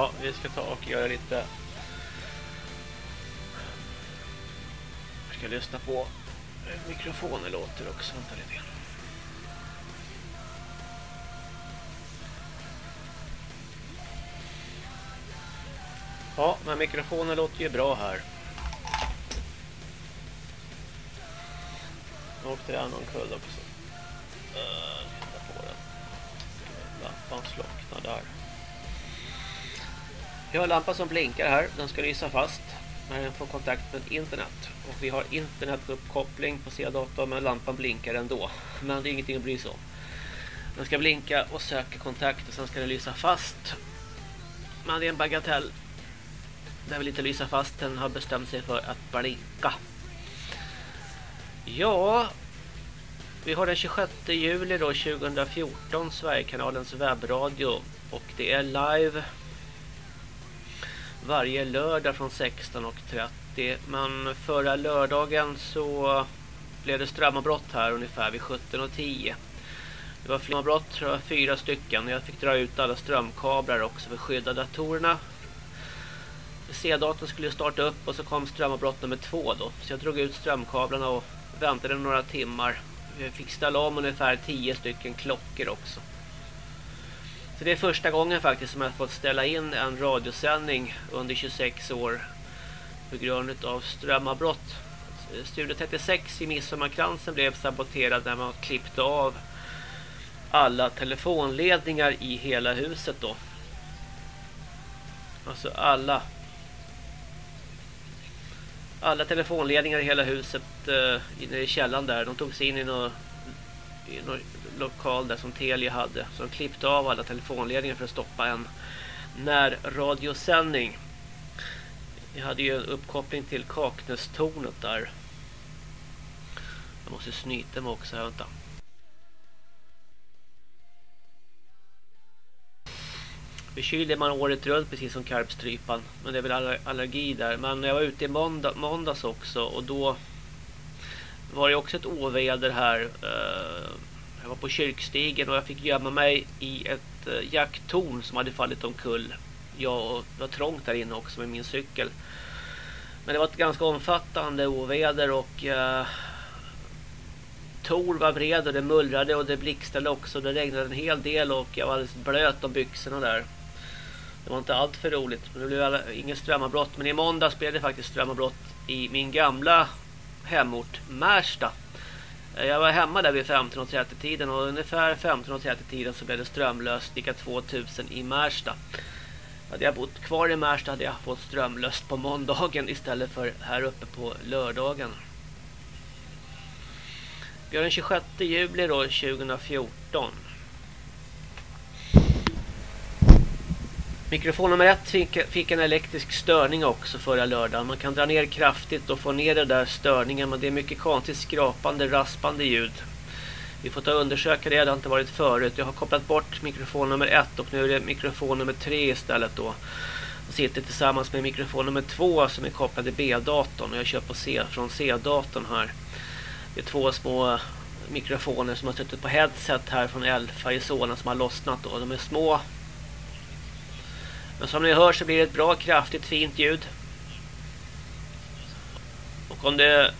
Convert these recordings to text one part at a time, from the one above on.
Ja, vi ska ta och göra lite... Jag ska lyssna på hur mikrofonen låter också. Vänta lite grann. Ja, men mikrofonen låter ju bra här. Nu åkte det någon kull också. Äh, titta på den. Lampan slocknar där. Jag har en lampa som blinkar här. Den ska lysa fast när den får kontakt med internet. Och vi har internetuppkoppling på C-datorn men lampan blinkar ändå. Men det är ingenting att bry sig om. Den ska blinka och söka kontakt och sen ska den lysa fast. Men det är en bagatell. Den vill inte lysa fast. Den har bestämt sig för att blinka. Ja, vi har den 26 juli då 2014 Sverigekanalens webbradio och det är live varje lördag från 16.30 men förra lördagen så blev det strömavbrott här ungefär vid 17.10 det var strömavbrott, tror jag, fyra stycken. Jag fick dra ut alla strömkablar också för att skydda datorerna. C-datorn skulle starta upp och så kom strömavbrott nummer två då. Så jag drog ut strömkablarna och väntade några timmar. Vi fick ställa om ungefär 10 stycken klockor också så det är första gången faktiskt som jag fått ställa in en radiosändning under 26 år på grund av strömavbrott. Studio 36 i Midsommarkransen blev saboterad när man klippte av alla telefonledningar i hela huset då. Alltså alla alla telefonledningar i hela huset uh, inne i källaren där. De tog sig in i något i någon lokal där som Telia hade. Så de klippte av alla telefonledningar för att stoppa en närradiosändning. Vi hade ju en uppkoppling till Kaknästornet där. Jag måste snyta mig också här, vänta. Förkyld är man året runt precis som karpstrypan. Men det är väl allergi där. Men jag var ute i måndag, måndags också och då var det också ett oväder här. Uh, jag var på kyrkstigen och jag fick gömma mig i ett eh, jakttorn som hade fallit omkull. Jag var trångt där inne också med min cykel. Men det var ett ganska omfattande oväder och eh, Tor var bred och det mullrade och det blixtrade också. Det regnade en hel del och jag var alldeles blöt om byxorna där. Det var inte allt för roligt. Men det blev ingen strömavbrott. Men i måndags blev det faktiskt strömavbrott i min gamla hemort Märsta. Eh, jag var hemma där vid 15.30 tiden och ungefär 15.30 tiden så blev det strömlöst lika 2000 i Märsta. Hade jag bott kvar i Märsta hade jag fått strömlöst på måndagen istället för här uppe på lördagen. Vi har den 26 juli då 2014. Mikrofon nummer ett fick, fick, en elektrisk störning också förra lördagen. Man kan dra ner kraftigt och få ner den där störningen men det är mycket konstigt skrapande, raspande ljud. Vi får ta och undersöka det, det har inte varit förut. Jag har kopplat bort mikrofon nummer ett och nu är det mikrofon nummer tre istället då. Jag sitter tillsammans med mikrofon nummer två som är kopplad till B-datorn och jag kör på C från C-datorn här. Det är två små mikrofoner som har suttit på headset här från Elfa i Solna som har lossnat då. De är små men som ni hör så blir det ett bra, kraftigt, fint ljud. Och om det eh,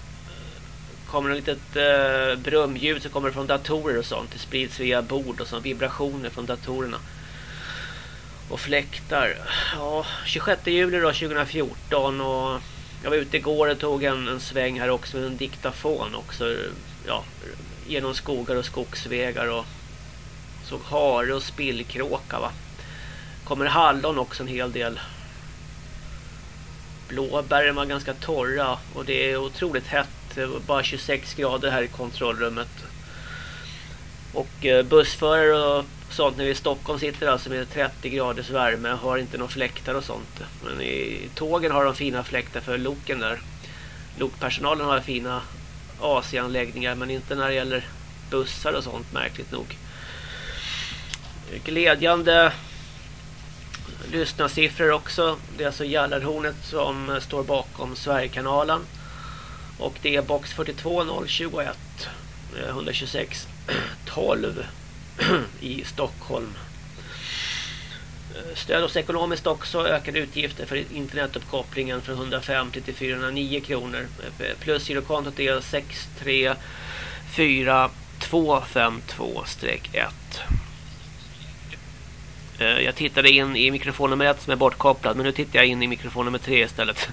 kommer ett litet eh, brumljud så kommer det från datorer och sånt. Det sprids via bord och sånt, vibrationer från datorerna. Och fläktar. Ja, 26 juli då, 2014 och jag var ute igår och tog en, en sväng här också med en diktafon också. Ja, genom skogar och skogsvägar och såg hare och spillkråka va kommer hallon också en hel del. Blåbären var ganska torra och det är otroligt hett. Bara 26 grader här i kontrollrummet. Och eh, bussförare och sånt när vi i Stockholm sitter alltså med 30 graders värme har inte några fläktar och sånt. Men i tågen har de fina fläktar för loken där. Lokpersonalen har fina AC-anläggningar men inte när det gäller bussar och sånt märkligt nog. Glädjande lyssnarsiffror också. Det är alltså Jallarhornet som står bakom Sverigekanalen. Och det är box 42021 126 12 i Stockholm. Eh, stöd oss ekonomiskt också. Ökade utgifter för internetuppkopplingen från 150 till 409 kronor. Eh, plus girokontot är 634252-1. Eh, jag tittade in i mikrofon nummer 1 som är bortkopplad. Men nu tittar jag in i mikrofon nummer 3 istället.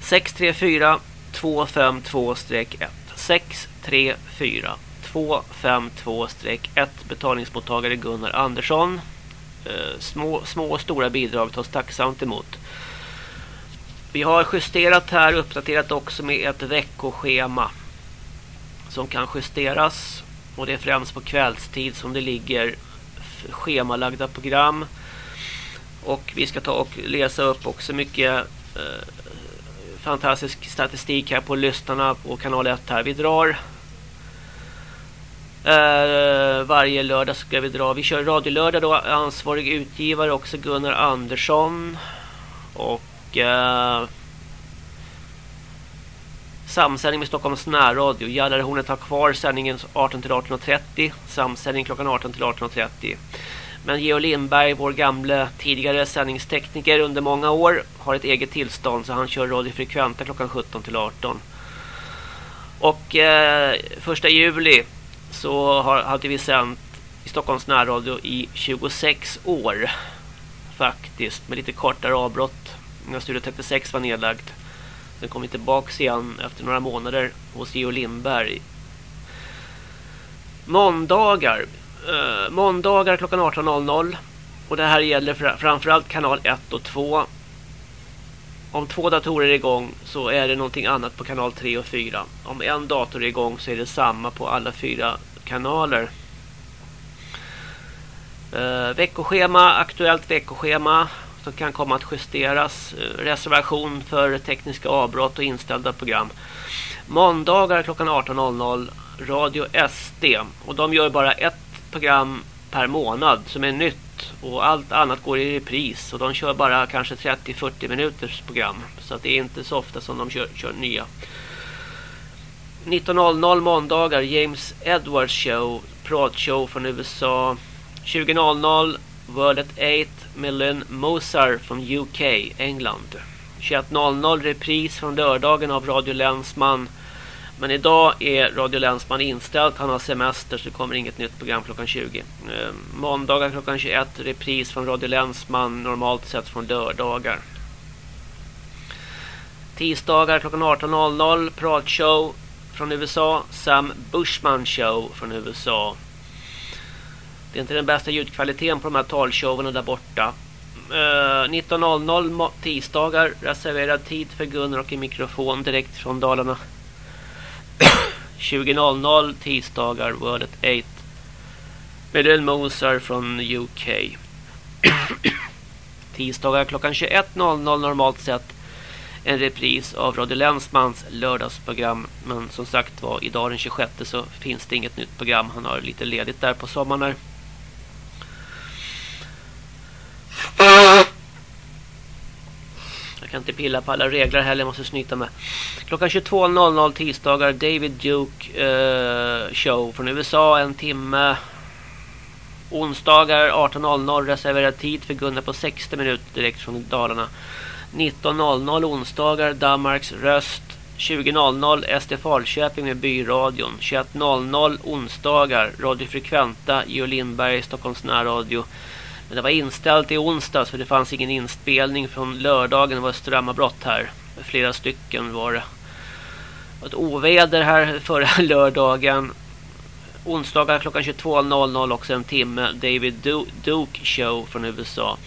634 252-1. 634 252-1. Betalningsmottagare Gunnar Andersson. Eh, små, små och stora bidrag tas tacksamt emot. Vi har justerat här, uppdaterat också med ett veckoschema som kan justeras och det är främst på kvällstid som det ligger schemalagda program. Och vi ska ta och läsa upp också mycket eh, fantastisk statistik här på lyssnarna på kanal 1 här. Vi drar eh, varje lördag ska vi dra. Vi kör radiolördag då. Ansvarig utgivare också Gunnar Andersson. Och eh, samsändning med Stockholms närradio. Jallarhornet har kvar sändningen 18 till 18.30. Samsändning klockan 18 till 18.30. Men Geo Lindberg, vår gamla tidigare sändningstekniker under många år, har ett eget tillstånd så han kör radiofrekventa klockan 17 till 18. Och eh, första juli så har, hade vi sänt i Stockholms närradio i 26 år. Faktiskt, med lite kortare avbrott. När Studio 36 var nedlagd. Sen kom vi tillbaka igen efter några månader hos Geo Lindberg. Måndagar eh, måndagar klockan 18.00. Och det här gäller fr framförallt kanal 1 och 2. Om två datorer är igång så är det någonting annat på kanal 3 och 4. Om en dator är igång så är det samma på alla fyra kanaler. Eh, veckoschema, aktuellt veckoschema som kan komma att justeras. Eh, reservation för tekniska avbrott och inställda program. Måndagar klockan 18.00 Radio SD. Och de gör bara ett program per månad som är nytt och allt annat går i repris och de kör bara kanske 30-40 minuters program så att det är inte så ofta som de kör, kör nya 19.00 måndagar James Edwards show pratshow från USA 20.00 World at 8 med Lynn Mosar från UK, England 21.00 repris från lördagen av Radio Länsman men idag är Radio Länsman inställt. Han har semester så det kommer inget nytt program klockan 20. Eh, måndagar klockan 21 repris från Radio Länsman normalt sett från lördagar. Tisdagar klockan 18.00 pratshow från USA. Sam Bushman show från USA. Det är inte den bästa ljudkvaliteten på de här talshowerna där borta. Eh, uh, 19.00 tisdagar reserverad tid för Gunnar och en mikrofon direkt från Dalarna. 20.00 tisdagar World at 8 med en Moser från UK. tisdagar klockan 21.00 normalt sett en repris av Radio Länsmans lördagsprogram. Men som sagt var, idag den 26 så finns det inget nytt program. Han har lite ledigt där på sommaren. Här. Jag kan inte pilla på alla regler heller, jag måste snyta med. Klockan 22.00 tisdagar David Duke uh, show från USA, en timme. Onsdagar 18.00 reserverad tid för Gunnar på 60 minuter direkt från Dalarna. 19.00 onsdagar Danmarks röst. 20.00 SD Falköping med byradion. 21.00 onsdagar Radio Frekventa, Geo Lindberg, Stockholms närradio. Men det var inställt i onsdags för det fanns ingen inspelning från lördagen. Det var strömavbrott här. Flera stycken var det. Det Ett oväder här förra lördagen. Onsdagar klockan 22.00 också en timme. David Duke Show från USA.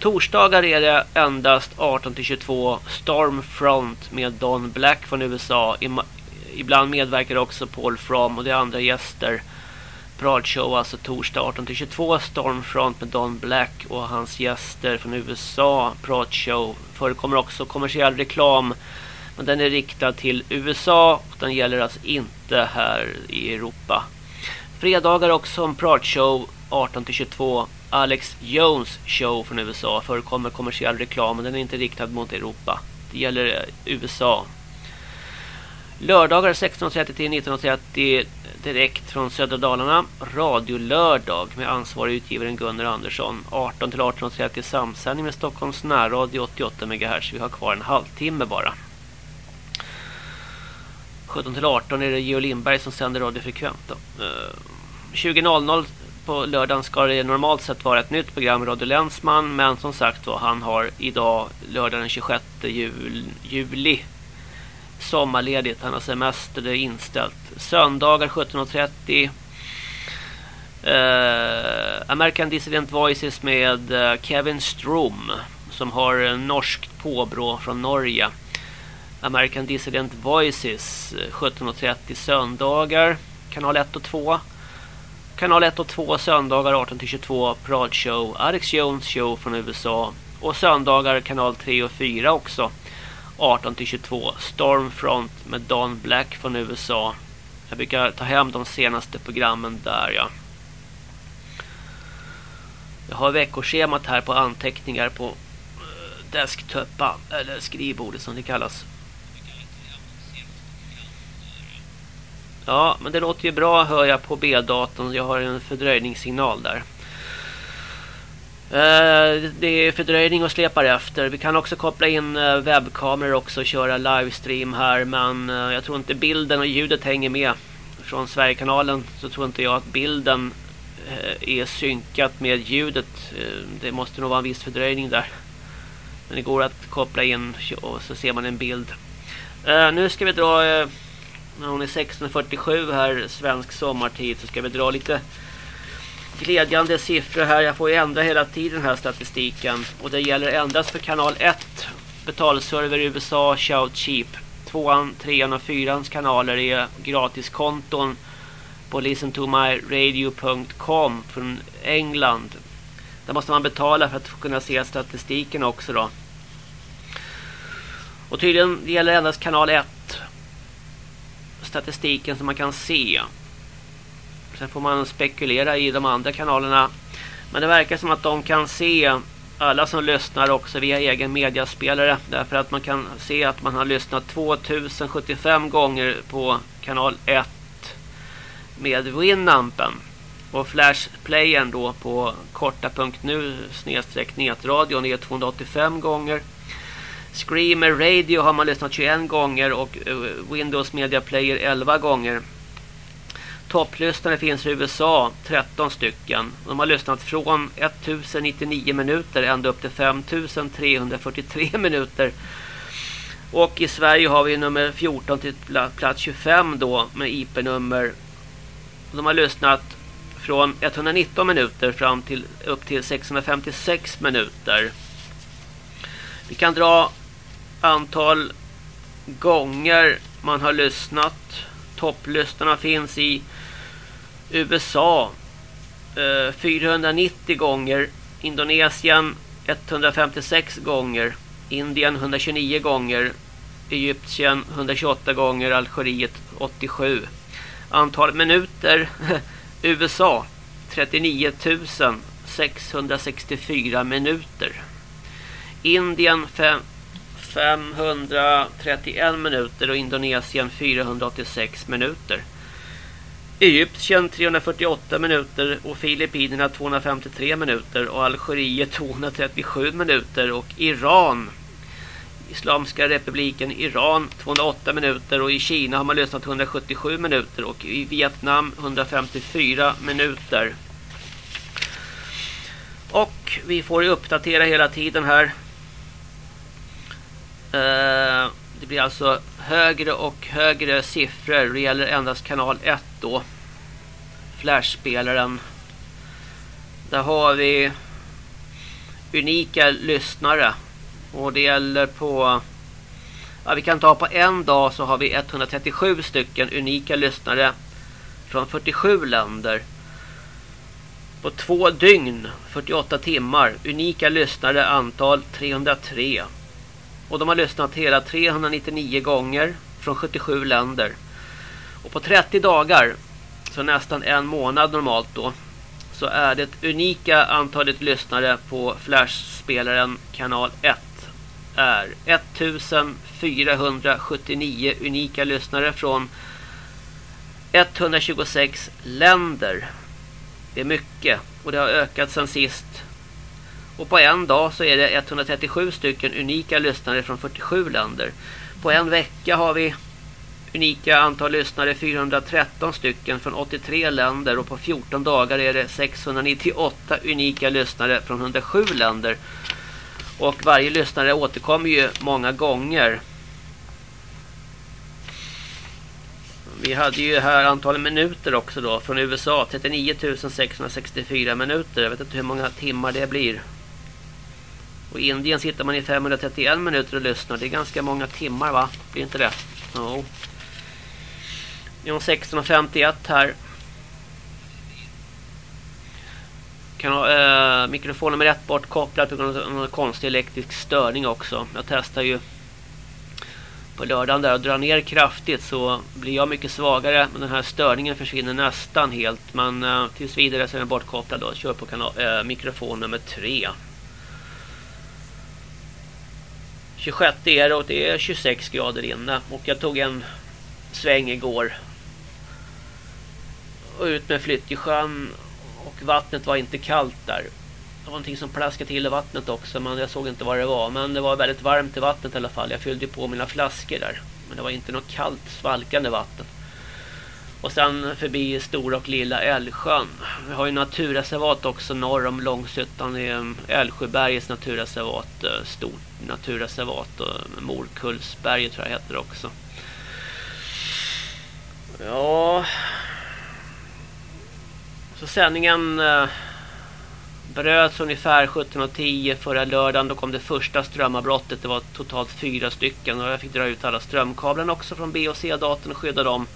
Torsdagar är det endast 18-22 Stormfront med Don Black från USA. Ibland medverkar också Paul From och de andra gäster. Pradshow alltså torsdag 18-22 Stormfront med Don Black och hans gäster från USA. Pratshow förekommer också kommersiell reklam men den är riktad till USA och den gäller alltså inte här i Europa. Fredagar också en pratshow 18-22 Alex Jones show från USA förekommer kommersiell reklam men den är inte riktad mot Europa. Det gäller eh, USA. Lördagar 16.30 till 19.30 direkt från södra Dalarna. Radio lördag med ansvarig utgivaren Gunnar Andersson. 18 till 18.30 samsändning med Stockholms närradio 88 MHz. Vi har kvar en halvtimme bara. 17 till 18 är det Geo Lindberg som sänder radiofrekvent. 20.00 eh, på lördagen ska det normalt sett vara ett nytt program Radio Länsman. Men som sagt var, han har idag lördagen den 26 jul, juli sommarledigt. Han har semester, det är inställt. Söndagar 17.30. Uh, eh, American Dissident Voices med uh, Kevin Strom som har uh, norskt påbrå från Norge. American Dissident Voices 17.30 söndagar. Kanal 1 och 2. Kanal 1 och 2 söndagar 18-22 Pratshow. Alex Jones Show från USA. Och söndagar kanal 3 och 4 också. 18-22 Stormfront med Don Black från USA. Jag brukar ta hem de senaste programmen där ja. Jag har veckoschemat här på anteckningar på eh, desktoppa eller skrivbordet som det kallas. Ja, men det låter ju bra hör jag på B-datorn. Jag har en fördröjningssignal där. Eh, det är fördröjning och släpar efter. Vi kan också koppla in eh, webbkameror också och köra livestream här. Men eh, jag tror inte bilden och ljudet hänger med. Från Sverigekanalen så tror inte jag att bilden är synkat med ljudet. Det måste nog vara en viss fördröjning där. Men det går att koppla in och så ser man en bild. Nu ska vi dra när hon är 16.47 här svensk sommartid så ska vi dra lite glädjande siffror här. Jag får ju ändra hela tiden här statistiken och det gäller endast för kanal 1 betalserver i USA Shout Cheap. 2, 3 och 4 kanaler är gratiskonton på listentomyradio.com från England. Där måste man betala för att kunna se statistiken också då. Och tydligen gäller endast kanal 1 statistiken som man kan se. Sen får man spekulera i de andra kanalerna. Men det verkar som att de kan se alla som lyssnar också via egen mediaspelare. Därför att man kan se att man har lyssnat 2075 gånger på kanal 1 med Winampen. Och flashplayen då på korta.nu snedstreck netradion är 285 gånger. Screamer Radio har man lyssnat 21 gånger och eh, Windows Media Player 11 gånger. Topplyssnare finns i USA 13 stycken. De har lyssnat från 1099 minuter ända upp till 5343 minuter. Och i Sverige har vi nummer 14 till plats 25 då med IP-nummer. De har lyssnat från 119 minuter fram till upp till 656 minuter. Vi kan dra antal gånger man har lyssnat. Topplyssnarna finns i USA eh, 490 gånger, Indonesien 156 gånger, Indien 129 gånger, Egypten 128 gånger, Algeriet 87. Antal minuter USA 39 664 minuter. Indien 531 minuter och Indonesien 486 minuter. Egypten 348 minuter och Filippinerna 253 minuter och Algeriet 237 minuter och Iran Islamiska republiken Iran 208 minuter och i Kina har man lyssnat 177 minuter och i Vietnam 154 minuter. Och vi får uppdatera hela tiden här eh, det blir alltså högre och högre siffror. Det gäller endast kanal 1 då. Flashspelaren. Där har vi unika lyssnare. Och det gäller på... Ja, vi kan ta på en dag så har vi 137 stycken unika lyssnare från 47 länder. På två dygn, 48 timmar, unika lyssnare antal 303. Och de har lyssnat hela 399 gånger från 77 länder. Och på 30 dagar, så nästan en månad normalt då, så är det unika antalet lyssnare på Flash-spelaren kanal 1 är 1479 unika lyssnare från 126 länder. Det är mycket och det har ökat sedan sist och på en dag så är det 137 stycken unika lyssnare från 47 länder. På en vecka har vi unika antal lyssnare 413 stycken från 83 länder och på 14 dagar är det 698 unika lyssnare från 107 länder. Och varje lyssnare återkommer ju många gånger. Vi hade ju här antalet minuter också då från USA 39 664 minuter. Jag vet inte hur många timmar det blir. Och i Indien sitter man i 531 minuter och lyssnar. Det är ganska många timmar va? Blir inte det? Jo. No är 16.51 här. Kan ha eh, mikrofonen med rätt bortkopplad på grund av någon konstig elektrisk störning också. Jag testar ju på lördagen där och drar ner kraftigt så blir jag mycket svagare. Men den här störningen försvinner nästan helt. Men eh, tills vidare så är den bortkopplad då. Kör på kanal, eh, mikrofon nummer 3. 26 är det och det är 26 grader inne. Och jag tog en sväng igår. Och ut med flytt i sjön. Och vattnet var inte kallt där. Det var någonting som plaskade till i vattnet också. Men jag såg inte vad det var. Men det var väldigt varmt i vattnet i alla fall. Jag fyllde på mina flaskor där. Men det var inte något kallt svalkande vatten. Och sen förbi Stora och Lilla Älvsjön. Vi har ju naturreservat också norr om Långshyttan. Det är um, Älvsjöbergets naturreservat. Uh, stort naturreservat. Och Morkullsberget tror jag heter också. Ja. Så sändningen eh, bröts ungefär 17.10 förra lördagen. Då kom det första strömavbrottet. Det var totalt fyra stycken. Och jag fick dra ut alla strömkablarna också från B och C-datorn och skydda dem.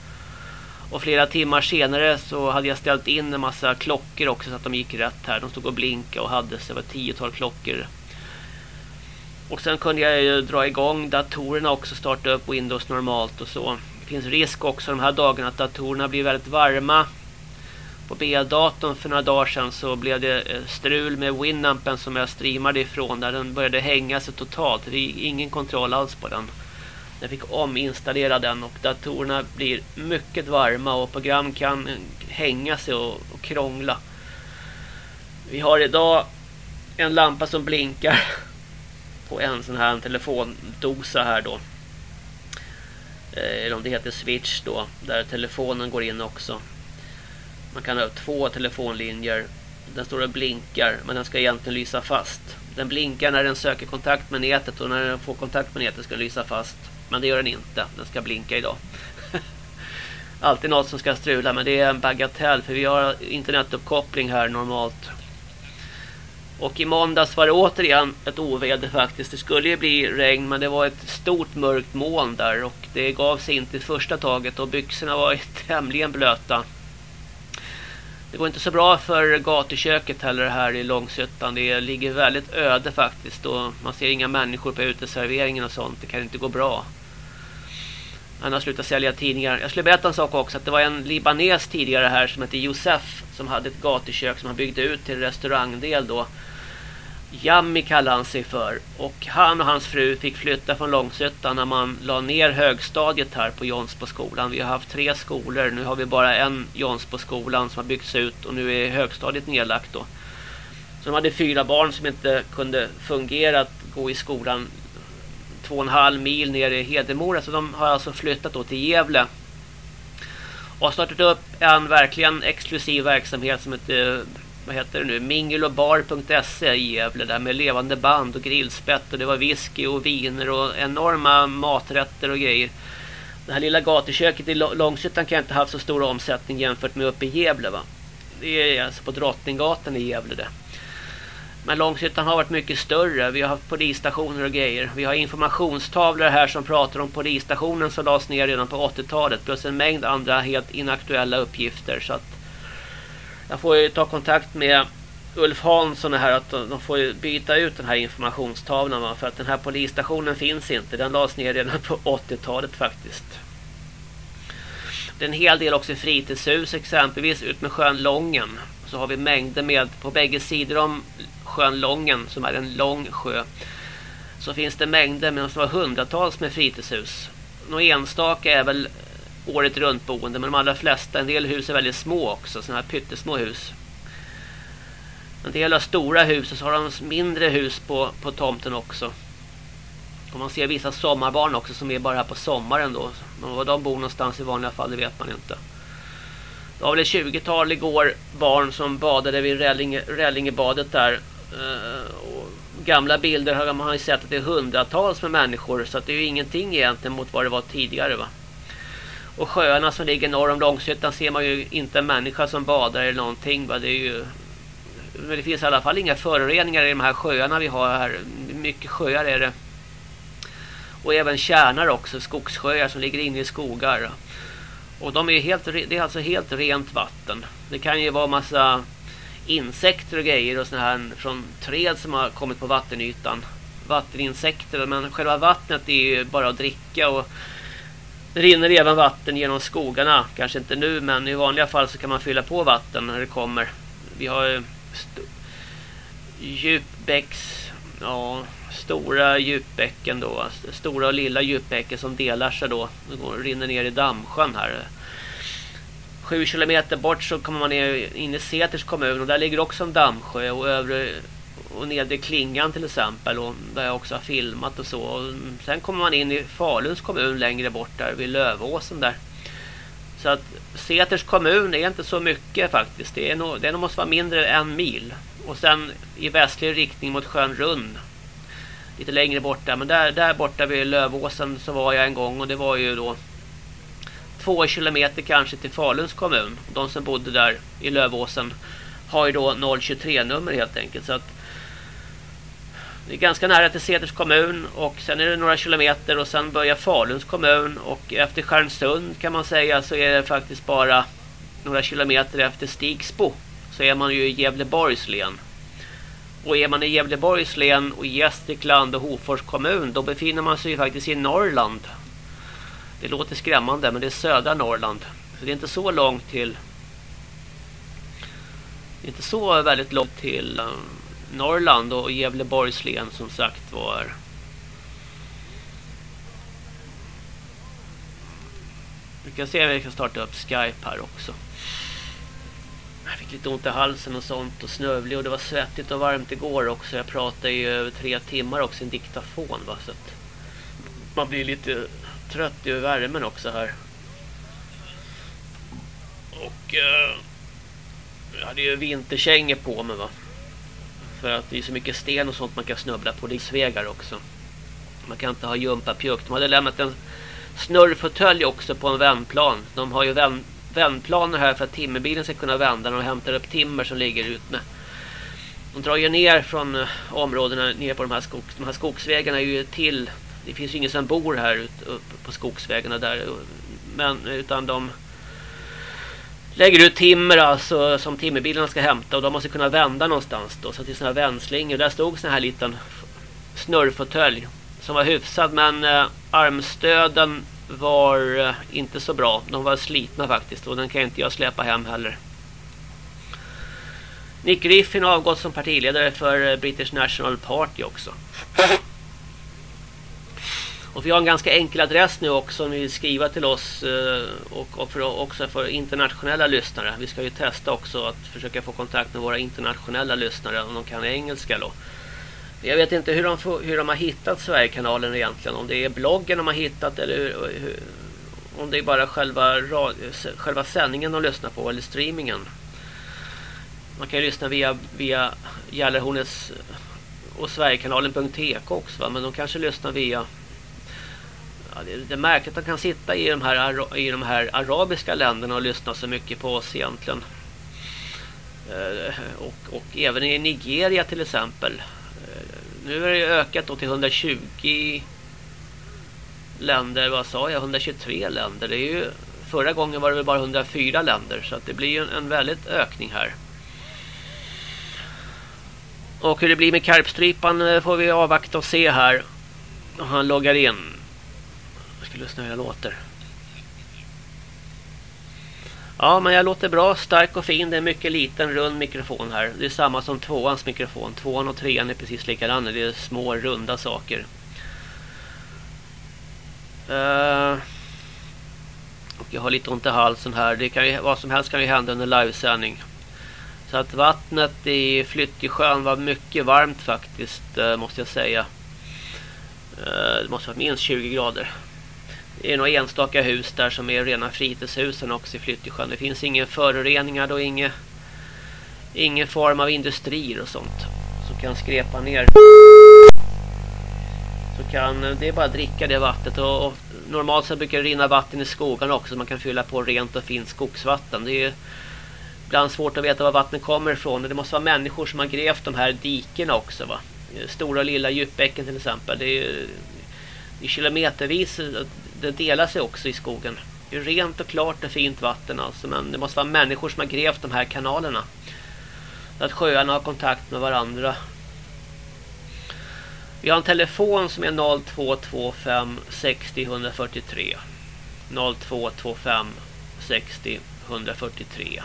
Och flera timmar senare så hade jag ställt in en massa klockor också så att de gick rätt här. De stod och blinkade och hade så det var tiotal klockor. Och sen kunde jag ju dra igång datorerna också, starta upp Windows normalt och så. Det finns risk också de här dagarna att datorerna blir väldigt varma. På B-datorn för några dagar sedan så blev det eh, strul med Winampen som jag streamade ifrån där den började hänga sig totalt. Det är ingen kontroll alls på den. Jag fick ominstallera den och datorerna blir mycket varma och program kan hänga sig och, och krångla. Vi har idag en lampa som blinkar på en sån här telefondosa här då. Eh, eller om det heter switch då. Där telefonen går in också. Man kan ha två telefonlinjer. Den står och blinkar men den ska egentligen lysa fast. Den blinkar när den söker kontakt med nätet och när den får kontakt med nätet ska den lysa fast. Men det gör den inte. Den ska blinka idag. Alltid något som ska strula men det är en bagatell för vi har internetuppkoppling här normalt. Och i måndags var det återigen ett oväder faktiskt. Det skulle ju bli regn men det var ett stort mörkt moln där och det gav sig inte i första taget och byxorna var tämligen blöta. Det går inte så bra för gatuköket heller här i Långshyttan. Det ligger väldigt öde faktiskt och man ser inga människor på uteserveringen och sånt. Det kan inte gå bra. Han har slutat sälja tidningar. Jag skulle berätta en sak också. Att det var en libanes tidigare här som hette Josef. Som hade ett gatukök som han byggde ut till restaurangdel då. Jammi kallade han sig för. Och han och hans fru fick flytta från Långshyttan när man la ner högstadiet här på Jonsboskolan. Vi har haft tre skolor. Nu har vi bara en Jonsboskolan som har byggts ut och nu är högstadiet nedlagt då. Så de hade fyra barn som inte kunde fungera att gå i skolan två och en halv mil ner i Hedemora. Så de har alltså flyttat då till Gävle. Och startat upp en verkligen exklusiv verksamhet som heter vad heter det nu, mingelobar.se i Gävle där med levande band och grillspett och det var whisky och viner och enorma maträtter och grejer. Det här lilla gatuköket i Långshyttan kan inte ha haft så stor omsättning jämfört med uppe i Gävle va. Det är alltså på Drottninggatan i Gävle det. Men Långshyttan har varit mycket större. Vi har haft polisstationer och grejer. Vi har informationstavlor här som pratar om polisstationen som lades ner redan på 80-talet. Plus en mängd andra helt inaktuella uppgifter. Så att jag får ju ta kontakt med Ulf Hansson här att de får byta ut den här informationstavlan för att den här polisstationen finns inte. Den lades ner redan på 80-talet faktiskt. Det är en hel del också fritidshus exempelvis ut med sjön Lången. Så har vi mängder med på bägge sidor om sjön Lången som är en lång sjö. Så finns det mängder med som hundratals med fritidshus. Några enstaka är väl året runt boende men de allra flesta, en del hus är väldigt små också, sådana här pyttesmå hus. En del har stora hus och så har de mindre hus på, på tomten också. Och man ser vissa sommarbarn också som är bara här på sommaren då. Men var de bor någonstans i vanliga fall det vet man inte. Det var väl ett 20-tal igår barn som badade vid Rällinge, Rällingebadet där. Eh, och gamla bilder har man ju sett att det är hundratals med människor så att det är ju ingenting egentligen mot vad det var tidigare va. Och sjöarna som ligger norr om Långshyttan ser man ju inte en människa som badar eller någonting. Va? Det är ju... Men det finns i alla fall inga föroreningar i de här sjöarna vi har här. mycket sjöar är det. Och även kärnar också, skogssjöar som ligger inne i skogar. Och de är helt, det är alltså helt rent vatten. Det kan ju vara massa insekter och grejer och såna här från träd som har kommit på vattenytan. Vatteninsekter, men själva vattnet är ju bara att dricka och det rinner även vatten genom skogarna. Kanske inte nu, men i vanliga fall så kan man fylla på vatten när det kommer. Vi har eh, djupbäcks, ja, stora djupbäcken då. Stora och lilla djupbäcken som delar sig då. Det går, rinner ner i dammsjön här. Sju kilometer bort så kommer man ner in i Seters kommun och där ligger också en dammsjö och övre och nedre Klingan till exempel och där jag också har filmat och så. Och sen kommer man in i Faluns kommun längre bort där vid Lövåsen där. Så att Seters kommun är inte så mycket faktiskt. Det, är nog, det måste vara mindre än en mil. Och sen i västlig riktning mot sjön Rund Lite längre borta. Men där, där borta vid Lövåsen så var jag en gång. Och det var ju då två kilometer kanske till Faluns kommun. De som bodde där i Lövåsen har ju då 023-nummer helt enkelt. Så att det är ganska nära till Ceders kommun och sen är det några kilometer och sen börjar Faluns kommun och efter Stjärnsund kan man säga så är det faktiskt bara några kilometer efter Stigsbo så är man ju i Gävleborgs län. Och är man i Gävleborgs län och Gästrikland och Hofors kommun då befinner man sig ju faktiskt i Norrland. Det låter skrämmande men det är södra Norrland. Så det är inte så långt till det är inte så väldigt långt till um, Norrland och Gävleborgs län som sagt var. Vi kan se om vi kan starta upp Skype här också. Jag fick lite ont i halsen och sånt och snövlig och det var svettigt och varmt igår också. Jag pratade i över tre timmar också i en diktafon va? så att man blir lite trött i värmen också här. Och eh, jag hade ju vinterkängor på mig va. För att det är så mycket sten och sånt man kan snubbla på. Det är också. Man kan inte ha jumpapjuck. De hade lämnat en snurrfåtölj också på en vändplan. De har ju vänd, vändplaner här för att timmerbilen ska kunna vända när de hämtar upp timmer som ligger ut med. De drar ju ner från eh, områdena ner på de här, skog, de här skogsvägarna är ju till. Det finns ju ingen som bor här uppe på skogsvägarna där. Eh, men utan de lägger ut timmer alltså som timmerbilarna ska hämta och de måste kunna vända någonstans då så till såna här vändslingor. Där stod sån här liten snurrfåtölj som var hyfsad men eh, armstöden var eh, inte så bra. De var slitna faktiskt och den kan inte jag släpa hem heller. Nick Griffin har avgått som partiledare för eh, British National Party också. Och vi har en ganska enkel adress nu också om ni vill skriva till oss eh, och, för, också för internationella lyssnare. Vi ska ju testa också att försöka få kontakt med våra internationella lyssnare om de kan engelska då. Jag vet inte hur de, hur de har hittat Sverigekanalen egentligen. Om det är bloggen de har hittat eller hur, hur, om det är bara själva, själva sändningen de lyssnar på eller streamingen. Man kan ju lyssna via, via Gällarhornets och Sverigekanalen.tk också va? men de kanske lyssnar via Ja, det, det är märkligt att de kan sitta i de, här, i de här arabiska länderna och lyssna så mycket på oss egentligen. Eh, och, och även i Nigeria till exempel. Eh, nu är det ökat då till 120 länder. Vad sa jag? 123 länder. Det är ju, förra gången var det väl bara 104 länder. Så att det blir en, en väldigt ökning här. Och hur det blir med karpstrypan eh, får vi avvakta och se här. Han loggar in ska lyssna hur jag låter. Ja, men jag låter bra, stark och fin. Det är en mycket liten, rund mikrofon här. Det är samma som tvåans mikrofon. Tvåan och trean är precis likadana. Det är små, runda saker. Uh, och jag har lite ont i halsen här. Det kan ju, vad som helst kan ju hända under livesändning. Så att vattnet i Flyttjesjön var mycket varmt faktiskt, uh, måste jag säga. Uh, det måste vara minst 20 grader. Det är några enstaka hus där som är rena fritidshusen också i Flyttesjön. Det finns inga föroreningar och inga, ingen form av industrier och sånt som kan skrepa ner. Så kan, det är bara att dricka det vattnet och, och normalt så brukar det rinna vatten i skogarna också så man kan fylla på rent och fint skogsvatten. Det är ibland svårt att veta var vattnet kommer ifrån. Det måste vara människor som har grävt de här dikerna också va. Stora och lilla djupbäcken till exempel. Det är, det är kilometervis. Det delar sig också i skogen. Det är rent och klart och fint vatten alltså. Men det måste vara människor som har grävt de här kanalerna. Så att sjöarna har kontakt med varandra. Vi har en telefon som är 0225 60 143. 0225 60 143.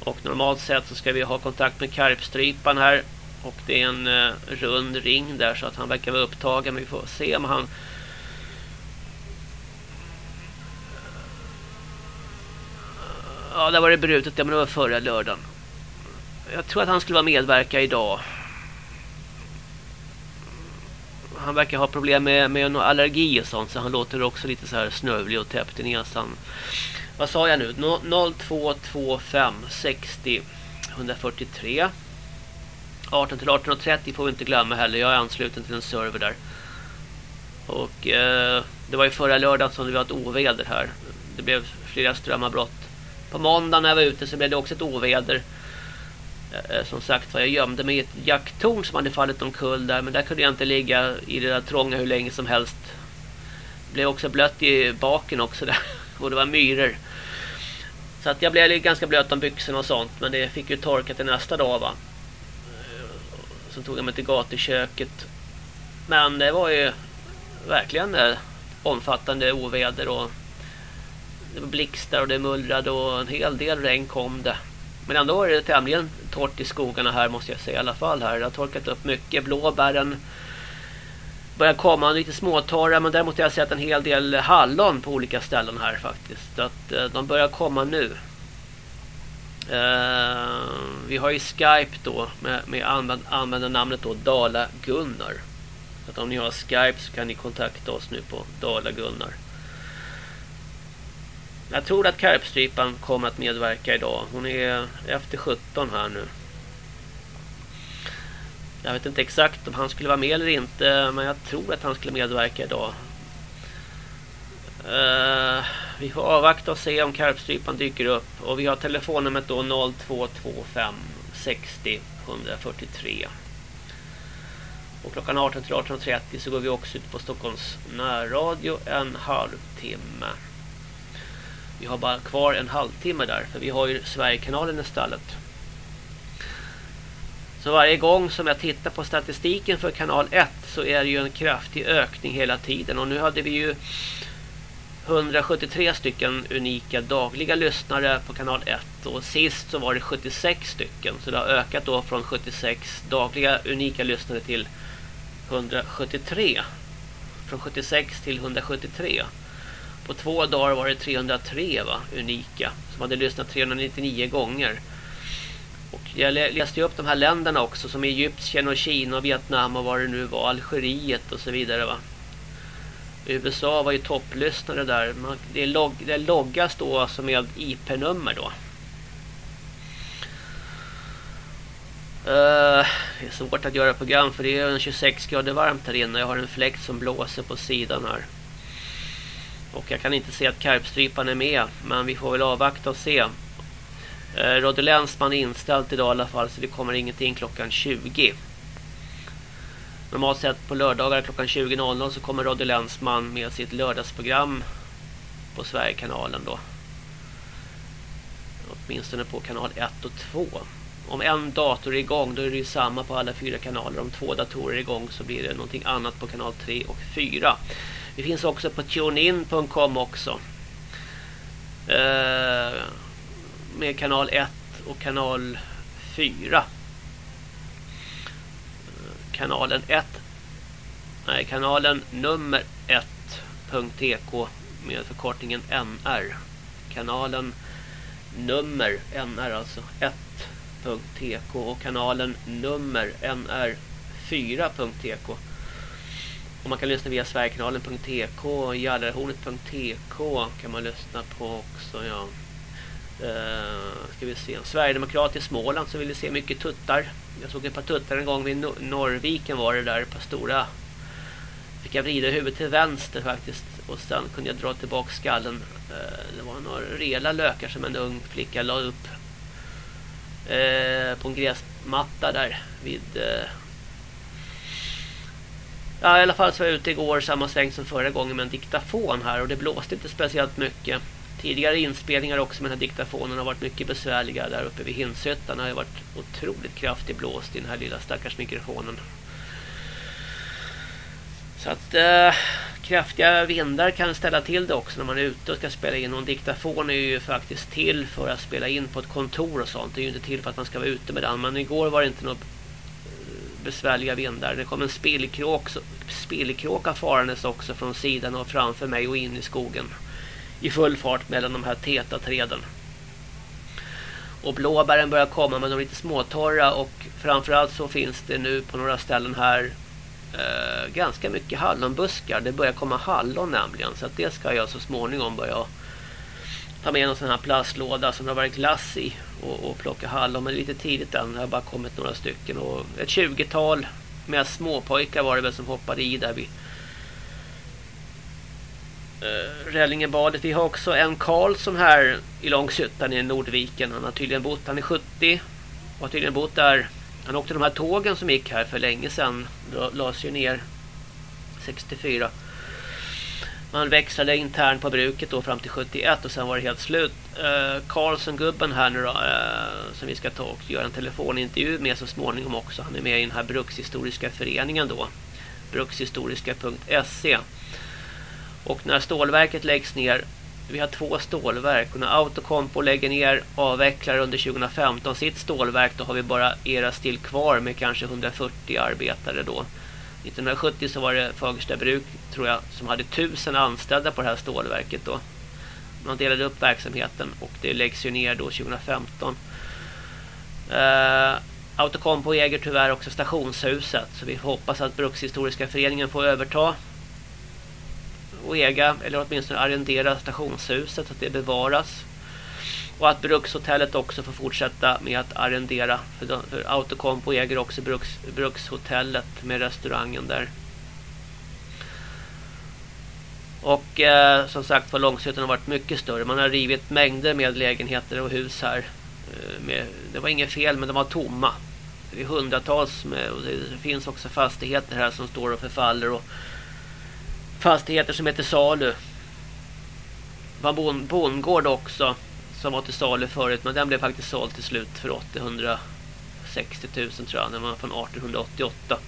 Och normalt sett så ska vi ha kontakt med karpstripan här. Och det är en eh, rund ring där så att han verkar vara upptagen. Men vi får se om han... Ja, där var det brutet. Det var förra lördagen. Jag tror att han skulle vara medverka idag. Han verkar ha problem med, med allergi och sånt. Så han låter också lite så här snövlig och täppt i näsan. Vad sa jag nu? 0225 60 143 18 till 18.30 får vi inte glömma heller. Jag är ansluten till en server där. Och eh, det var ju förra lördagen som det var ett oväder här. Det blev flera strömavbrott. På måndag när jag var ute så blev det också ett oväder. Eh, eh, som sagt var, jag gömde mig i ett jakttorn som hade fallit omkull där. Men där kunde jag inte ligga i det där trånga hur länge som helst. Det blev också blött i baken också där. Och det var myror. Så att jag blev ganska blöt om byxorna och sånt. Men det fick ju torka till nästa dag va. Eh, Sen tog jag mig till gatuköket. Men det var ju verkligen omfattande oväder och det var blixtar och det mullrade och en hel del regn kom det. Men ändå är det tämligen torrt i skogarna här måste jag säga i alla fall här. Det har torkat upp mycket. Blåbären börjar komma lite småtorra men däremot har jag sett en hel del hallon på olika ställen här faktiskt. Så att eh, de börjar komma nu. Uh, vi har ju Skype då med, med använd, användarnamnet då Dala Gunnar. Så att om ni har Skype så kan ni kontakta oss nu på Dala Gunnar. Jag tror att Karpstrypan kommer att medverka idag. Hon är efter 17 här nu. Jag vet inte exakt om han skulle vara med eller inte. Men jag tror att han skulle medverka idag. Uh, vi får avvakta och se om karpstrypan dyker upp. Och vi har telefonnumret då 0225 60 143. Och klockan 18 till 18.30 så går vi också ut på Stockholms närradio en halvtimme. Vi har bara kvar en halvtimme där för vi har ju Sverigekanalen i stallet. Så varje gång som jag tittar på statistiken för kanal 1 så är det ju en kraftig ökning hela tiden. Och nu hade vi ju 173 stycken unika dagliga lyssnare på kanal 1 och sist så var det 76 stycken så det har ökat då från 76 dagliga unika lyssnare till 173 från 76 till 173 på två dagar var det 303 va, unika som hade lyssnat 399 gånger och jag läste upp de här länderna också som Egypten och Kina och Vietnam och vad det nu var, Algeriet och så vidare va USA var ju topplyssnare där. det, log, det loggas då alltså med IP-nummer då. Uh, det är svårt att göra program för det är 26 grader varmt här inne. Jag har en fläkt som blåser på sidan här. Och jag kan inte se att karpstrypan är med. Men vi får väl avvakta och se. Eh, Radio Länsman är inställt idag i alla fall. Så det kommer ingenting klockan 20. Normalt sett på lördagar klockan 20.00 så kommer Radio Länsman med sitt lördagsprogram på Sverigekanalen då. Åtminstone på kanal 1 och 2. Om en dator är igång då är det ju samma på alla fyra kanaler. Om två datorer är igång så blir det någonting annat på kanal 3 och 4. Vi finns också på tunein.com också. Eh, med kanal 1 och kanal 4 eh, kanalen 1 nej kanalen nummer 1.tk med förkortningen NR kanalen nummer NR alltså 1.tk och kanalen nummer NR 4.tk och man kan lyssna via sverigekanalen.tk och jallarhornet.tk kan man lyssna på också ja. Uh, ska vi se. Sverigedemokrat i Småland som ville se mycket tuttar. Jag såg ett par tuttar en gång vid Norrviken var det där. Ett par stora. Fick jag vrida huvudet till vänster faktiskt. Och sen kunde jag dra tillbaka skallen. Uh, det var några rela lökar som en ung flicka la upp. Uh, på en gräsmatta där vid Ja, i alla fall så var jag ute igår samma sväng som förra gången med en diktafon här och det blåste inte speciellt mycket. Tidigare inspelningar också med den här diktafonen har varit mycket besvärliga där uppe vid Hinshyttan. Det har varit otroligt kraftig blåst i den här lilla stackars mikrofonen. Så att eh, kraftiga vindar kan ställa till det också när man är ute och ska spela in. Och en diktafon är ju faktiskt till för att spela in på ett kontor och sånt. Det är ju inte till för att man ska vara ute med den. Men igår var det inte något besvärliga vindar. Det kom en spillkråk, spillkråka farandes också från sidan och framför mig och in i skogen. I full fart mellan de här täta träden. Och blåbären börjar komma men de är lite småtorra och framförallt så finns det nu på några ställen här eh, ganska mycket hallonbuskar. Det börjar komma hallon nämligen. Så att det ska jag så småningom börja ta med en sån här plastlåda som det har varit glass i. Och, och plocka hallon. Men lite tidigt än. Det har bara kommit några stycken. Och ett 20-tal med småpojkar var det väl som hoppade i där vid eh, Rällingebadet. Vi har också en Karlsson här i Långshyttan i Nordviken. Han har tydligen bott, han är 70. Och har tydligen bott där han åkte de här tågen som gick här för länge sedan. Lades ju ner 64. Man växlade internt på bruket då fram till 71 och sen var det helt slut. Eh, Karlsson-gubben här nu då, eh, som vi ska ta och göra en telefonintervju med så småningom också. Han är med i den här brukshistoriska föreningen då. Brukshistoriska.se Och när stålverket läggs ner vi har två stålverk och när Autocompo lägger ner avvecklar under 2015 sitt stålverk då har vi bara era still kvar med kanske 140 arbetare då. 1970 så var det Fagersta bruk tror jag som hade tusen anställda på det här stålverket då. Man delade upp verksamheten och det läggs ju ner då 2015. Uh, Autocompo äger tyvärr också stationshuset så vi hoppas att Brukshistoriska föreningen får överta och äga eller åtminstone arrendera stationshuset så att det bevaras. Och att Brukshotellet också får fortsätta med att arrendera. För, för Autocompo äger också Bruks, Brukshotellet med restaurangen där. Och eh, som sagt var Långshyttan har varit mycket större. Man har rivit mängder med lägenheter och hus här. Eh, med, det var inget fel men de var tomma. Det är hundratals med, och det finns också fastigheter här som står och förfaller och fastigheter som heter salu. var bon, bondgård också som var till salu förut men den blev faktiskt såld till slut för 860 000 tror jag. Den var från 1888.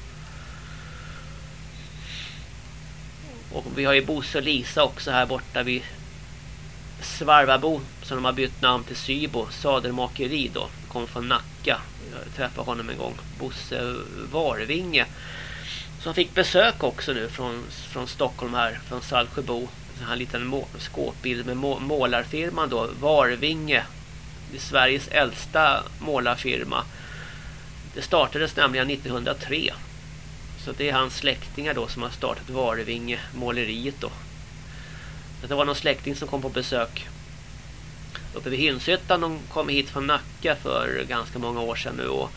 Och vi har ju Bosse och Lisa också här borta vid Svarvabo som de har bytt namn till Sybo sadelmakeri då. Kom från Nacka. Jag träffade honom en gång. Bosse Varvinge som fick besök också nu från, från Stockholm här, från Salsjöbo här liten skåpbild med må målarfirman då, Varvinge. Det är Sveriges äldsta målarfirma. Det startades nämligen 1903. Så det är hans släktingar då som har startat Varvinge måleriet då. Det var någon släkting som kom på besök uppe vid Hynshyttan. De kom hit från Nacka för ganska många år sedan nu. Och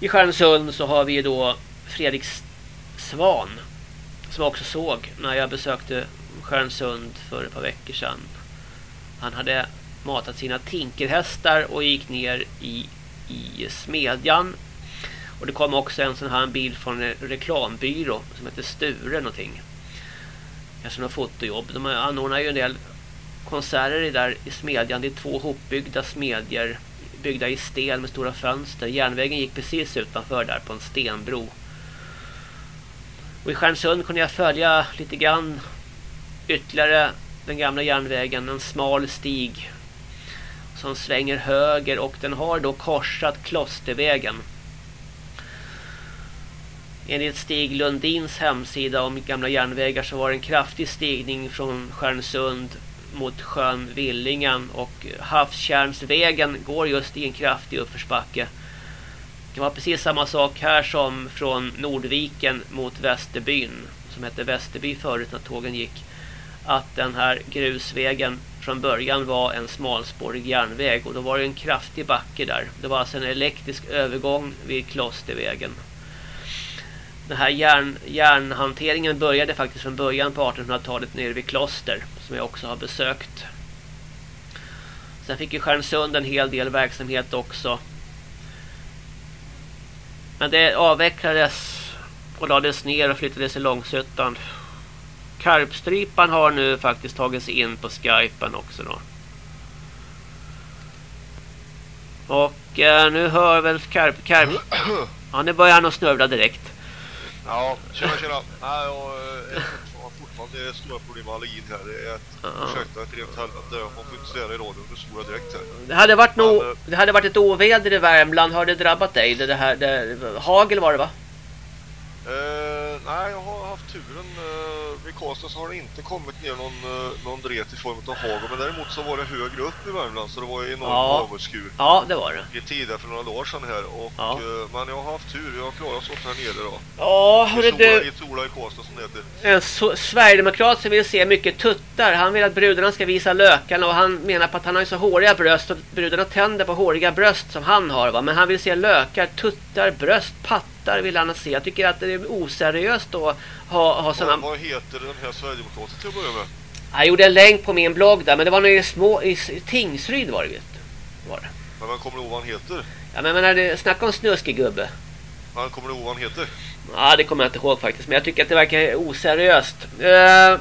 I Stjärnsund så har vi då Fredrik svan som jag också såg när jag besökte Stjärnsund för ett par veckor sedan. Han hade matat sina tinkerhästar och gick ner i, i smedjan. Och det kom också en sån här bil från en reklambyrå som heter Sture någonting. Kanske något fotojobb. De anordnar ju en del konserter där i smedjan. Det är två hopbyggda smedjor byggda i sten med stora fönster. Järnvägen gick precis utanför där på en stenbro. Och i Stjärnsund kunde jag följa lite grann ytterligare den gamla järnvägen. En smal stig som svänger höger och den har då korsat Klostervägen. Enligt Stig Lundins hemsida om gamla järnvägar så var det en kraftig stigning från Stjärnsund mot sjön Villingen och Havskärnsvägen går just i en kraftig uppförsbacke. Det var precis samma sak här som från Nordviken mot Västerbyn som hette Västerby förut när tågen gick att den här grusvägen från början var en smalspårig järnväg och då var det en kraftig backe där. Det var alltså en elektrisk övergång vid Klostervägen. Den här järn, järnhanteringen började faktiskt från början på 1800-talet nere vid Kloster som jag också har besökt. Sen fick ju Stjärnsund en hel del verksamhet också men det avvecklades och lades ner och flyttades till Långsuttan. Karpstrypan har nu faktiskt tagit sig in på Skypen också då. Och eh, nu hör väl Karp... Karp ja, nu börjar han att snövla direkt. Ja, tjena tjena. Nej, jag eh, har fortfarande stora problem med allergin här. Det är ett Ja. ursäkta ett rent helvete. Man får inte säga det i radion, det står direkt här. Det hade varit, Men, no, eh, det hade varit ett oväder i Värmland. Har det drabbat dig? Det, det här, det, hagel var det va? Eh, nej, jag har haft turen. Uh, vid Karlstad så har det inte kommit ner någon, uh, någon dret i form av hagel. Men däremot så var det högre upp i Värmland så det var ju enorm Ja. hagelsskur. Ja, det var det. i tidigare för några dagar sedan här och Ja. eh, men jag har haft tur, jag har klarat oss här nere då. Ja, hörru du. i Sola i Karlstad som det heter. En så, Sverigedemokrat som vill se mycket tuttar. Han vill att brudarna ska visa lökarna och han menar på att han har så håriga bröst och brudarna tänder på håriga bröst som han har va. Men han vill se lökar, tuttar, bröst, pattar vill han se. Jag tycker att det är oseriöst att ha, ha Vad, sådana... vad heter den här Sverigedemokraten till att börja med? Jag gjorde en länk på min blogg där men det var nog i små... I Tingsryd var det vet du. Var det. Men man kommer ihåg vad han heter? Ja men menar du, snacka om snuskig gubbe. Han kommer ihåg vad han heter? Ja, det kommer jag inte ihåg faktiskt. Men jag tycker att det verkar oseriöst. Uh,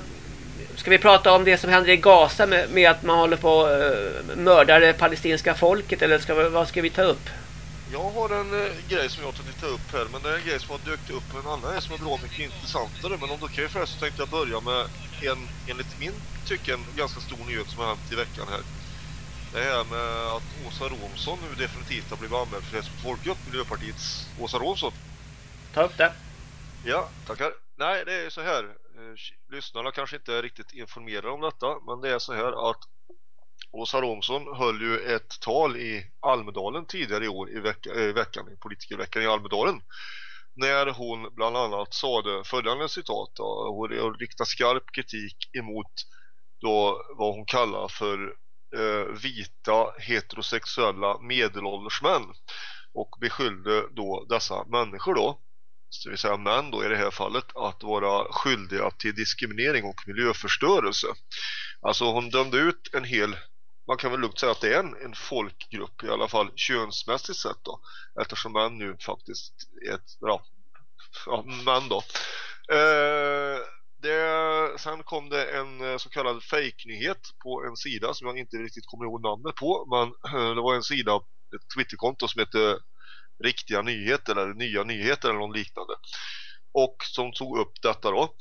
ska vi prata om det som händer i Gaza med, med att man håller på uh, mördar det palestinska folket? Eller ska vad ska vi ta upp? Jag har en eh, grej som jag tänkte ta upp här, men det är en grej som har dykt upp en annan grej som är bra mycket intressantare. Men om du kan förresten så tänkte jag börja med en, enligt min tycke, en ganska stor nyhet som har hänt i veckan här. Det här med att Åsa Romson nu definitivt har blivit anmäld för hets mot folkgrupp, Miljöpartiets Åsa Romson. Ta upp det. Ja, tackar. Nej, det är så här. eh, Lyssnarna kanske inte är riktigt informerade om detta, men det är så här att Åsa Romson höll ju ett tal i Almedalen tidigare i år i vecka, eh, veckan, i politikerveckan i Almedalen. När hon bland annat sade följande citat då, hon riktar skarp kritik emot då vad hon kallar för eh, vita heterosexuella medelålders män och beskyllde då dessa människor då det vill säga män då i det här fallet att vara skyldiga till diskriminering och miljöförstörelse. Alltså hon dömde ut en hel man kan väl lugnt säga att det är en, en folkgrupp i alla fall könsmässigt sett då eftersom män nu faktiskt är ett, ja, ja män då. Eh, det, sen kom det en eh, så kallad fake-nyhet på en sida som jag inte riktigt kommer ihåg namnet på men eh, det var en sida, ett Twitterkonto som heter riktiga nyheter eller nya nyheter eller något liknande. Och som tog upp detta då.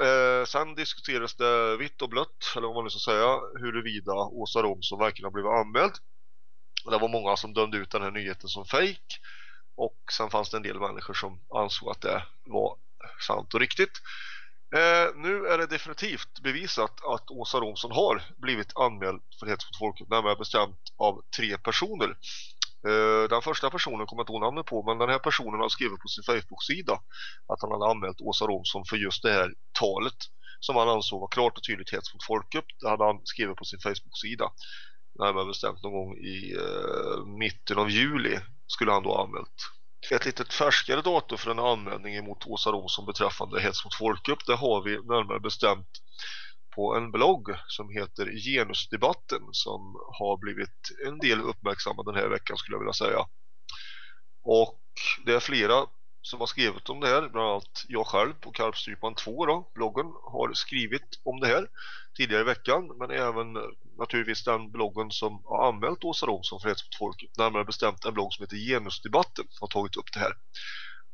Eh, sen diskuterades det vitt och blött, eller vad man nu ska säga, huruvida Åsa Romson verkligen har blivit anmäld. Det var många som dömde ut den här nyheten som fake och sen fanns det en del människor som ansåg att det var sant och riktigt. Eh, nu är det definitivt bevisat att Åsa Romson har blivit anmäld för hets mot folkgrupp, närmare bestämt av tre personer. Eh, Den första personen kommer jag inte ihåg namnet på men den här personen har skrivit på sin Facebook-sida att han hade anmält Åsa Romson för just det här talet som han ansåg var klart och tydligt hets mot folkgrupp. Det hade han skrivit på sin Facebook-sida. Närmare bestämt någon gång i eh, mitten av juli skulle han då ha anmält. Ett litet färskare datum för en anmälning mot Åsa Romson beträffande hets mot folkgrupp det har vi närmare bestämt på en blogg som heter Genusdebatten som har blivit en del uppmärksammad den här veckan skulle jag vilja säga. Och det är flera som har skrivit om det här, bland annat jag själv på Karpstrypan 2 då, bloggen har skrivit om det här tidigare i veckan men även naturligtvis den bloggen som har anmält Åsa Romson för hets mot folket, närmare bestämt en blogg som heter Genusdebatten har tagit upp det här.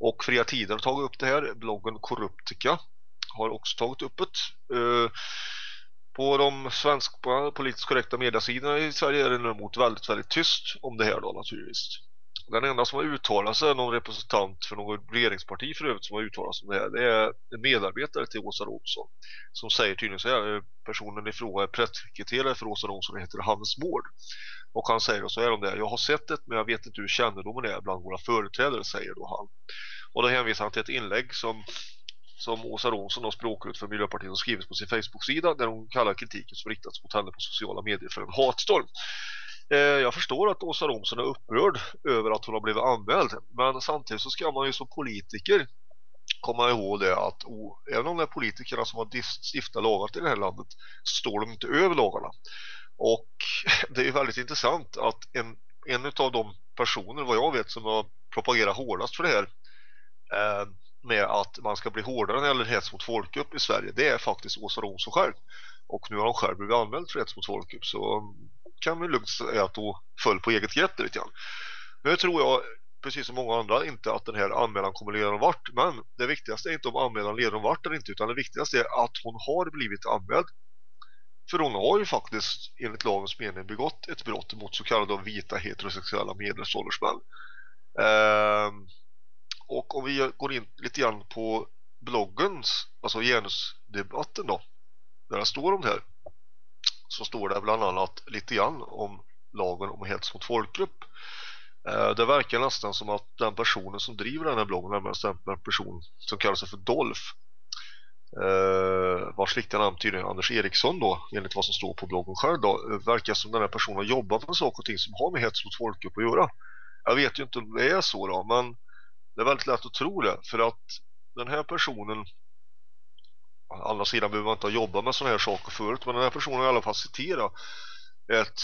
Och Fria Tider har tagit upp det här, bloggen Korruptika har också tagit upp det. Eh, på de svenska politiskt korrekta mediasidorna i Sverige är det däremot väldigt, väldigt tyst om det här då naturligtvis. Den enda som har uttalat sig, någon representant för något regeringsparti för övrigt som har uttalat sig om det här, det är en medarbetare till Åsa Romson som säger tydligen så här, eh, personen i fråga är presssekreterare för Åsa Romson och heter Hans Mård. Och han säger då så här om det här, jag har sett det men jag vet inte hur kännedomen är bland våra företrädare, säger då han. Och då hänvisar han till ett inlägg som som Åsa Romson och språkrut för Miljöpartiet har skrivit på sin Facebook-sida där hon kallar kritiken som riktats mot henne på sociala medier för en hatstorm. Eh, jag förstår att Åsa Romson är upprörd över att hon har blivit anmäld men samtidigt så ska man ju som politiker komma ihåg det att oh, även om det är politikerna som har stiftat lagar i det här landet så står de inte över lagarna. Och det är väldigt intressant att en, en av de personer vad jag vet som har propagerat hårdast för det här eh, med att man ska bli hårdare när det gäller hets mot folkgrupp i Sverige det är faktiskt Åsa Romson själv. Och nu har hon själv blivit anmäld för hets mot folkgrupp så kan vi lugnt säga att hon föll på eget grepp lite grann. Nu tror jag, precis som många andra, inte att den här anmälan kommer leda någon vart. Men det viktigaste är inte om anmälan leder någon vart eller inte utan det viktigaste är att hon har blivit anmäld. För hon har ju faktiskt enligt lagens mening begått ett brott mot så kallade vita heterosexuella medelålders Ehm, och om vi går in lite grann på bloggens, alltså genusdebatten då, där det står om det här, så står det bland annat lite grann om lagen om hets mot folkgrupp. Eh, det verkar nästan som att den personen som driver den här bloggen, nämligen en person som kallar sig för Dolph, eh, vars riktiga namn tydligen Anders Eriksson då, enligt vad som står på bloggen själv då, eh, verkar som den här personen har jobbat med saker och ting som har med hets mot folkgrupp att göra. Jag vet ju inte om det är så då, men det är väldigt lätt att tro det för att den här personen å andra sidan behöver man inte ha jobbat med sådana här saker förut men den här personen har i alla fall citerat ett,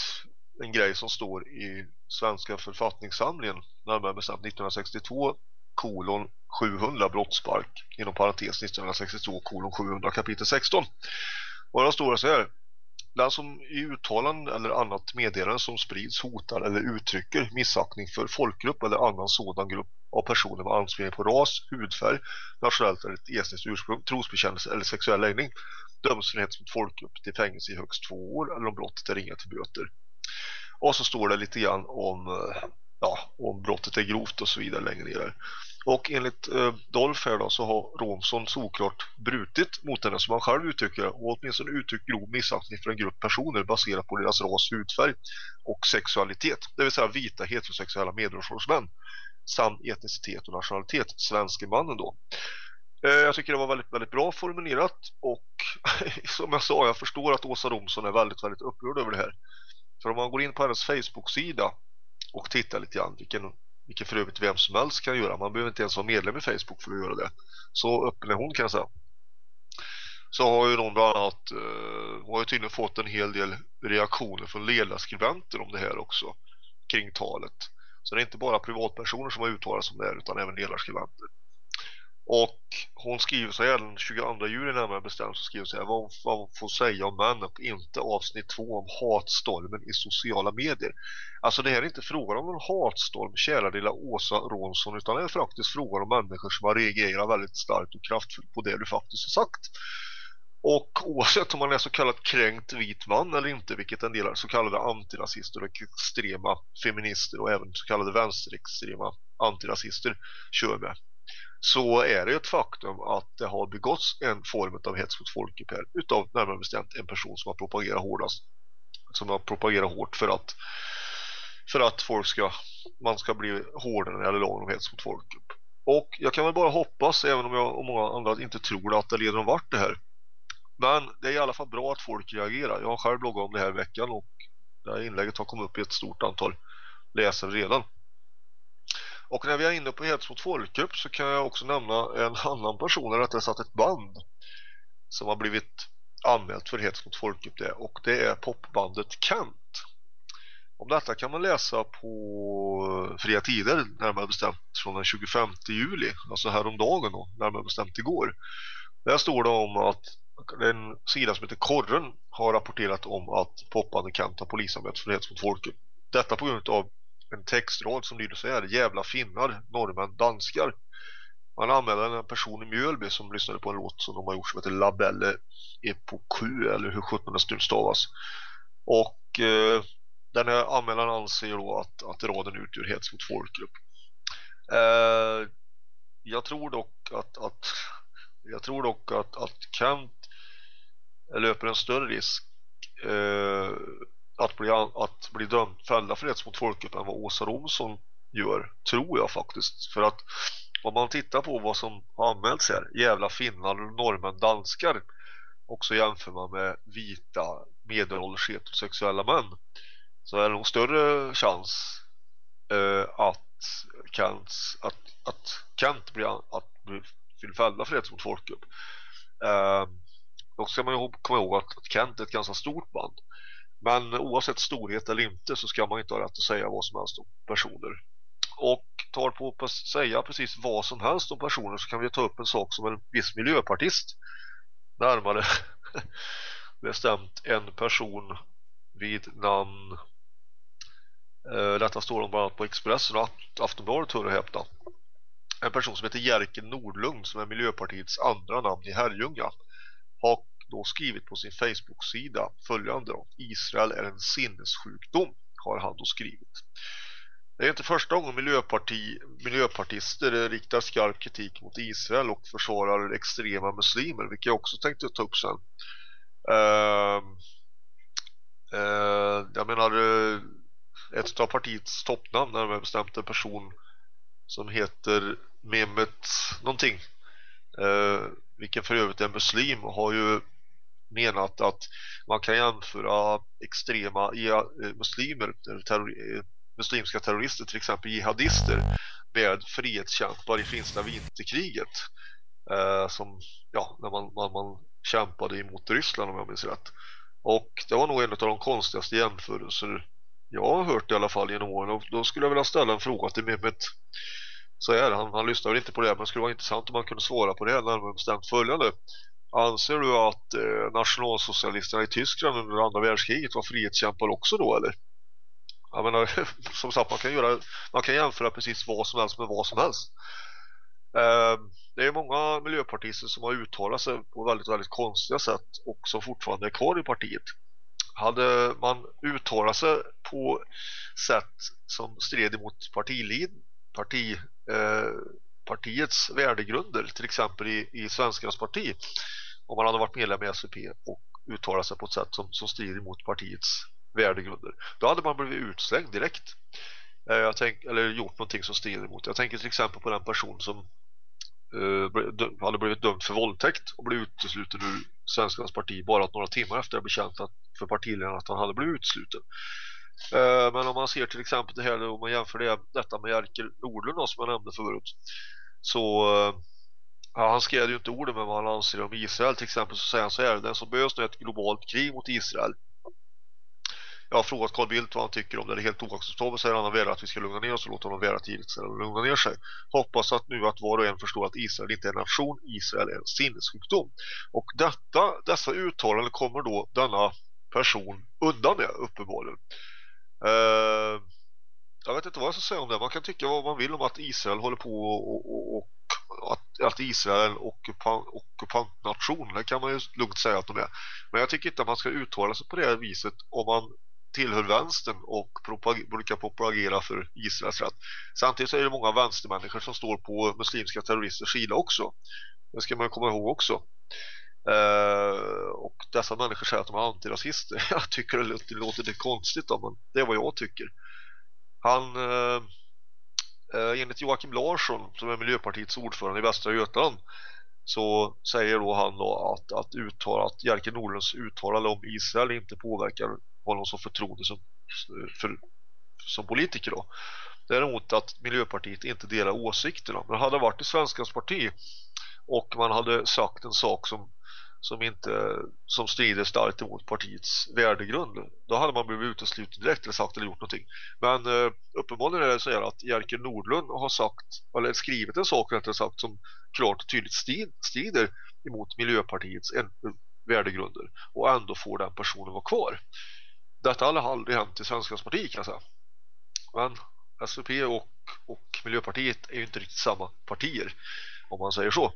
en grej som står i svenska författningssamlingen närmare bestämt 1962 kolon 700 brottsbalk inom parentes 1962 kolon 700 kapitel 16 och då står det så här den som i uttalanden eller annat meddelande som sprids hotar eller uttrycker missaktning för folkgrupp eller annan sådan grupp av personer med anspelning på ras, hudfärg, nationellt eller etniskt ursprung, trosbekännelse eller sexuell läggning döms för hets mot folkgrupp till fängelse i högst två år eller om brottet är ringa till böter. Och så står det lite grann om, eh, ja, om brottet är grovt och så vidare längre ner. Och enligt eh, Dolph här då så har Romson såklart brutit mot henne som han själv uttrycker och åtminstone uttryckt grov missaktning för en grupp personer baserat på deras ras, hudfärg och sexualitet. Det vill säga vita heterosexuella medelålders samt etnicitet och nationalitet, svenske mannen då. Eh, jag tycker det var väldigt, väldigt bra formulerat och som jag sa, jag förstår att Åsa Romson är väldigt, väldigt upprörd över det här. För om man går in på hennes Facebook-sida och tittar lite grann, vilken vilket för övrigt vem som helst kan göra. Man behöver inte ens vara medlem i Facebook för att göra det. Så öppen är hon kan jag säga. Så har ju någon bland annat uh, har ju tydligen fått en hel del reaktioner från ledarskribenter om det här också kring talet. Så det är inte bara privatpersoner som har uttalat sig om det här utan även ledarskribenter. Och hon skriver så här den 22 juli närmare bestämt så skriver så här vad hon, vad hon får säga om män och inte avsnitt 2 om hatstormen i sociala medier. Alltså det här är inte frågan om någon hatstorm, kära lilla Åsa Rånsson utan det är faktiskt frågan om människor som har reagerat väldigt starkt och kraftfullt på det du faktiskt har sagt. Och oavsett om man är så kallat kränkt vit man eller inte, vilket en del så kallade antirasister och extrema feminister och även så kallade vänsterextrema antirasister kör med så är det ett faktum att det har begåtts en form av hets mot folkgrupp här utav närmare bestämt en person som har propagerat hårdast som har propagerat hårt för att för att folk ska man ska bli hårdare när det gäller lagen om hets mot folkgrupp. Och jag kan väl bara hoppas, även om jag och många andra inte tror att det leder någon vart det här. Men det är i alla fall bra att folk reagerar. Jag har själv bloggat om det här veckan och det här inlägget har kommit upp i ett stort antal läsare redan. Och när vi är inne på hets mot folkgrupp så kan jag också nämna en annan person, eller rättare sagt ett band som har blivit anmält för hets mot folkgrupp det, och det är popbandet Kent. Om detta kan man läsa på Fria Tider, närmare bestämt från den 25 juli, alltså häromdagen då, närmare bestämt igår. Där står det om att en sida som heter Korren har rapporterat om att popbandet Kent har polisanmälts för hets mot folkgrupp. Detta på grund av en textrad som lyder så här Jävla finnar, norrmän, danskar. Man anmäler en person i Mjölby som lyssnade på en låt som de har gjort som heter Labelle Epoku eller hur 17 stund stavas. Och eh, den här anmälan anser då att, att raden utgör hets mot folkgrupp. Eh, jag tror dock att, att jag tror dock att, att Kent löper en större risk eh, att bli, att bli dömd fällda för hets mot folkgrupp än vad Åsa Romson gör, tror jag faktiskt. För att om man tittar på vad som anmälts här, jävla finnar, norrmän, danskar och så jämför man med vita medelålders heterosexuella män så är det nog större chans eh, att Kent, att, att Kent blir, att bli fällda för hets mot folkgrupp. Eh, då ska man ju komma ihåg att, att Kent är ett ganska stort band. Men oavsett storhet eller inte så ska man inte ha rätt att säga vad som helst om personer. och tar på att säga precis vad som helst om personer så kan vi ta upp en sak som en viss miljöpartist närmare bestämt en person vid namn eh, detta står de bara på Expressen och Aftonbladet hör och häpna en person som heter Jerker Nordlund som är Miljöpartiets andra namn i Herrljunga har då skrivit på sin Facebook-sida följande Israel är en sinnessjukdom har han då skrivit. Det är inte första gången miljöparti, miljöpartister riktar skarp kritik mot Israel och försvarar extrema muslimer, vilket jag också tänkte ta upp sen. Uh, uh, jag menar, uh, ett av partiets toppnamn, närmare bestämt en person som heter Mehmet någonting, uh, vilken för övrigt är muslim, har ju menat att man kan jämföra extrema eh, muslimer, terror, eh, muslimska terrorister, till exempel jihadister med frihetskämpar i finska vinterkriget eh, som, ja, när man, man, man kämpade emot Ryssland om jag minns rätt. Och det var nog en av de konstigaste jämförelser jag har hört i alla fall genom åren och då skulle jag vilja ställa en fråga till Mehmet så är det, han, han lyssnar väl inte på det men det skulle vara intressant om man kunde svara på det närmare bestämt följande Anser du att eh, nationalsocialisterna i Tyskland under andra världskriget var frihetskämpar också då eller? Jag menar, som sagt, man kan, göra, man kan jämföra precis vad som helst med vad som helst. Eh, det är många miljöpartister som har uttalat sig på väldigt, väldigt konstiga sätt och som fortfarande är kvar i partiet. Hade man uttalat sig på sätt som stred emot partilid, parti, eh, partiets värdegrunder, till exempel i, i Svenskarnas parti, om man hade varit medlem i SVP och uttalat sig på ett sätt som, som strider mot partiets värdegrunder. Då hade man blivit utslängd direkt. Eh, jag tänk, eller gjort någonting som strider mot. Jag tänker till exempel på den person som eh, hade blivit dömd för våldtäkt och blev utesluten ur Svenskarnas parti bara några timmar efter att det blev känt att, för partiledaren att han hade blivit utesluten. Eh, men om man ser till exempel det här om man jämför det, detta med Jerker Nordlund som jag nämnde förut så eh, ja, han skrev ju inte orden med vad han anser om Israel till exempel så säger han så här den som behövs nu ett globalt krig mot Israel jag har frågat Carl Bildt vad han tycker om det. Det är helt oacceptabelt, säger han. Han vägrar att vi ska lugna ner oss och låta honom vära tidigt och lugna ner sig. Hoppas att nu att var och en förstår att Israel inte är en nation, Israel är en sinnessjukdom. Och detta, dessa uttalanden kommer då denna person undan med, uppenbarligen. Uh, jag vet inte vad jag ska säga om det. Man kan tycka vad man vill om att Israel håller på och, och, och att, att Israel är en ockupant, ockupantnation. Det kan man ju lugnt säga att de är. Men jag tycker inte att man ska uttala sig på det här viset om man tillhör vänstern och propag brukar propagera för Israels rätt. Samtidigt så är det många vänstermänniskor som står på muslimska terroristers sida också. Det ska man komma ihåg också. Uh, och dessa människor säger att de är antirasister. Jag tycker det låter, det låter lite konstigt då, men det är vad jag tycker. Han, uh, uh, enligt Joakim Larsson som är Miljöpartiets ordförande i Västra Götaland så säger då han då att, att, uttala, att Jerker Nordlunds uttalande om Israel inte påverkar honom som förtroende som, för, som politiker då. Däremot att Miljöpartiet inte delar åsikterna. Men hade varit i Svenskans parti och man hade sagt en sak som, som inte som strider starkt emot partiets värdegrund då hade man blivit utesluten direkt eller sagt eller gjort någonting. Men eh, uppenbarligen är det så här att Jerker Nordlund har sagt eller skrivit en sak rättare sagt som klart och tydligt strider emot Miljöpartiets värdegrunder och ändå får den personen vara kvar. Detta har aldrig hänt i Svenskans parti kan jag säga. Men SVP och, och Miljöpartiet är ju inte riktigt samma partier om man säger så.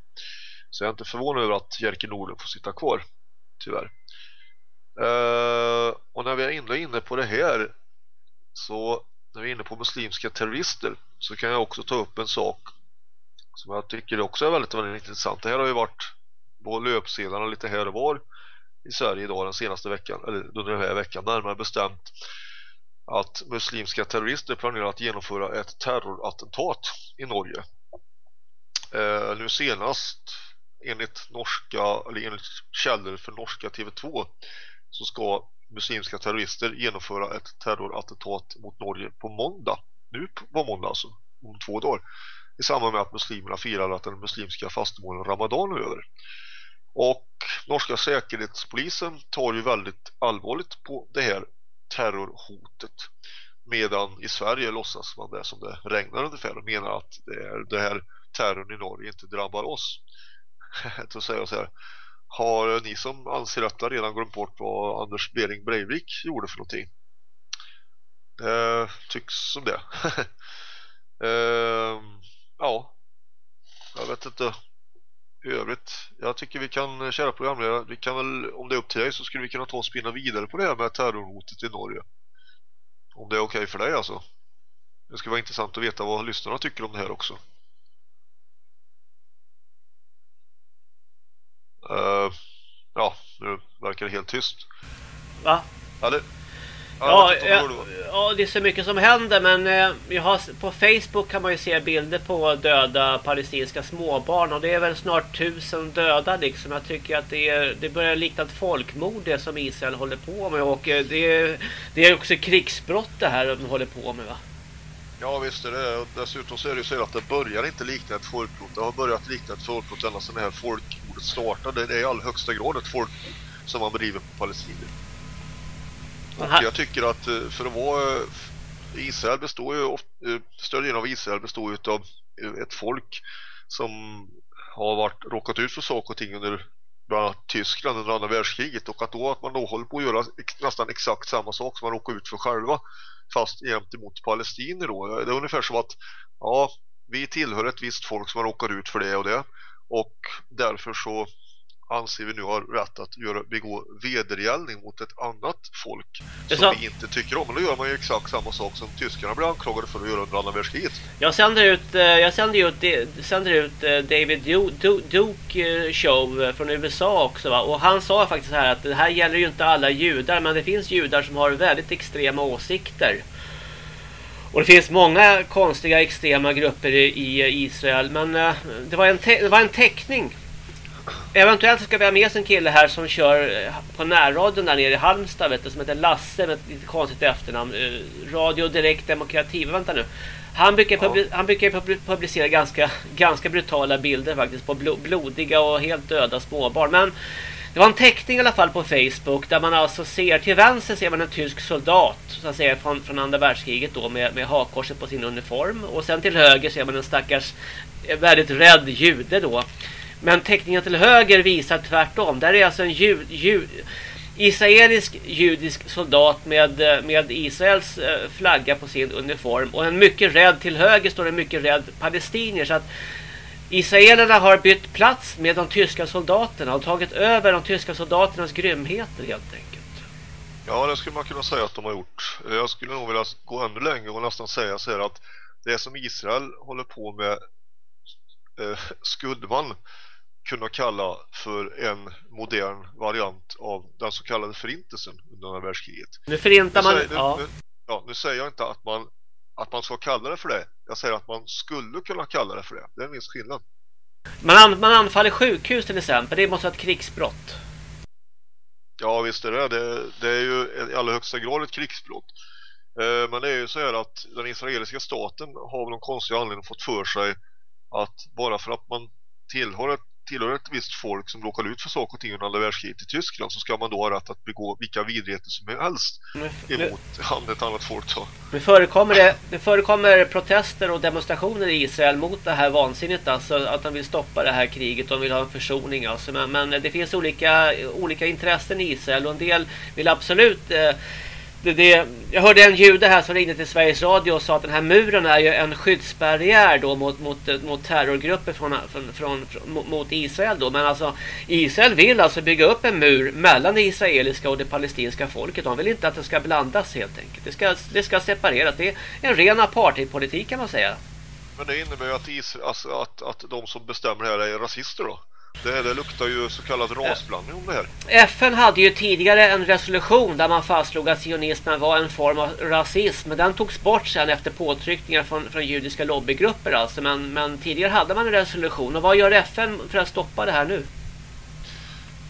Så jag är inte förvånad över att Jerker Norden får sitta kvar, tyvärr. Uh, och när vi är inne, inne på det här så när vi är inne på muslimska terrorister så kan jag också ta upp en sak som jag tycker också är väldigt, väldigt intressant. Det här har ju varit på löpsedlarna lite här och var i Sverige idag den senaste veckan eller under den här veckan närmare bestämt att muslimska terrorister planerar att genomföra ett terrorattentat i Norge. Eh, nu senast enligt norska eller enligt källor för norska TV2 så ska muslimska terrorister genomföra ett terrorattentat mot Norge på måndag. Nu på måndag alltså, om två dagar. I samband med att muslimerna firar att den muslimska fastemålen Ramadan är över. Och norska säkerhetspolisen tar ju väldigt allvarligt på det här terrorhotet. Medan i Sverige låtsas man det som det regnar ungefär och menar att det, är, det här terrorn i Norge inte drabbar oss. Då säger jag så här. Har ni som anser detta redan glömt bort vad Anders Bering Breivik gjorde för någonting? Eh, tycks som det. eh, ja, jag vet inte. I övrigt, jag tycker vi kan, eh, kära programledare, vi kan väl, om det är upp till dig så skulle vi kunna ta och spinna vidare på det här med terrorhotet i Norge. Om det är okej för dig alltså. Det skulle vara intressant att veta vad lyssnarna tycker om det här också. Uh, ja, nu verkar det helt tyst. Va? Ja, det, Ja, jag ja, det ja, är så mycket som händer men eh, jag har, på Facebook kan man ju se bilder på döda palestinska småbarn och det är väl snart tusen döda liksom. Jag tycker att det, är, det börjar likna ett folkmord det som Israel håller på med och eh, det är, det är också krigsbrott det här de håller på med va? Ja visst är det dessutom så är det ju så att det börjar inte likna ett folkmord. Det har börjat likna ett folkmord ända sedan det här folkmordet startade. Det är i allra högsta grad ett folkmord som man bedriver på palestinier. Och jag tycker att eh, för att vara eh, Israel består ju eh, större delen av Israel består ju av ett folk som har varit, råkat ut för saker och ting under bland annat Tyskland under andra världskriget och att då att man då håller på att göra nästan exakt samma sak som man råkar ut för själva fast gentemot palestinier då. Det är ungefär som att ja, vi tillhör ett visst folk som har råkat ut för det och det och därför så anser vi nu har rätt att göra, begå vedergällning mot ett annat folk som så- vi inte tycker om. Men då gör man ju exakt samma sak som tyskarna blev anklagade för att göra under andra världskriget. Jag sänder ut, eh, jag sänder ut, de- sänder ut eh, David Du- Du- Duke eh, show från USA också va? Och han sa faktiskt här att det här gäller ju inte alla judar men det finns judar som har väldigt extrema åsikter. Och det finns många konstiga extrema grupper i, Israel men eh, det, var en te- det var en teckning. Eventuellt ska vi ha med oss en kille här som kör eh, på närradion där nere i Halmstad vet du, som heter Lasse med ett lite konstigt efternamn. Eh, Radio Direkt Demokrati. Vänta nu. Han brukar, publi- han brukar publi- publicera ganska, ganska brutala bilder faktiskt på blo- blodiga och helt döda småbarn. Men det var en teckning i alla fall på Facebook där man alltså ser till vänster ser man en tysk soldat så att säga från, från andra världskriget då med, med hakkorset på sin uniform och sen till höger ser man en stackars eh, väldigt rädd jude då. Men teckningen till höger visar tvärtom. Där är alltså en jud, jud, israelisk judisk soldat med, eh, med Israels eh, flagga på sin uniform. Och en mycket rädd till höger står en mycket rädd palestinier. Så att israelerna har bytt plats med de tyska soldaterna och tagit över de tyska soldaternas grymheter helt enkelt. Ja, det skulle man kunna säga att de har gjort. Jag skulle nog vilja gå ännu längre och nästan säga så här att det som Israel håller på med eh, skulle man kunna kalla för en modern variant av den så kallade förintelsen under andra världskriget. Nu förintar Nu man... säger, nu, Ja. nu, ja, nu säger jag inte att man, att man ska kalla det för det. Jag säger att man skulle kunna kalla det för det. Det är en viss skillnad. Man, an, man anfaller sjukhus till exempel. Det måste vara ett krigsbrott. Ja visst är det det. Det är ju i allra högsta grad ett krigsbrott. Eh, Men det är ju så här att den israeliska staten har av någon konstig anledning fått för sig att bara för att man tillhör ett, tillhör ett visst folk som råkar ut för saker och ting under andra världskriget i Tyskland så ska man då ha rätt att begå vilka vidrigheter som helst Nu, nu, emot ett annat folk då. nu förekommer det, det förekommer protester och demonstrationer i Israel mot det här vansinnet. Alltså att de vill stoppa det här kriget. De vill ha en försoning. Alltså. Men, men det finns olika, olika intressen i Israel och en del vill absolut eh, det, det, jag hörde en jude här som ringde till Sveriges Radio och sa att den här muren är ju en skyddsbarriär då mot, mot, mot terrorgrupper från, från, från, från, mot- Israel då. Men alltså Israel vill alltså bygga upp en mur mellan det israeliska och det palestinska folket. De vill inte att det ska blandas helt enkelt. Det ska, det ska separeras. Det är en ren apartheidpolitik kan man säga. Men det innebär ju att, Israel, alltså att, att de som bestämmer det här är rasister då. Det, det luktar ju så kallad rasblandning om det här. FN hade ju tidigare en resolution där man fastslog att sionismen var en form av rasism. Men den togs bort sen efter påtryckningar från, från judiska lobbygrupper. Alltså. Men, men tidigare hade man en resolution. Och vad gör FN för att stoppa det här nu?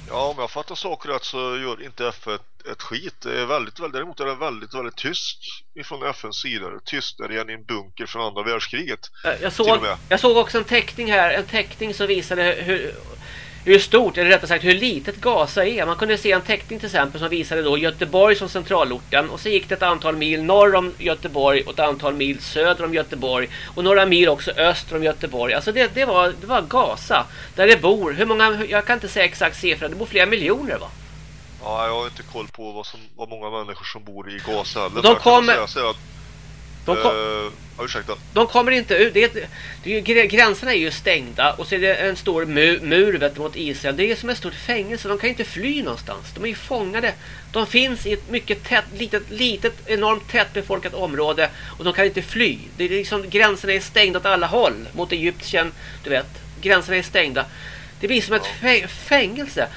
Ja, om jag fattar saker rätt så gör inte FN ett, skit. Det är väldigt, väldigt, däremot är det väldigt, väldigt tyst ifrån FNs sida. Tystare än i en bunker från andra världskriget. Jag såg, jag såg också en teckning här. En teckning som visade hur, hur stort, eller rättare sagt hur litet Gaza är. Man kunde se en teckning till exempel som visade då Göteborg som centralorten. Och så gick det ett antal mil norr om Göteborg och ett antal mil söder om Göteborg. Och några mil också öster om Göteborg. Alltså det, det, var, det var Gaza. Där det bor, hur många, jag kan inte säga exakt siffra, det bor flera miljoner va? Ja, jag har inte koll på vad, som, vad många människor som bor i Gaza heller. De kommer- säga att, De kom, eh, ja, ursäkta. De kommer inte ut. Det är, det är gränserna är ju stängda och så är det en stor mur, mur mot Israel. Det är som ett stort fängelse. De kan inte fly någonstans. De är ju fångade. De finns i ett mycket tätt, litet, litet, enormt tättbefolkat område och de kan inte fly. Det är liksom, gränserna är stängda åt alla håll. Mot Egypten, du vet. Gränserna är stängda. Det blir som ett fä- fängelse.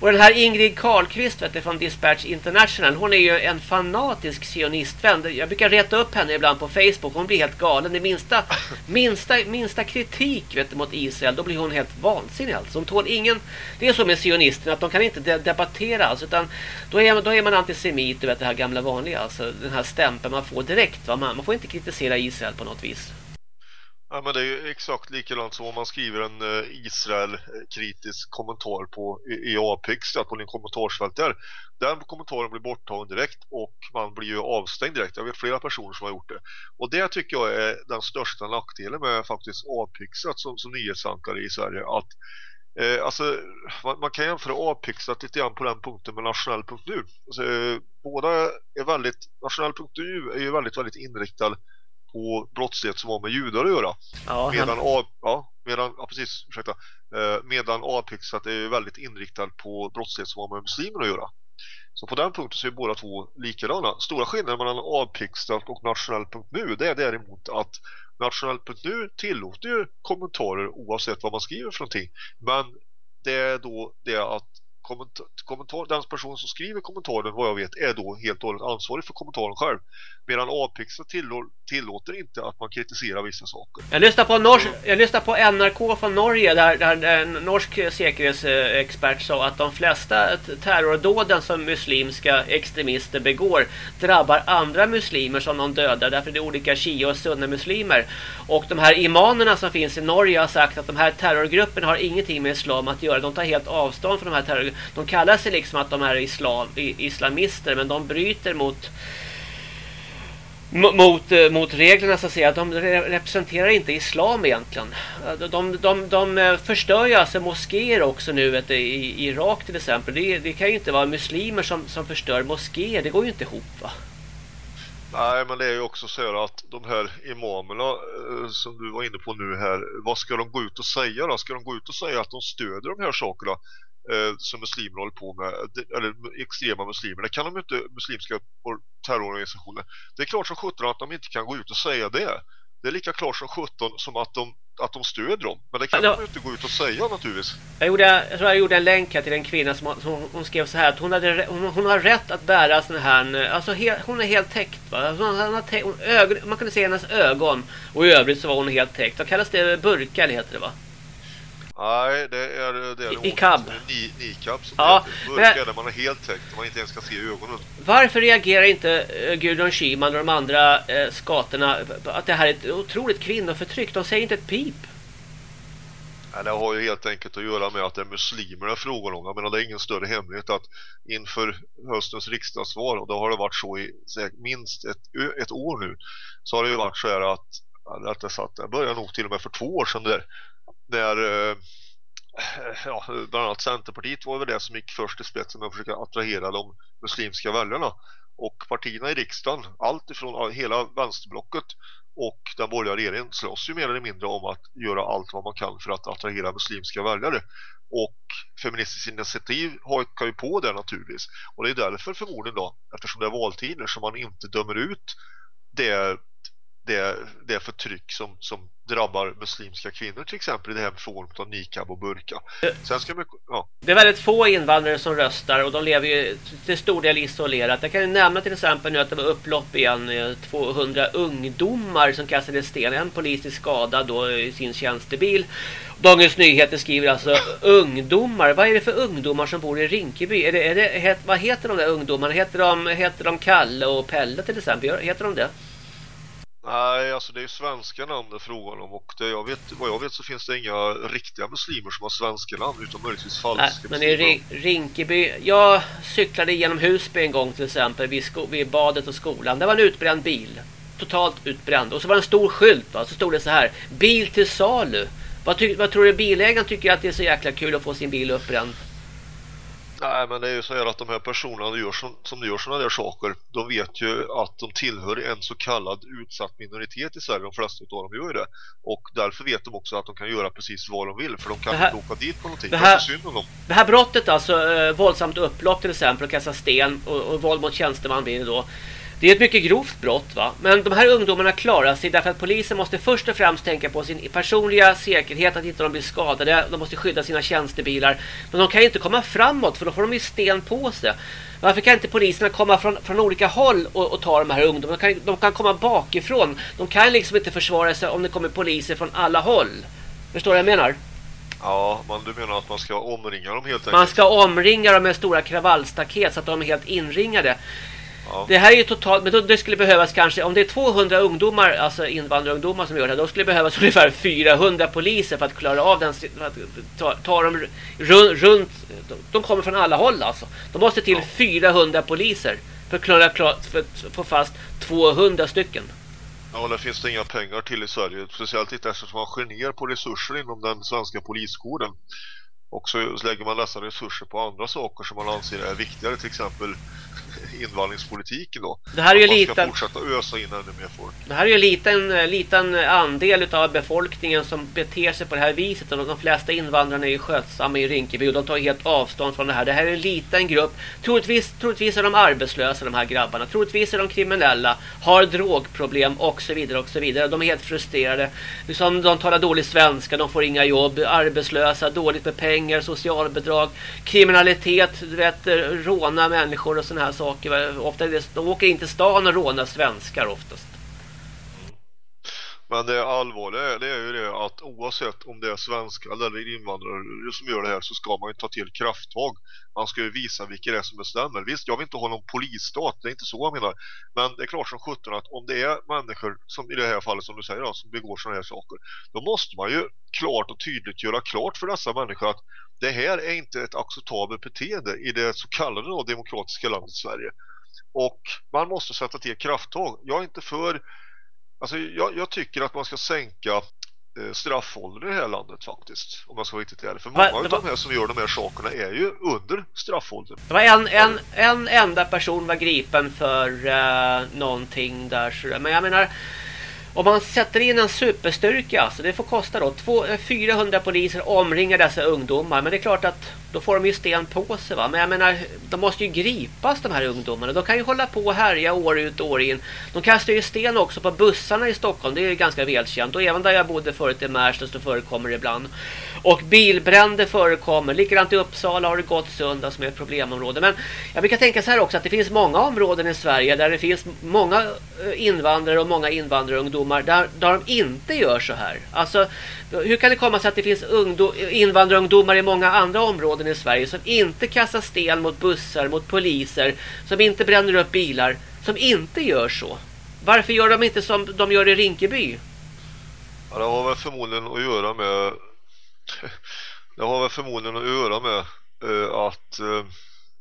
Och den här Ingrid Carlqvist vet du, från Dispatch International. Hon är ju en fanatisk sionistvän. Jag brukar reta upp henne ibland på Facebook. Hon blir helt galen. Det minsta, minsta, minsta kritik vet du, mot Israel. Då blir hon helt vansinnig. Alltså. Hon tål ingen... Det är så med sionisterna att de kan inte de debattera. Alltså, utan då, är, då är man antisemit. Du vet det här gamla vanliga. Alltså, den här stämpeln man får direkt. Va? Man, man får inte kritisera Israel på något vis. Ja, men det är ju exakt likadant som om man skriver en eh, Israel-kritisk kommentar på, e- i, i Apex, att på din kommentarsfält där. Den kommentaren blir borttagen direkt och man blir ju avstängd direkt. Jag vet flera personer som har gjort det. Och det tycker jag är den största nackdelen med faktiskt Apixat som, som nyhetsankare i Sverige. Att Eh, alltså, man, man kan jämföra Apixat lite grann på den punkten med nationell.nu. Alltså, eh, båda är väldigt, nationell.nu är ju väldigt, väldigt inriktad på brottslighet som har med judar att göra. Ja, Medan, A, ja, medan, ja precis, ursäkta. Eh, medan Apixat är ju väldigt inriktad på brottslighet som har med muslimer att göra. Så på den punkten så är båda två likadana. Stora skillnader mellan Apixat och nationell.nu det är däremot att nationell.nu tillåter ju kommentarer oavsett vad man skriver för någonting. Men det är då det att kommentar, kommentar, den person som skriver kommentaren vad jag vet är då helt och hållet ansvarig för kommentaren själv. Medan Apixat tillå, tillåter inte att man kritiserar vissa saker. Jag lyssnar på, Nors jag lyssnar på NRK från Norge där, där en norsk säkerhetsexpert sa att de flesta terrordåden som muslimska extremister begår drabbar andra muslimer som de dödar därför det är olika shia och sunna muslimer. Och de här imanerna som finns i Norge har sagt att de här terrorgrupperna har ingenting med islam att göra. De tar helt avstånd från de här terrorgrupperna. De kallar sig liksom att de är islam, islamister men de bryter mot mot, eh, mot reglerna så att säga. De representerar inte islam egentligen. Eh, de, de, de, eh, förstör ju alltså moskéer också nu vet du, i, Irak till exempel. Det, det kan ju inte vara muslimer som, som förstör moskéer. Det går ju inte ihop va? Nej, men det är ju också så här att de här imamerna som du var inne på nu här, vad ska de gå ut och säga då? Ska de gå ut och säga att de stöder de här sakerna eh, som muslimer håller på med, eller extrema muslimer? Det kan de inte, muslimska or- terrororganisationer. Det är klart som sjutton att de inte kan gå ut och säga det. Det är lika klart som sjutton som att de, att de stöder dem. Men det kan Ja. de ju inte gå ut och säga naturligtvis. Jag, gjorde, jag tror jag gjorde en länk här till en kvinna som, som hon skrev så här att hon, hade, hon, hon har rätt att bära sån här, alltså he, hon är helt täckt va? Hon, hon hon, ögon, man kunde se hennes ögon och i övrigt så var hon helt täckt. Vad kallas det? Burka eller heter det va? Nej, det är det är cab. Ni, nikab som Ja, det heter. men- Burkar där man är helt täckt, man inte ens kan se ögonen. Varför reagerar inte eh, Gudrun Schyman och de andra eh, skatorna att det här är ett otroligt kvinnoförtryck? De säger inte ett pip. Ja, det har ju helt enkelt att göra med att det är muslimer det är frågan om. Jag menar, det är ingen större hemlighet att inför höstens riksdagsval, och då har det varit så i minst ett, ett år nu, så har det ju varit så här att, ja, rättare sagt, det började nog till och med för två år sedan där, där eh, ja, bland annat Centerpartiet var väl det som gick först i spetsen med att försöka attrahera de muslimska väljarna. Och partierna i riksdagen, allt ifrån hela vänsterblocket och den borgerliga regeringen slåss ju mer eller mindre om att göra allt vad man kan för att attrahera muslimska väljare. Och Feministiskt initiativ hakar ju på det naturligtvis. Och det är därför förmodligen då, eftersom det är valtider, som man inte dömer ut det, det, det förtryck som, som drabbar muslimska kvinnor till exempel i det här form av nikab och burka. Sen ska man, ja, Det är väldigt få invandrare som röstar och de lever ju till stor del isolerat. Jag kan ju nämna till exempel nu att det var upplopp igen. eh, 200 ungdomar som kastade sten. En polis är skadad då i sin tjänstebil. Dagens Nyheter skriver alltså ungdomar. Vad är det för ungdomar som bor i Rinkeby? Är det, är det, vad heter de där ungdomarna? Heter de, heter de Kalle och Pelle till exempel? Heter de det? Nej, alltså det är ju svenska namn det frågan om och det jag vet, vad jag vet så finns det inga riktiga muslimer som har svenska namn utan möjligtvis falska Nej, men i muslimer. Ri- Rinkeby, jag cyklade genom Husby en gång till exempel vid, vid badet och skolan. Det var en utbränd bil. Totalt utbränd. Och så var det en stor skylt va? så stod det så här. Bil till salu. Vad, vad tror du bilägaren tycker att det är så jäkla kul att få sin bil uppbränd? Nej, men det är ju så här att de här personerna gör som, som gör sådana där saker, de vet ju att de tillhör en så kallad utsatt minoritet i Sverige, de flesta av dem gör det. Och därför vet de också att de kan göra precis vad de vill, för de kan Det här- inte åka dit på någonting. det Det här- är så synd om dem. Det här brottet alltså, eh, våldsamt upplopp till exempel och kasta sten och, och våld mot tjänsteman blir det då. Det är ett mycket grovt brott va. Men de här ungdomarna klarar sig därför att polisen måste först och främst tänka på sin personliga säkerhet, att inte de blir skadade. De måste skydda sina tjänstebilar. Men de kan inte komma framåt för då får de ju sten på sig. Varför kan inte poliserna komma från, från olika håll och, och ta de här ungdomarna? De kan, de kan komma bakifrån. De kan liksom inte försvara sig om det kommer poliser från alla håll. Förstår du vad jag menar? Ja, men du menar att man ska omringa dem helt Man enkelt? ska omringa dem med stora kravallstaket så att de är helt inringade. Ja. Det här är ju totalt, men då, det skulle behövas kanske, om det är 200 ungdomar, alltså invandrarungdomar som gör det här, då skulle det behövas ungefär 400 poliser för att klara av den, för att ta, ta dem runt, runt de, de kommer från alla håll alltså. De måste till 400 poliser för att klara, klara för att få fast 200 stycken. Ja, det finns det inga pengar till i Sverige. Speciellt inte eftersom man skär ner på resurser inom den svenska poliskåren. Och så lägger man dessa resurser på andra saker som man anser är viktigare, till exempel invandringspolitiken då. Det här är ju man lite- ska fortsätta ösa in ännu mer folk. Det här är ju en liten, eh, liten andel av befolkningen som beter sig på det här viset. Och de flesta invandrarna är ju skötsamma i Rinkeby och de tar helt avstånd från det här. Det här är en liten grupp. Troligtvis, troligtvis är de arbetslösa de här grabbarna. Troligtvis är de kriminella, har drogproblem och så vidare och så vidare. De är helt frustrerade. Liksom, de talar dålig svenska, de får inga jobb, arbetslösa, dåligt med pengar, socialbidrag, kriminalitet, du vet, eh, råna människor och sådana här saker. Ofta är det, de åker in till stan och rånar svenskar oftast. Men det allvarliga är, det är ju det att oavsett om det är svenskar eller invandrare som gör det här så ska man ju ta till krafttag. Man ska ju visa vilka det är som bestämmer. Visst, jag vill inte ha någon polisstat, det är inte så jag menar. Men det är klart som sjutton att om det är människor som i det här fallet som du säger då, som begår sådana här saker. Då måste man ju klart och tydligt göra klart för dessa människor att det här är inte ett acceptabelt beteende i det så kallade då, demokratiska landet Sverige. Och man måste sätta till krafttag. Jag är inte för Alltså jag, jag tycker att man ska sänka eh, straffåldern i det här landet faktiskt. Om man ska vara riktigt ärlig. För många av de här som gör de här sakerna är ju under straffåldern. Det var en, en, en enda person var gripen för uh, någonting där. Men jag menar, om man sätter in en superstyrka, alltså det får kosta då två, 400 poliser omringar dessa ungdomar. Men det är klart att då får de ju sten på sig va. Men jag menar, de måste ju gripas de här ungdomarna. De kan ju hålla på och härja år ut och år in. De kastar ju sten också på bussarna i Stockholm. Det är ju ganska välkänt. Och även där jag bodde förut i Märsta så förekommer det ibland. Och bilbränder förekommer. Likadant i Uppsala har det gått söndag som är ett problemområde. Men jag brukar tänka så här också att det finns många områden i Sverige där det finns många eh, invandrare och många invandrarungdomar där, där de inte gör så här. Alltså hur kan det komma sig att det finns invandrarungdomar i många andra områden i Sverige som inte kastar sten mot bussar, mot poliser, som inte bränner upp bilar, som inte gör så? Varför gör de inte som de gör i Rinkeby? Ja, det har väl förmodligen att göra med Det har väl förmodligen att göra med eh, att eh,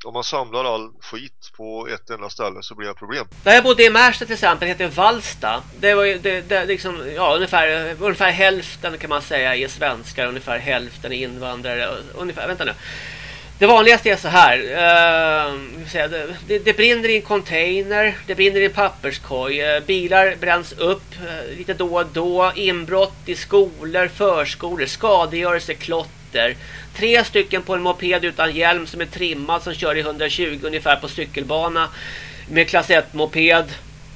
om man samlar all skit på ett enda ställe så blir det problem. Där jag bodde i Märsta till exempel heter Valsta. Det var ju det, det, liksom, ja, ungefär, ungefär hälften kan man säga är svenskar, ungefär hälften är invandrare. Ungefär, vänta nu. Det vanligaste är så här. Eh, säga, det, det, brinner i en container, det brinner i en papperskorg. Eh, bilar bränns upp eh, lite då och då. Inbrott i skolor, förskolor, skadegörelse, klotter. Tre stycken på en moped utan hjälm som är trimmad som kör i 120 ungefär på cykelbana. Med klass 1 moped.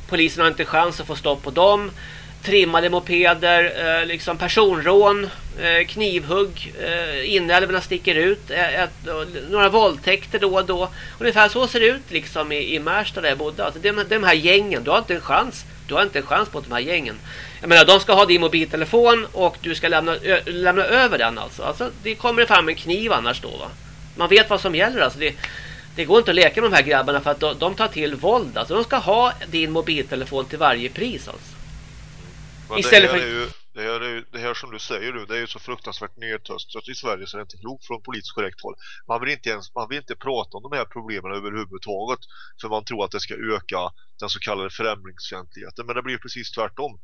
Polisen har inte chans att få stopp på dem. Trimmade mopeder, eh, liksom personrån, eh, knivhugg, eh, inälvorna sticker ut, eh, ett, några våldtäkter då och då. Ungefär så ser det ut liksom i, i Märsta där jag bodde. Alltså, det, de- de här gängen, du har inte en chans. Du har inte en chans mot de här gängen. Jag menar, de ska ha din mobiltelefon och du ska lämna, ö, lämna över den alltså. alltså. Det kommer fram en kniv annars då va. Man vet vad som gäller alltså. Det, det går inte att leka med de här grabbarna för att de, de tar till våld. Alltså de ska ha din mobiltelefon till varje pris alltså. Men Istället det, här för- är ju, det, här är ju, det här som du säger nu, det är ju så fruktansvärt nedtöstat i Sverige så det är inte klokt från politiskt korrekt håll. Man vill inte ens, man vill inte prata om de här problemen överhuvudtaget för man tror att det ska öka den så kallade främlingsfientligheten. Men det blir precis tvärtom.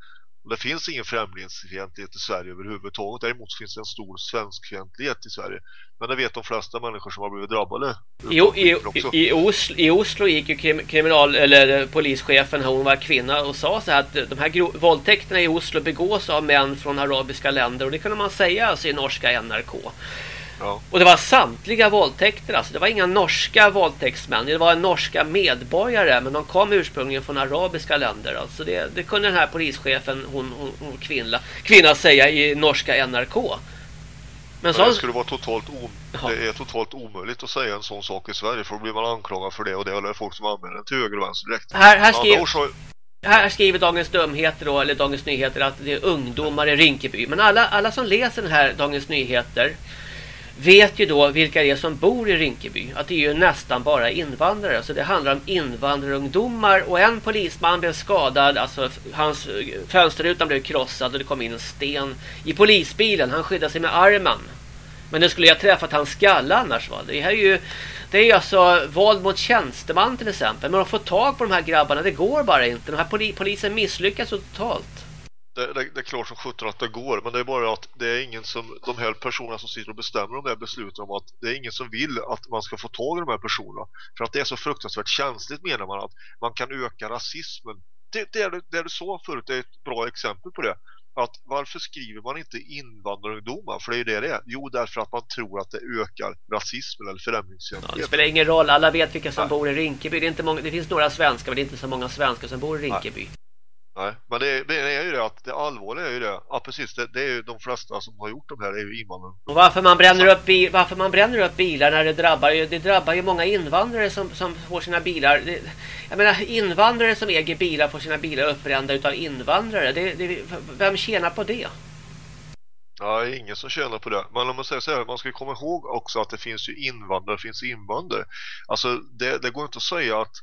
Och det finns ingen främlingsfientlighet i Sverige överhuvudtaget. Däremot finns det en stor svenskfientlighet i Sverige. Men det vet de flesta människor som har blivit drabbade. I, i, i, Oslo, I Oslo gick ju krim, kriminal, eller eh, polischefen, hon var kvinna och sa så här att eh, de här våldtäkterna i Oslo begås av män från arabiska länder och det kunde man säga alltså i norska NRK. Ja. Och det var samtliga våldtäkter alltså. Det var inga norska våldtäktsmän. Det var norska medborgare. Men de kom ursprungligen från arabiska länder. Alltså det, det kunde den här polischefen, hon, hon, hon kvinna, kvinna säga i norska NRK. Men så, det skulle vara totalt, om, Ja. det är totalt omöjligt att säga en sån sak i Sverige för då blir man anklagad för det och det är folk som använder den till höger och vänster direkt. Här- här skriver- så- här skriver Dagens Dumheter då, eller Dagens Nyheter att det är ungdomar i Rinkeby. Men alla, alla som läser den här Dagens Nyheter vet ju då vilka det är som bor i Rinkeby. Att det är ju nästan bara invandrare. Så det handlar om invandrarungdomar och en polisman blev skadad. Alltså hans fönsterrutan blev krossad och det kom in en sten i polisbilen. Han skyddade sig med armen. Men nu skulle ju ha träffat hans skalle annars va. Det här är ju det är ju alltså våld mot tjänsteman till exempel. Men att få tag på de här grabbarna det går bara inte. De här poli polisen misslyckas totalt det, det, det är klart som sjutton att det går men det är bara att det är ingen som de här personerna som sitter och bestämmer de här besluten om att det är ingen som vill att man ska få tag i de här personerna för att det är så fruktansvärt känsligt menar man att man kan öka rasismen det, det, är, det, du sa förut det är ett bra exempel på det att varför skriver man inte invandrarungdomar för det är ju det det är jo därför att man tror att det ökar rasismen eller Ja, det främlingsfientlighet spelar ingen roll. Alla vet vilka som Nej. bor i Rinkeby. Det, är inte många, det finns några svenskar men det är inte så många svenskar som bor i Rinkeby. Nej, men det är, det är ju det att det allvarliga är ju det ja precis det, det är ju de flesta som har gjort de här är ju invandrare Och varför man bränner upp, bi- varför man bränner upp bilar när det drabbar ju- det drabbar ju många invandrare som, som får sina bilar. Det, jag menar invandrare som äger bilar får sina bilar uppbrända utav invandrare. Det, det, vem tjänar på det? Ja, det är ingen som tjänar på det. Men om man säger så här, man ska komma ihåg också att det finns ju invandrare, det finns invandrare. Alltså, det, det går inte att säga att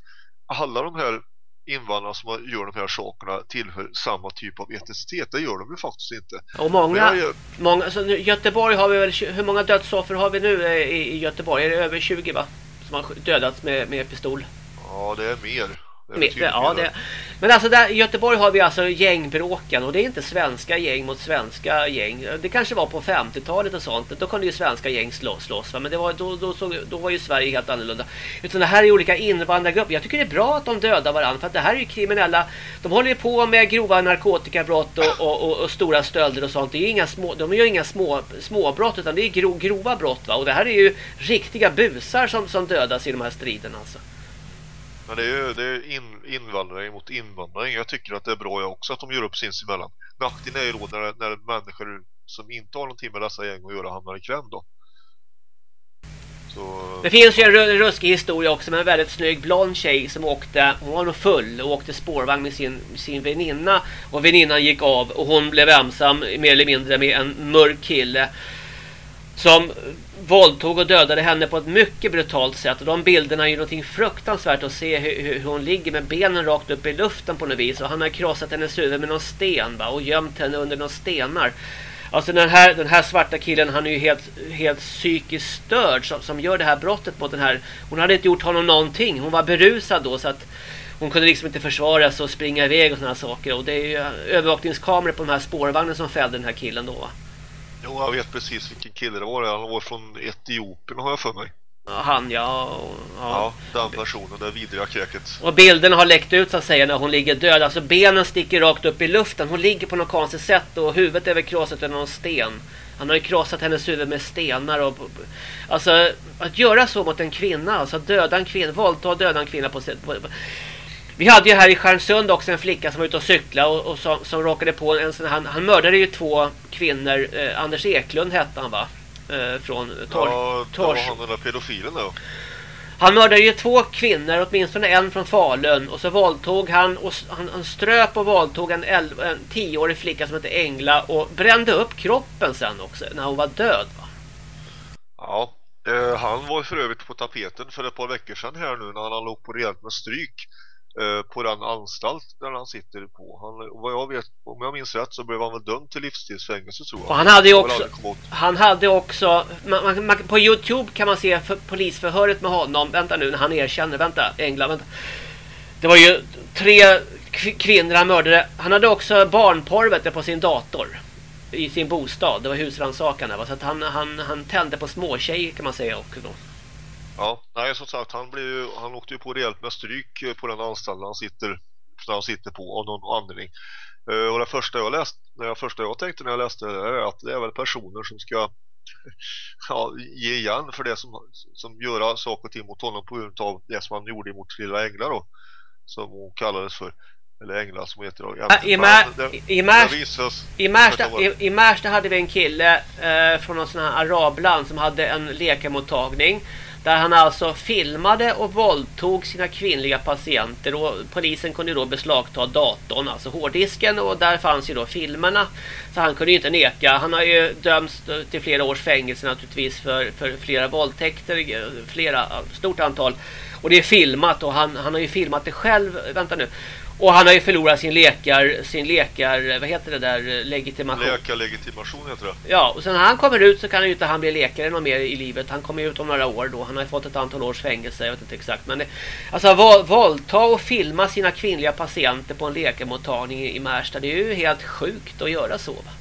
alla de här invandrarna som gör de här sakerna tillhör samma typ av etnicitet. Det gör de ju faktiskt inte. Och många, gör- många så nu, Göteborg har vi väl, hur många dödsoffer har vi nu eh, i, i Göteborg? Är det över 20 va? Som har dödats med, med pistol. Ja, det är mer. Det ja, det, men alltså där, i Göteborg har vi alltså gängbråken och det är inte svenska gäng mot svenska gäng. Det kanske var på 50-talet och sånt. Då kunde ju svenska gäng slåss, slåss va? men det var, då, då, såg, då var ju Sverige helt annorlunda. Utan det här är olika invandrargrupper. Jag tycker det är bra att de dödar varandra för att det här är ju kriminella. De håller ju på med grova narkotikabrott och, och, och, och stora stölder och sånt. Det är inga små, de gör inga små, småbrott utan det är gro, grova brott va? Och det här är ju riktiga busar som, som dödas i de här striderna alltså. Men det är ju det är in, invandring mot invandring. Jag tycker att det är bra jag också att de gör upp sinsemellan. Nackdelen är ju då när, när människor som inte har någonting med dessa gäng att göra hamnar i kläm då. Så... Det finns ju en ruskig historia också med en väldigt snygg blond tjej som åkte, hon var nog full och åkte spårvagn med sin, sin väninna och väninnan gick av och hon blev ensam mer eller mindre med en mörk kille som våldtog och dödade henne på ett mycket brutalt sätt och de bilderna är ju någonting fruktansvärt att se hur, hur hon ligger med benen rakt upp i luften på något vis och han har krossat hennes huvud med någon sten va, och gömt henne under några stenar Alltså den här, den här svarta killen han är ju helt, helt psykiskt störd som, som gör det här brottet mot den här. Hon hade inte gjort honom någonting. Hon var berusad då så att hon kunde liksom inte försvara sig och springa iväg och sådana saker. Och det är ju övervakningskameror på den här spårvagnen som fällde den här killen då. Jo, jag vet precis vilken kille det var. Han var från Etiopien har jag för mig. Han ja, och, ja. Ja, den personen, det vidriga kräket. Och bilderna har läckt ut så att säga när hon ligger död. Alltså benen sticker rakt upp i luften. Hon ligger på något konstigt sätt och huvudet är väl krossat av någon sten. Han har ju krossat hennes huvud med stenar och... Alltså att göra så mot en kvinna, alltså döda en kvinna, våldta och döda en kvinna på sätt... Vi hade ju här i Stjärnsund också en flicka som var ute och cykla och, och som, som råkade på en sån han, han mördade ju två kvinnor. Eh, Anders Eklund hette han va? Eh, från Tor, Ja, Tors. han den där pedofilen då. Han mördade ju två kvinnor, åtminstone en från Falun. Och så våldtog han, och han, han ströp och våldtog en, elv, en tioårig flicka som hette Engla. Och brände upp kroppen sen också, när hon var död. Va? Ja, eh, han var ju för övrigt på tapeten för ett par veckor sedan här nu när han låg på rejält med stryk. Eh, på den anstalt där han sitter på. Han, vad jag vet, om jag minns rätt så blev han väl dömd till livstidsfängelse tror jag. Och han hade ju också, han hade också, man, man, på Youtube kan man se för, polisförhöret med honom. Vänta nu när han erkänner, vänta, England, vänta. Det var ju tre kv- kvinnor han mördade. Han hade också barnporr på sin dator. I sin bostad, det var husrannsakan? Så att han, han, han tände på småtjejer kan man säga också då. Ja, nej som sagt han, blev ju, han åkte ju på rejält med stryk eh, på den anstalten han sitter, han sitter på av någon anledning. Eh, och det första jag läste, det första jag tänkte när jag läste det är att det är väl personer som ska ja, ge igen för det som, som gör saker ting mot honom på grund av det som han gjorde mot Lilla Ängla då. Som hon kallades för. Eller Ängla som heter då. Äh, I, Mär, det- Märsta, visas, i, Märsta, I Märsta hade vi en kille eh, från någon sån här arabland som hade en läkarmottagning. Där han alltså filmade och våldtog sina kvinnliga patienter och polisen kunde då beslagta datorn, alltså hårddisken och där fanns ju då filmerna. Så han kunde ju inte neka. Han har ju dömts till flera års fängelse naturligtvis för, för flera våldtäkter, eh, flera, stort antal. Och det är filmat och han, han har ju filmat det själv, vänta nu. Och han har ju förlorat sin läkar, sin läkar, vad heter det där, legitimation. läkarlegitimation heter det. Ja, och sen när han kommer ut så kan han ju inte han bli läkare någon mer i livet. Han kommer ut om några år då. Han har ju fått ett antal års fängelse, jag vet inte exakt. Men det, alltså vå- våldta och filma sina kvinnliga patienter på en läkarmottagning i Märsta. Det är ju helt sjukt att göra så va?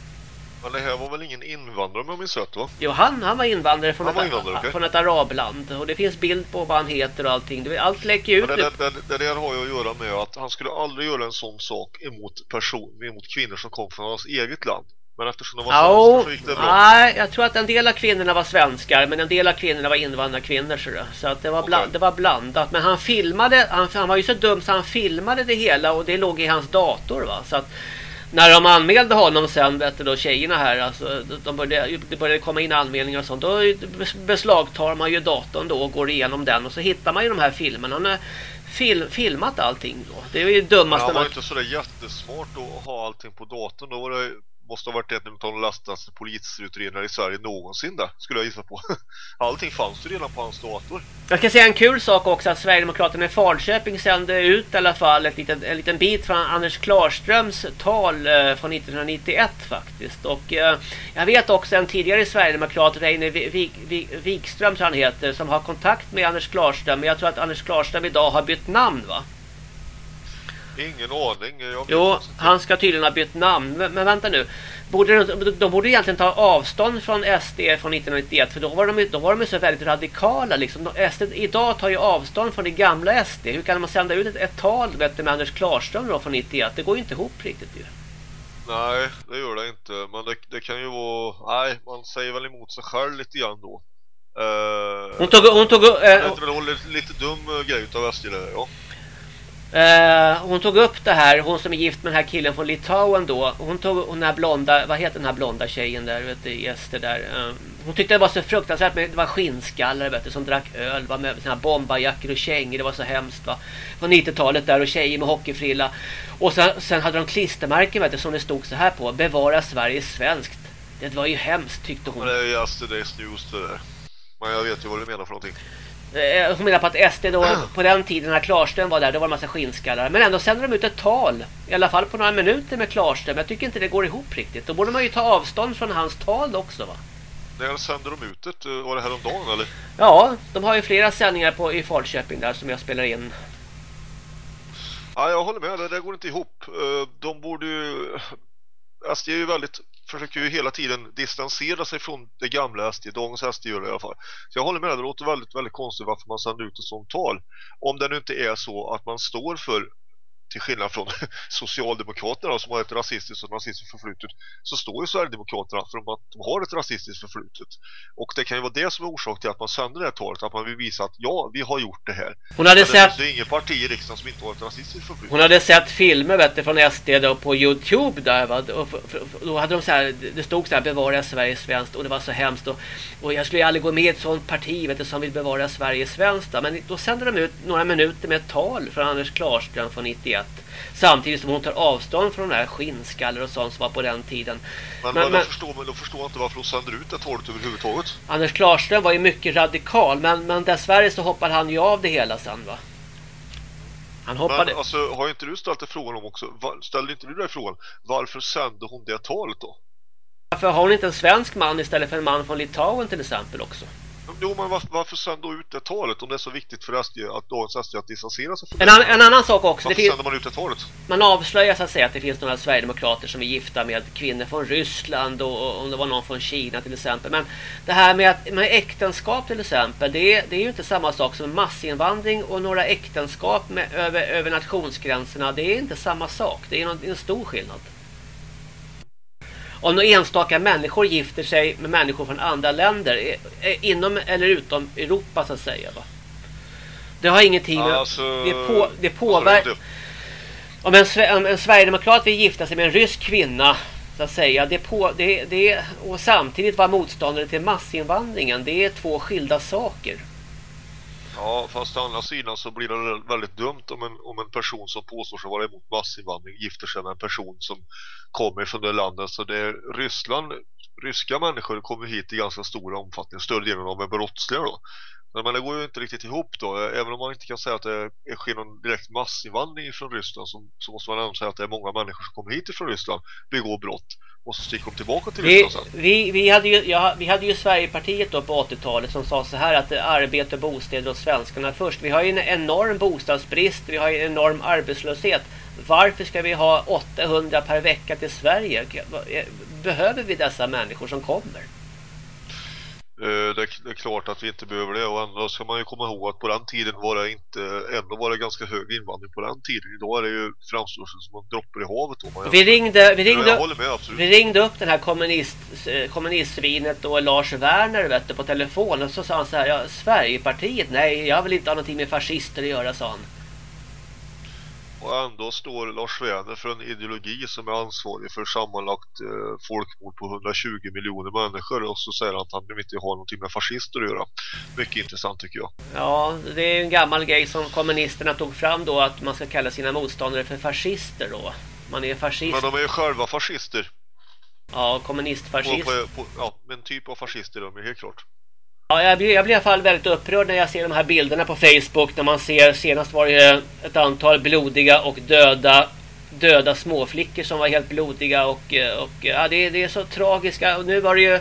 Men det här var väl ingen invandrare om jag minns rätt va? Jo, han, han var invandrare från, Han var ett, invandrare, från ett arabland. Och det finns bild på vad han heter och allting. Allt läcker ut Men det, det, det, det där har ju att göra med att han skulle aldrig göra en sån sak emot, person, emot kvinnor som kom från hans eget land. Men eftersom de var Ja, svenskar så gick det bra. nej, jag tror att en del av kvinnorna var svenskar men en del av kvinnorna var invandrarkvinnor så, det. så att det var, Okej. det var blandat. Men han filmade, han, han var ju så dum så han filmade det hela och det låg i hans dator va. Så att när de anmälde honom sen, vet du då tjejerna här, alltså, de började, det började komma in anmälningar och sånt. Då beslagtar man ju datorn då och går igenom den och så hittar man ju de här filmerna. Han har fil, filmat allting då. Det är ju det dummaste han var man... inte sådär jättesmart att ha allting på datorn. Då var det, måste ha varit en av de lastaste polisutredningar i Sverige någonsin där, skulle jag gissa på. Allting fanns ju redan på hans dator. Jag ska säga en kul sak också att Sverigedemokraterna i Falköping sände ut i alla fall ett litet, en liten bit från Anders Klarströms tal eh, från 1991 faktiskt. Och eh, jag vet också en tidigare Sverigedemokrat, Reine Wik, Wik, Wikström tror han heter, som har kontakt med Anders Klarström. Men jag tror att Anders Klarström idag har bytt namn va? Ingen aning. Jo, han ska tydligen ha bytt namn. Men, men vänta nu. Borde, de, de borde egentligen ta avstånd från SD från 1991. För då var de, ju- då var de ju så väldigt radikala. Liksom. SD idag tar ju avstånd från det gamla SD. Hur kan man sända ut ett, ett tal vet med Anders Klarström då från 91? Det går ju inte ihop riktigt ju. Nej, det gör det inte. Men det, det kan ju vara... Nej, man säger väl emot sig själv lite grann då. Uh, Hon tog, hon tog, det eh, är inte väl lite, dum eh, grej utav SD det, ja. Eh, hon tog upp det här, hon som är gift med den här killen från Litauen då. Hon tog hon här blonda, vad heter den här blonda tjejen där, vet du, Ester där. Eh, hon tyckte det var så fruktansvärt, men det var skinnskallar vet du, som drack öl, var med sina bombarjackor och kängor, det var så hemskt va. På 90-talet där och tjejer med hockeyfrilla. Och sen, sen hade de klistermärken vet du, som det stod så här på, bevara Sverige svenskt. Det var ju hemskt tyckte hon. Men det är ju Yesterday's News det där. Men jag vet ju vad du menar för någonting. Eh, Hon menar på att SD då, på den tiden när Klarström var där, då var det en massa skinnskallar. Men ändå sänder de ut ett tal, i alla fall på några minuter med Klarström. Jag tycker inte det går ihop riktigt. Då borde man ju ta avstånd från hans tal också va? När sänder de ut det? Eh, Var det häromdagen eller? Ja, de har ju flera sändningar på, i Falköping där som jag spelar in. Ja, jag håller med. Det går inte ihop. Eh, De borde ju... SD är ju väldigt... Försöker ju hela tiden distansera sig från det gamla SD. Dagens SD gör det i alla fall. Så jag håller med. Det låter väldigt, väldigt konstigt varför man sänder ut ett sånt tal. Om det nu inte är så att man står för till skillnad från Socialdemokraterna som har ett rasistiskt och nazistiskt förflutet så står ju Sverigedemokraterna för att de har ett rasistiskt förflutet. Och det kan ju vara det som är orsak till att man sänder det här talet. Att man vill visa att ja, vi har gjort det här. Hon hade Men det sett... finns ju ingen parti i riksdagen som inte har ett rasistiskt förflutet. Hon hade sett filmer vet du, från SD då på Youtube där va? Och f- f- då hade de så här, det stod så här bevara Sverige svenskt och det var så hemskt och, och jag skulle ju aldrig gå med i ett sånt parti vet du, som vill bevara Sverige svenskt då. Men då sände de ut några minuter med ett tal från Anders Klarström från 91 samtidigt som hon tar avstånd från de här skinnskallar och sånt som var på den tiden. Men, Men- men, men- Då, förstår, man, då förstår jag inte varför de sänder ut det talet överhuvudtaget. Anders Klarström var ju mycket radikal men, men dessvärre så hoppade han ju av det hela sen va. Han hoppade... Men alltså, har inte du ställt dig frågan om också, var, ställde inte du dig frågan, varför sände hon det talet då? Varför har hon inte en svensk man istället för en man från Litauen till exempel också? Jo, men varför, varför sände hon ut det talet om det är så viktigt för SD att dagens att distansera sig från En, det? an, en annan sak också. Det Varför finns, sänder man ut det talet? man avslöjar så att säga att det finns några Sverigedemokrater som är gifta med kvinnor från Ryssland och, om det var någon från Kina till exempel. Men det här med, att, med äktenskap till exempel, det är, det är ju inte samma sak som massinvandring och några äktenskap med, över, över nationsgränserna. Det är inte samma sak. Det är, det är en stor skillnad. Om några enstaka människor gifter sig med människor från andra länder, eh, eh, inom eller utom Europa så att säga. Va? Det har ingenting med... Alltså, det, på, det alltså, påverkar... det- Om en, om en Sverigedemokrat vill gifta sig med en rysk kvinna så att säga, det på, det, det, och samtidigt vara motståndare till massinvandringen, det är två skilda saker. Ja, fast å andra sidan så blir det väldigt dumt om en, om en person som påstår sig vara emot massinvandring gifter sig med en person som kommer från det landet. Så det är Ryssland, ryska människor kommer hit i ganska stor omfattning, större delen av är brottsliga då. Men det går ju inte riktigt ihop då. Även om man inte kan säga att det sker någon direkt massinvandring från Ryssland så, så måste man ändå säga att det är många människor som kommer hit från Ryssland, begår brott och så sticker de tillbaka till Vi, Ryssland sen. vi, vi, hade ju, ja, vi hade ju Sverigepartiet då på 80-talet som sa så här att det är arbete bostäder åt svenskarna först. Vi har ju en enorm bostadsbrist, vi har ju en enorm arbetslöshet. Varför ska vi ha 800 per vecka till Sverige? Behöver vi dessa människor som kommer? Eh, Det är, klart att vi inte behöver det och ändå ska man ju komma ihåg att på den tiden var det inte, ändå var det ganska hög invandring på den tiden. Idag är det ju framstår det som en droppe i havet. Man Vi ringde, vi ringde, håller med vi ringde upp den här kommunist, eh, kommunistsvinet och Lars Werner vet du, på telefon och så sa han så här, ja, Sverigepartiet, nej jag vill inte ha någonting med fascister att göra, sa han. Och ändå står Lars Werner för en ideologi som är ansvarig för sammanlagt eh, folkmord på 120 miljoner människor och så säger han att han inte har någonting med fascister att göra. Mycket intressant tycker jag. Ja, det är en gammal grej som kommunisterna tog fram då att man ska kalla sina motståndare för fascister då. Man är fascist. Men de är ju själva fascister. Ja, På, kommunistfascist. på, på, ja, men typ av fascister de är helt klart. Ja, jag blir, jag blir i alla fall väldigt upprörd när jag ser de här bilderna på Facebook när man ser senast var det ett antal blodiga och döda döda småflickor som var helt blodiga och, och ja, det, är- det är så tragiska och nu var det ju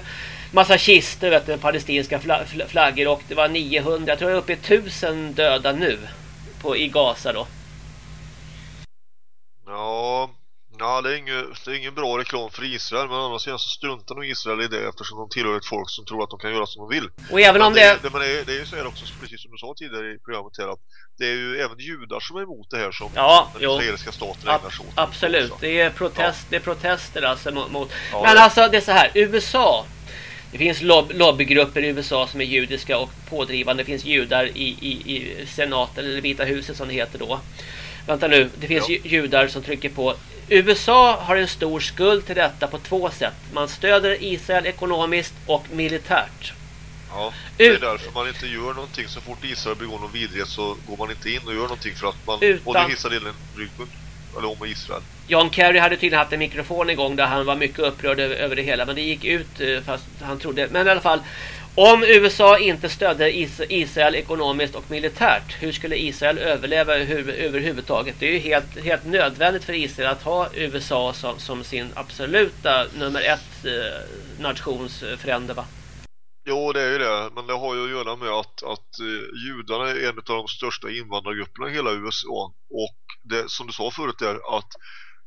massa kister vet du, palestinska flaggor och det var 900, jag tror det är uppe i 1000 döda nu på, i Gaza då. Ja, ja det, är ingen, det är ingen bra reklam för Israel men andra sidan så struntar nog Israel i det eftersom de tillhör ett folk som tror att de kan göra som de vill. Och även om det... det, men det, är, det är ju så här också, precis som du sa tidigare i programmet här, att det är ju även judar som är emot det här som Ja, den jo. israeliska staten Ab- ägnar sig åt. absolut, också. det är, protest, det är protester alltså mot... Ja, Men alltså det är så här, USA det finns lob lobbygrupper i USA som är judiska och pådrivande. Det finns judar i, i, i senaten eller Vita huset som det heter då. Vänta nu, det finns ju judar som trycker på. USA har en stor skuld till detta på två sätt. Man stöder Israel ekonomiskt och militärt. Ja, det är därför man inte gör någonting. Så fort Israel begår någon vidrighet så går man inte in och gör någonting för att man Utan- håller vissa delen ryggen eller om Israel. John Kerry hade tydligen haft en mikrofon igång där han var mycket upprörd över, det hela. Men det gick ut eh, fast han trodde. Men i alla fall. Om USA inte stödde Is Israel ekonomiskt och militärt. Hur skulle Israel överleva över, överhuvudtaget? Det är ju helt, helt nödvändigt för Israel att ha USA som, som sin absoluta nummer ett eh, nationsfrände va? Jo, det är ju det. Men det har ju att göra med att, att eh, judarna är en av de största invandrargrupperna i hela USA. Och det, som du sa förut där, att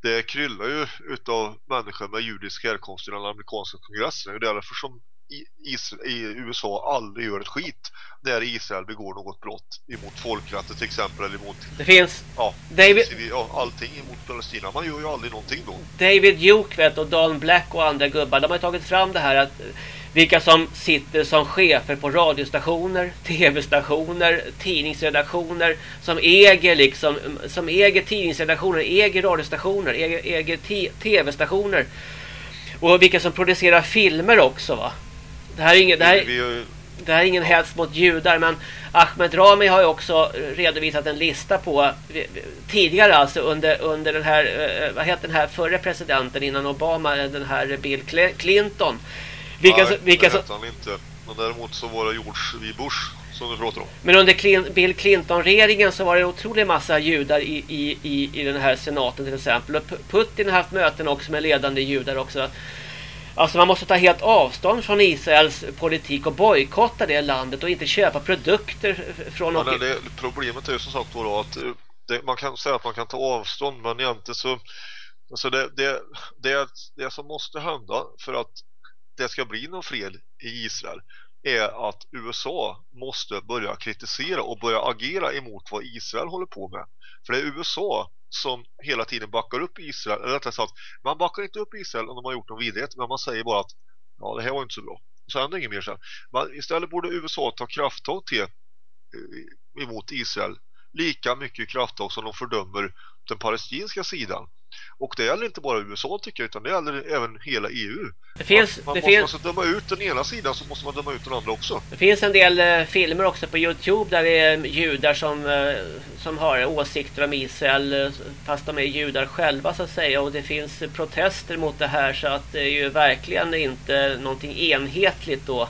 det kryllar ju utav människor med judisk härkomst i den amerikanska kongressen. Det är därför som i, i USA aldrig gör ett skit när Israel begår något brott emot folkrätten till exempel eller emot Det finns ja, David- civil- ja, allting emot Palestina. Man gör ju aldrig någonting då. David Duke vet, och Don Black och andra gubbar de har tagit fram det här att vilka som sitter som chefer på radiostationer, tv-stationer, tidningsredaktioner som äger liksom som äger tidningsredaktioner, äger radiostationer, äger, äger tv-stationer. Och vilka som producerar filmer också va. Det här är inget det här, det här är ingen hets mot judar men Ahmed Rami har ju också redovisat en lista på tidigare alltså under, under den här eh, vad heter den här förre presidenten innan Obama den här Bill Cl- Clinton vilka, nej, som- vilka det hette han inte. Men däremot så var det George W. Bush som du pratar om. Men under Bill Clinton-regeringen så var det otroligt massa judar i, i, i, i den här senaten till exempel. Och Putin har haft möten också med ledande judar också. Alltså man måste ta helt avstånd från Israels politik och bojkotta det landet och inte köpa produkter från... Men det, det, problemet är ju som sagt då att eh, det, man kan säga att man kan ta avstånd men egentligen så alltså det, det, det, det som måste hända för att det ska bli någon fred i Israel är att USA måste börja kritisera och börja agera emot vad Israel håller på med. För det är USA som hela tiden backar upp Israel. Eller rättare sagt, man backar inte upp Israel om de har gjort någon vidrighet. Men man säger bara att ja, det här var inte så bra. Så händer inget mer sen. Men istället borde USA ta krafttag till eh, emot Israel. Lika mycket krafttag som de fördömer den palestinska sidan. Och det gäller inte bara USA tycker jag utan det gäller även hela EU. Det finns, man, man det måste finns, döma ut den ena sidan så måste man döma ut den andra också. det finns en del eh, filmer också på Youtube där det är judar som, eh, som har åsikter om Israel eh, fast de är judar själva så att säga och det finns protester mot det här så att det är ju verkligen inte någonting enhetligt då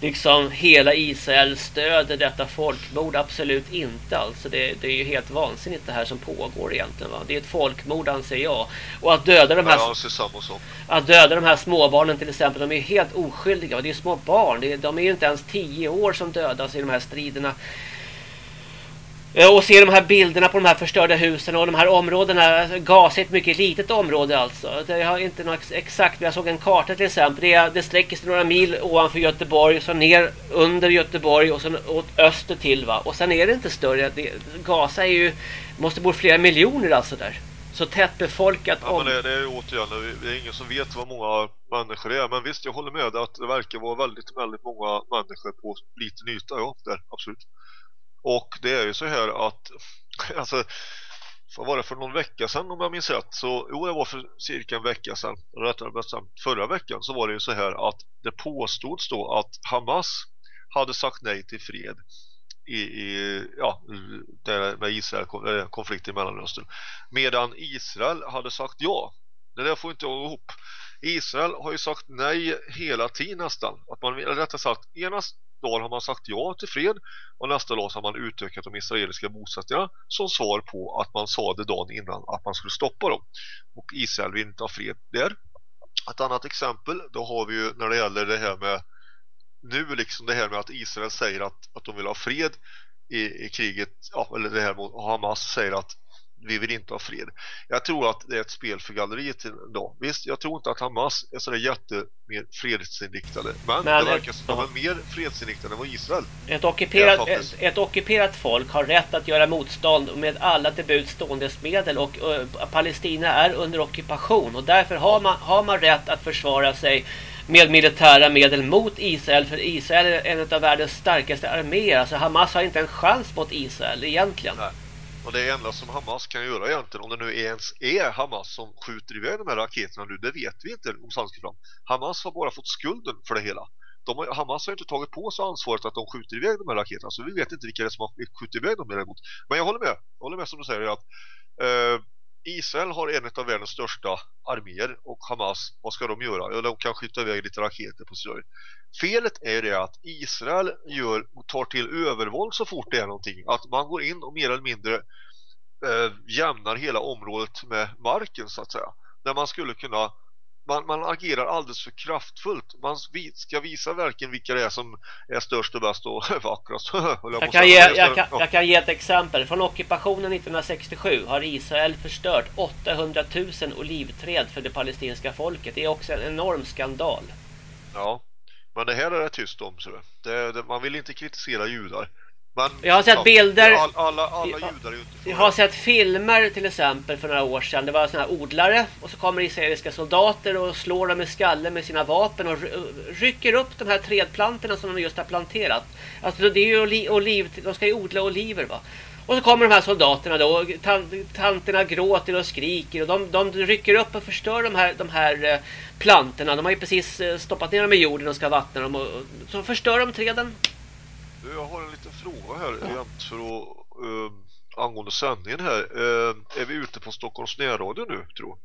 liksom hela Israel stöder detta folkmord. Absolut inte alltså. Det, det är ju helt vansinnigt det här som pågår egentligen va? det är ett folkmord anser jag. Och att döda de här att döda de här småbarnen till exempel de är helt oskyldiga och det är små barn. Det de är ju inte ens tio år som dödas i de här striderna och se de här bilderna på de här förstörda husen och de här områdena. Ett mycket litet område alltså. Det har inte något ex- exakt. men Jag såg en karta till exempel. Det, är, det sträcker sig några mil ovanför Göteborg. Så ner under Göteborg och sen åt öster till va. Och sen är det inte större. Det, Gaza är ju... Måste bo flera miljoner alltså där. Så tätt befolkat. Ja, om, men det, det är ju återigen, det- är ingen som vet vad många människor är. Men visst, jag håller med att det verkar vara väldigt, väldigt många människor på liten yta. Ja, där, absolut. Och det är ju så här att, alltså, vad var det för någon vecka sedan om jag minns rätt? Så, jo, det var för cirka en vecka sedan. Rättare bestämt, förra veckan så var det ju så här att det påstods då att Hamas hade sagt nej till fred i, i ja, där med Israel eh, konflikt i Mellanöstern. Medan Israel hade sagt ja. Det där får inte jag ihop. Israel har ju sagt nej hela tiden nästan. Att man, rättare sagt, ena dagar har man sagt ja till fred och nästa dag så har man utökat de israeliska bosättningarna som svar på att man sa det dagen innan att man skulle stoppa dem. Och Israel vill inte ha fred där. Ett annat exempel, då har vi ju när det gäller det här med nu liksom det här med att Israel säger att, att de vill ha fred i, i kriget, ja, eller det här mot Hamas säger att vi vill inte ha fred. Jag tror att det är ett spel för galleriet idag. Visst, jag tror inte att Hamas är sådär jätte mer fredsinriktade. Men, Men det verkar som att de är mer fredsinriktade än vad Israel. Ett ockuperat, ett, ett ockuperat folk har rätt att göra motstånd med alla till buds stående medel och eh, Palestina är under ockupation och därför har man, har man rätt att försvara sig med militära medel mot Israel för Israel är en av världens starkaste arméer. Alltså Hamas har inte en chans mot Israel egentligen. Nej. Och det enda som Hamas kan göra egentligen, om det nu ens är Hamas som skjuter iväg de här raketerna nu, det vet vi inte osannolikt fram. Hamas har bara fått skulden för det hela. De har, Hamas har inte tagit på sig ansvaret att de skjuter iväg de här raketerna, så vi vet inte vilka det är som har skjutit iväg dem däremot. Men jag håller med, jag håller med som du säger att eh, Israel har en av världens största arméer och Hamas, vad ska de göra? Ja, de kan skjuta iväg lite raketer på sig. Felet är det att Israel gör, tar till övervåld så fort det är någonting. Att man går in och mer eller mindre eh, jämnar hela området med marken så att säga. Där man skulle kunna man, man agerar alldeles för kraftfullt. Man ska visa verkligen vilka det är som är störst och bäst och vackrast. Jag kan, ge, jag, kan, jag kan ge ett exempel. Från ockupationen 1967 har Israel förstört 800 000 olivträd för det palestinska folket. Det är också en enorm skandal. Ja, men det här är det tyst om. Så det, det, man vill inte kritisera judar. Men, Jag har sett bilder- All, alla alla judar är ju inte för Jag har sett filmer till exempel för några år sedan. Det var såna här odlare och så kommer israeliska soldater och slår dem i skallen med sina vapen och ry- rycker upp de här trädplantorna som de just har planterat. Alltså det är ju oli- oliv, de ska ju odla oliver va. Och så kommer de här soldaterna då och tan- tanterna gråter och skriker och de, de rycker upp och förstör de här, de här eh, plantorna. De har ju precis eh, stoppat ner dem i jorden och ska vattna dem och, och så förstör de träden. Du, Jag har en liten fråga här rent för att, uh, angående sändningen här. Eh, är vi ute på Stockholms närradio nu, tror jag?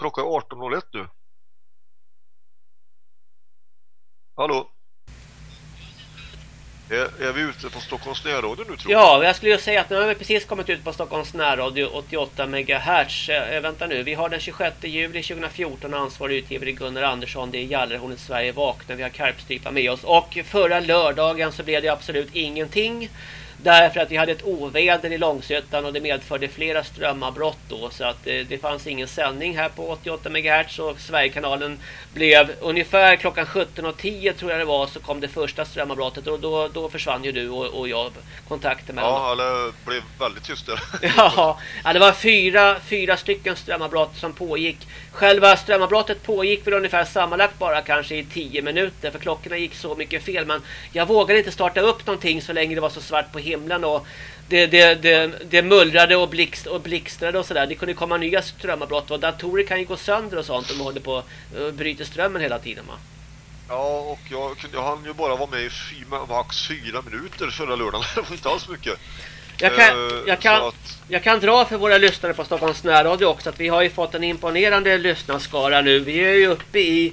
Klockan är 18.01 nu. Hallå? Är, är vi ute på Stockholms närradio nu tror Ja, jag skulle ju säga att nu har vi precis kommit ut på Stockholms närradio 88 MHz. Äh, vänta nu, vi har den 26 juli 2014 ansvarig utgivare Gunnar Andersson. Det är Gallerhornet Sverige vaknar. Vi har Karpstrypa med oss. Och förra lördagen så blev det absolut ingenting. Därför att vi hade ett oväder i Långsötan och det medförde flera strömavbrott då. Så att det, det fanns ingen sändning här på 88 MHz och Sverigekanalen blev ungefär klockan 17.10 tror jag det var så kom det första strömavbrottet och då, då försvann ju du och, och jag kontakten med Ja, eller blev väldigt tyst där. Ja, det var fyra, fyra stycken strömavbrott som pågick. Själva strömavbrottet pågick väl ungefär sammanlagt bara kanske i tio minuter för klockorna gick så mycket fel. Men jag vågade inte starta upp någonting så länge det var så svart på himlen och det, det, det, det mullrade och, blixt, och blixtrade och sådär. Det kunde komma nya strömavbrott och datorer kan ju gå sönder och sånt om de håller på och bryter strömmen hela tiden. Va? Ja, och jag, jag hann ju bara vara med i fy, max fyra minuter förra lördagen. Det var inte alls mycket. Jag kan, Eh, jag, kan, att- jag kan dra för våra lyssnare på Stockholms närradio också att vi har ju fått en imponerande lyssnarskara nu. Vi är ju uppe i...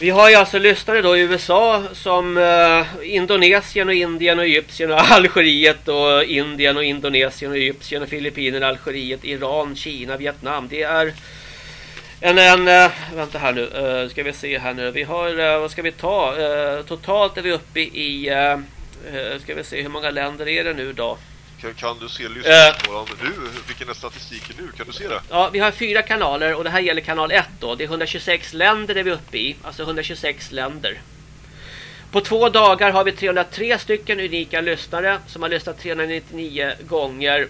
Vi har ju alltså lyssnare då i USA som eh, Indonesien och Indien och Egypten och Algeriet och Indien och Indonesien och Egypten och Filippinerna, Algeriet, Iran, Kina, Vietnam. Det är en, en eh, vänta här nu, eh, ska vi se här nu. Vi har, eh, vad ska vi ta? Eh, totalt är vi uppe i, eh, eh, ska vi se hur många länder är det nu då? Kan, kan du se lyssnarskalan nu? Vilken är statistiken nu? Kan du se det? Ja, vi har fyra kanaler och det här gäller kanal 1 då. Det är 126 länder är vi uppe i. Alltså 126 länder. På två dagar har vi 303 stycken unika lyssnare som har lyssnat 399 gånger.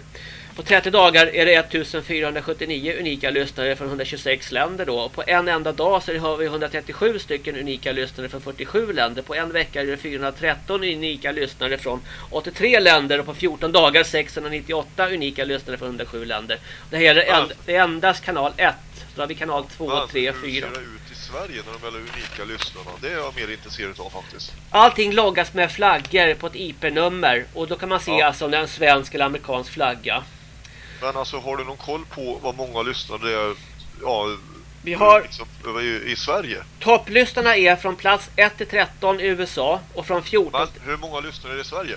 På 30 dagar är det 1479 unika lyssnare från 126 länder då. Och på en enda dag så har vi 137 stycken unika lyssnare från 47 länder. På en vecka är det 413 unika lyssnare från 83 länder och på 14 dagar 698 unika lyssnare från 107 länder. Det här är end, endast kanal 1. Så har vi kanal 2, Men 3, hur 4. ser det ut i Sverige när de är unika lyssnarna? Det är jag mer intresserad av faktiskt. Allting loggas med flaggor på ett IP-nummer och då kan man se Ja. alltså om det är en svensk eller amerikansk flagga. Men alltså har du någon koll på vad många lyssnare det är ja, Vi har liksom, i, i Sverige? topplyssnarna är från plats 1 till 13 i USA och från 14 Men hur många lyssnare är det i Sverige?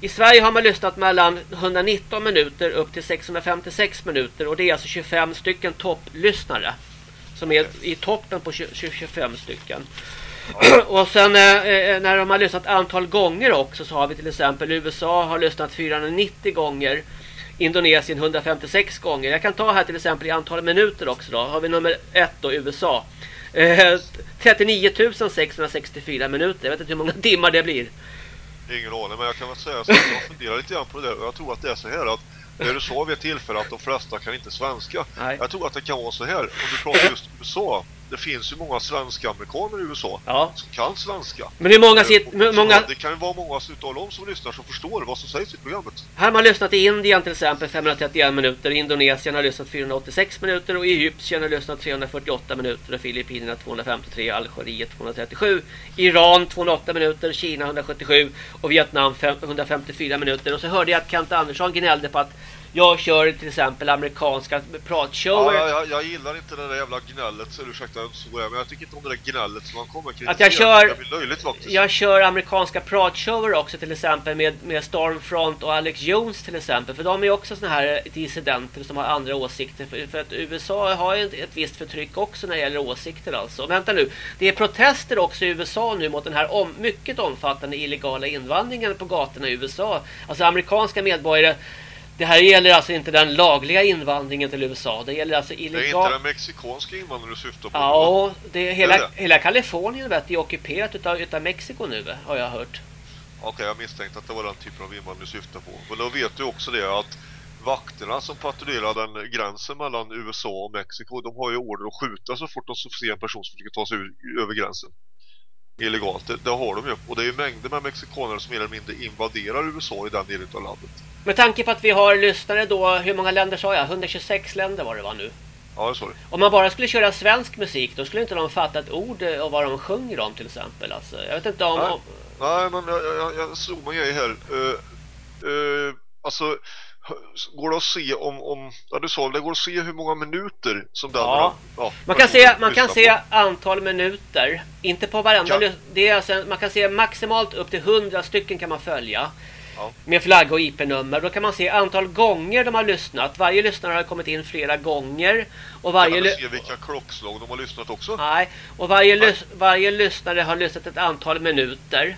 I Sverige har man lyssnat mellan 119 minuter upp till 656 minuter och det är alltså 25 stycken topplyssnare som är i toppen på 20, 25 stycken. och sen eh, eh, när de har lyssnat antal gånger också så har vi till exempel USA har lyssnat 490 gånger. Indonesien 156 gånger. Jag kan ta här till exempel i antal minuter också då. Har vi nummer ett då USA. Eh, 39 664 minuter. Jag vet inte hur många timmar det blir. Ingen aning, men jag kan väl säga så att jag funderar lite grann på det där och jag tror att det är så här att när du sa vid ett tillfälle att de flesta kan inte svenska. Nej. Jag tror att det kan vara så här, om du pratar just USA. Det finns ju många svenska amerikaner i USA Ja. som kan svenska. Men hur många, Eh, sit, och hur så många Det kan ju vara många utav dem som lyssnar som förstår vad som sägs i programmet. Här har man lyssnat i Indien till exempel 531 minuter, Indonesien har lyssnat 486 minuter och Egypten har lyssnat 348 minuter och Filippinerna 253, Algeriet 237, Iran 208 minuter, Kina 177 och Vietnam 5 154 minuter. Och så hörde jag att Kent Andersson gnällde på att jag kör till exempel amerikanska pratshower. Ja, jag, jag gillar inte det där jävla gnället, så ursäkta så är, men jag tycker inte om det där gnället som man kommer kritisera. Att jag kör- Det löjligt faktiskt. Jag kör amerikanska pratshower också till exempel med, med Stormfront och Alex Jones till exempel. För de är också såna här dissidenter som har andra åsikter. För, för att USA har ju ett, ett visst förtryck också när det gäller åsikter alltså. Vänta nu, det är protester också i USA nu mot den här om, mycket omfattande illegala invandringen på gatorna i USA. Alltså amerikanska medborgare det här gäller alltså inte den lagliga invandringen till USA. Det gäller alltså Det är inte illegal... den mexikanska invandraren du syftar på. Ja, det är hela, Det är det. hela Kalifornien vet, är ockuperat utav, utav Mexiko nu har jag hört. Okej, jag misstänkte att det var den typen av invandring du syftar på. Men då vet du också det att vakterna som patrullerar den gränsen mellan USA och Mexiko, de har ju order att skjuta så fort de ser en person som försöker ta sig över gränsen. Illegalt, det, det har de ju. Och det är ju mängder med mexikaner som mer eller mindre invaderar USA i den delen av landet. Med tanke på att vi har lyssnare då, hur många länder sa jag? 126 länder var det va nu? Ja, det du. Om man bara skulle köra svensk musik då skulle inte de fatta ett ord eh, av vad de sjunger om till exempel. Alltså, jag vet inte om... Nej. om Nej, men jag, jag, jag slog mig grej här. Uh, uh, alltså, Går det att se om, om ja du sa det går att se hur många minuter som den Ja. ja, Man kan se, man kan lyssnar se antal minuter. Inte på varenda. Ja. Det är alltså, man kan se maximalt upp till 100 stycken kan man följa. Ja. Med flagga och IP-nummer. Då kan man se antal gånger de har lyssnat. Varje lyssnare har kommit in flera gånger. Och på. varje, Kan ly- se vilka klockslag de har lyssnat också? nej, och varje, Nej. lys- varje lyssnare har lyssnat ett antal minuter.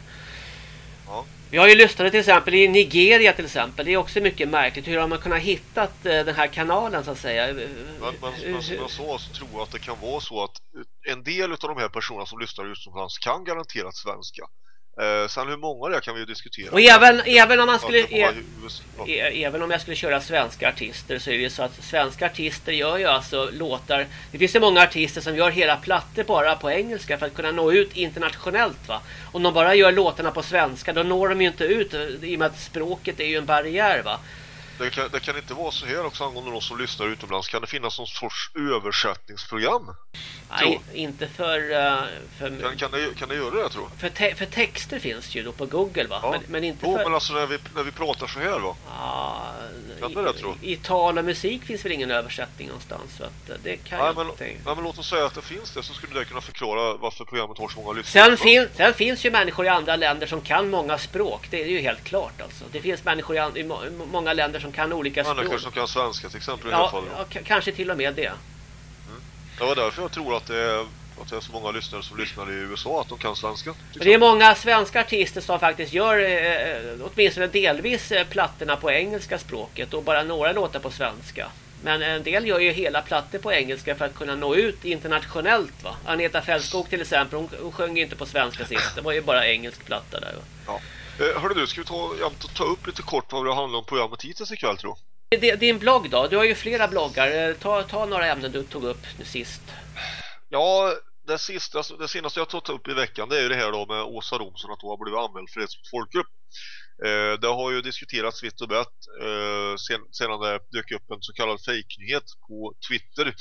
Vi har ju lyssnat till exempel i Nigeria till exempel. Det är också mycket märkligt. Hur har man kunnat hitta eh, den här kanalen så att säga? Men, men, men som jag sa så tror jag att det kan vara så att en del av de här personerna som lyssnar utomlands kan garanterat svenska. Eh, sen hur många det kan vi ju diskutera. Och även, även om man skulle... Ja. E- Även om jag skulle köra svenska artister så är det ju så att svenska artister gör ju alltså låtar. Det finns ju många artister som gör hela plattor bara på engelska för att kunna nå ut internationellt va. Om de bara gör låtarna på svenska då når de ju inte ut i och med att språket är ju en barriär va. Det, kan, det kan inte vara så här också angående de som lyssnar utomlands. Kan det finnas någon sorts översättningsprogram? Nej, inte för... eh, för, Kan, kan, det, kan det göra det tror för, te, för texter finns ju då på Google va. Ja. Men, men inte Jo, för... men alltså när vi, när vi pratar så här va? Ja, Tror i, tal och musik finns väl ingen översättning någonstans. Så att eh, det kan Nej jag men, inte... nej men låt oss säga att det finns det så skulle det kunna förklara varför programmet har så många lyssnare. Sen, fin, sen finns ju människor i andra länder som kan många språk. Det är ju helt klart alltså. Det finns människor i, an, i må, många länder som kan olika språk. Människor som kan svenska till exempel i Ja, fallet. ja, k- kanske till och med det. Det var därför jag tror att det är, att det är så många lyssnare som lyssnar i USA att de kan svenska. det är många svenska artister som faktiskt gör eh, åtminstone delvis eh, plattorna på engelska språket och bara några låtar på svenska. Men en del gör ju hela plattor på engelska för att kunna nå ut internationellt va. Aneta Fältskog till exempel, hon, hon sjöng ju inte på svenska sist. Det var ju bara engelsk platta där. Va? Ja. Eh, hörru du, ska vi ta, ja, ta- upp lite kort vad det handlar om programmet hittills ikväll tror jag? Din blogg då? Du har ju flera bloggar. Eh, Ta, ta några ämnen du tog upp nu sist. Ja, det, sista, det senaste jag tagit upp i veckan det är ju det här då med Åsa Romson att hon har blivit anmäld för hets mot folkgrupp. Eh, det har ju diskuterats vitt och brett eh, sen, sedan det dök upp en så kallad fejknyhet på Twitter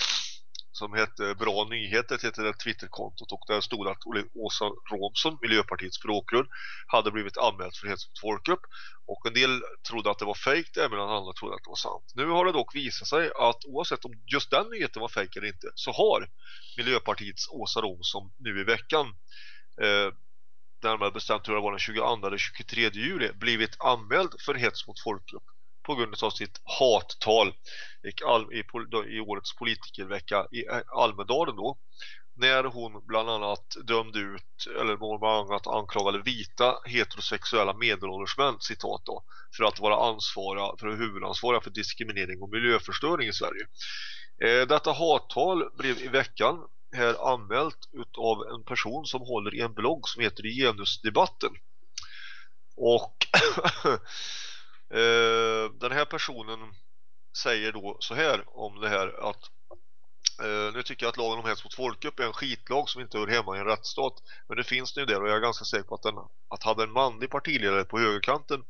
som hette Bra Nyheter hette det Twitterkontot. Och där stod att Åsa Romson, Miljöpartiets språkrör, hade blivit anmäld för hets mot folkgrupp. Och en del trodde att det var fejk där medan andra trodde att det var sant. Nu har det dock visat sig att oavsett om just den nyheten var fejk eller inte så har Miljöpartiets Åsa Romson nu i veckan eh, närmare bestämt tror jag det var den 22 eller 23 juli blivit anmäld för hets mot folkgrupp på grund av sitt hattal i, i, i årets politikervecka i eh, Almedalen då när hon bland annat dömde ut eller bland annat anklagade vita heterosexuella medelålders män citat då för att vara ansvariga för huvudansvariga för diskriminering och miljöförstöring i Sverige. Eh, detta hattal blev i veckan här anmält utav en person som håller i en blogg som heter Genusdebatten. Och eh, Eh, den här personen säger då så här om det här att Uh, nu tycker jag att lagen om hets mot folkgrupp är en skitlag som inte hör hemma i en rättsstat. Men det finns nu där och jag är ganska säker på att, den, att hade en manlig partiledare på högerkanten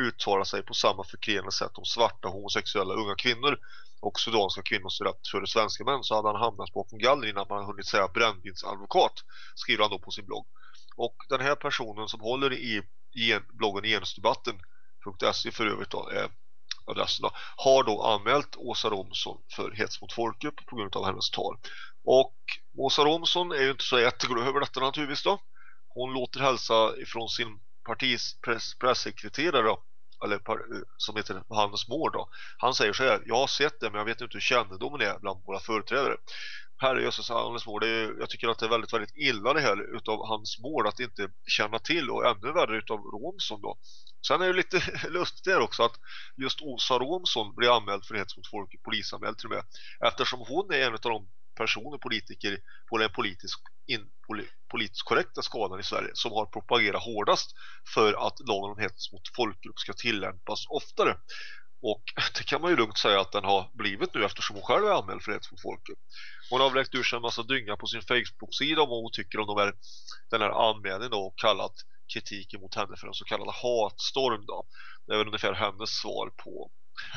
uttalat sig på samma förklenande sätt om svarta homosexuella unga kvinnor och sudanska kvinnors rätt före svenska män så hade han hamnat bakom galler innan man hunnit säga brännvinsadvokat skriver han då på sin blogg. Och den här personen som håller i i bloggen genusdebatten.se för övrigt då, eh, adressen då, har då anmält Åsa Romson för hets mot folkgrupp på grund av hennes tal. Och Åsa Romson är ju inte så jätteglad över detta naturligtvis då. Hon låter hälsa ifrån sin partis press, pressekreterare då, eller som heter Hannes Mård då. Han säger så här, jag har sett det men jag vet inte hur kännedomen är bland våra företrädare. Herrejösses alltså Hannes Mård, det är, jag tycker att det är väldigt, väldigt illa det här utav Hans Mård att inte känna till och ännu värre utav Romson då. Sen är det lite lustigt där också att just Åsa Romson blir anmäld för hets mot folk, polisanmäld till och med. Eftersom hon är en av de personer, politiker på den politisk, in, politiskt korrekta skalan i Sverige som har propagerat hårdast för att lagen om hets mot folkgrupp ska tillämpas oftare. Och det kan man ju lugnt säga att den har blivit nu eftersom hon själv är anmäld för hets mot folkgrupp. Hon har vräkt ur sig en massa dynga på sin Facebook-sida om vad hon tycker om de här, den här anmälningen och kallat kritiken mot henne för en så kallad hatstorm då. Det är väl ungefär hennes svar på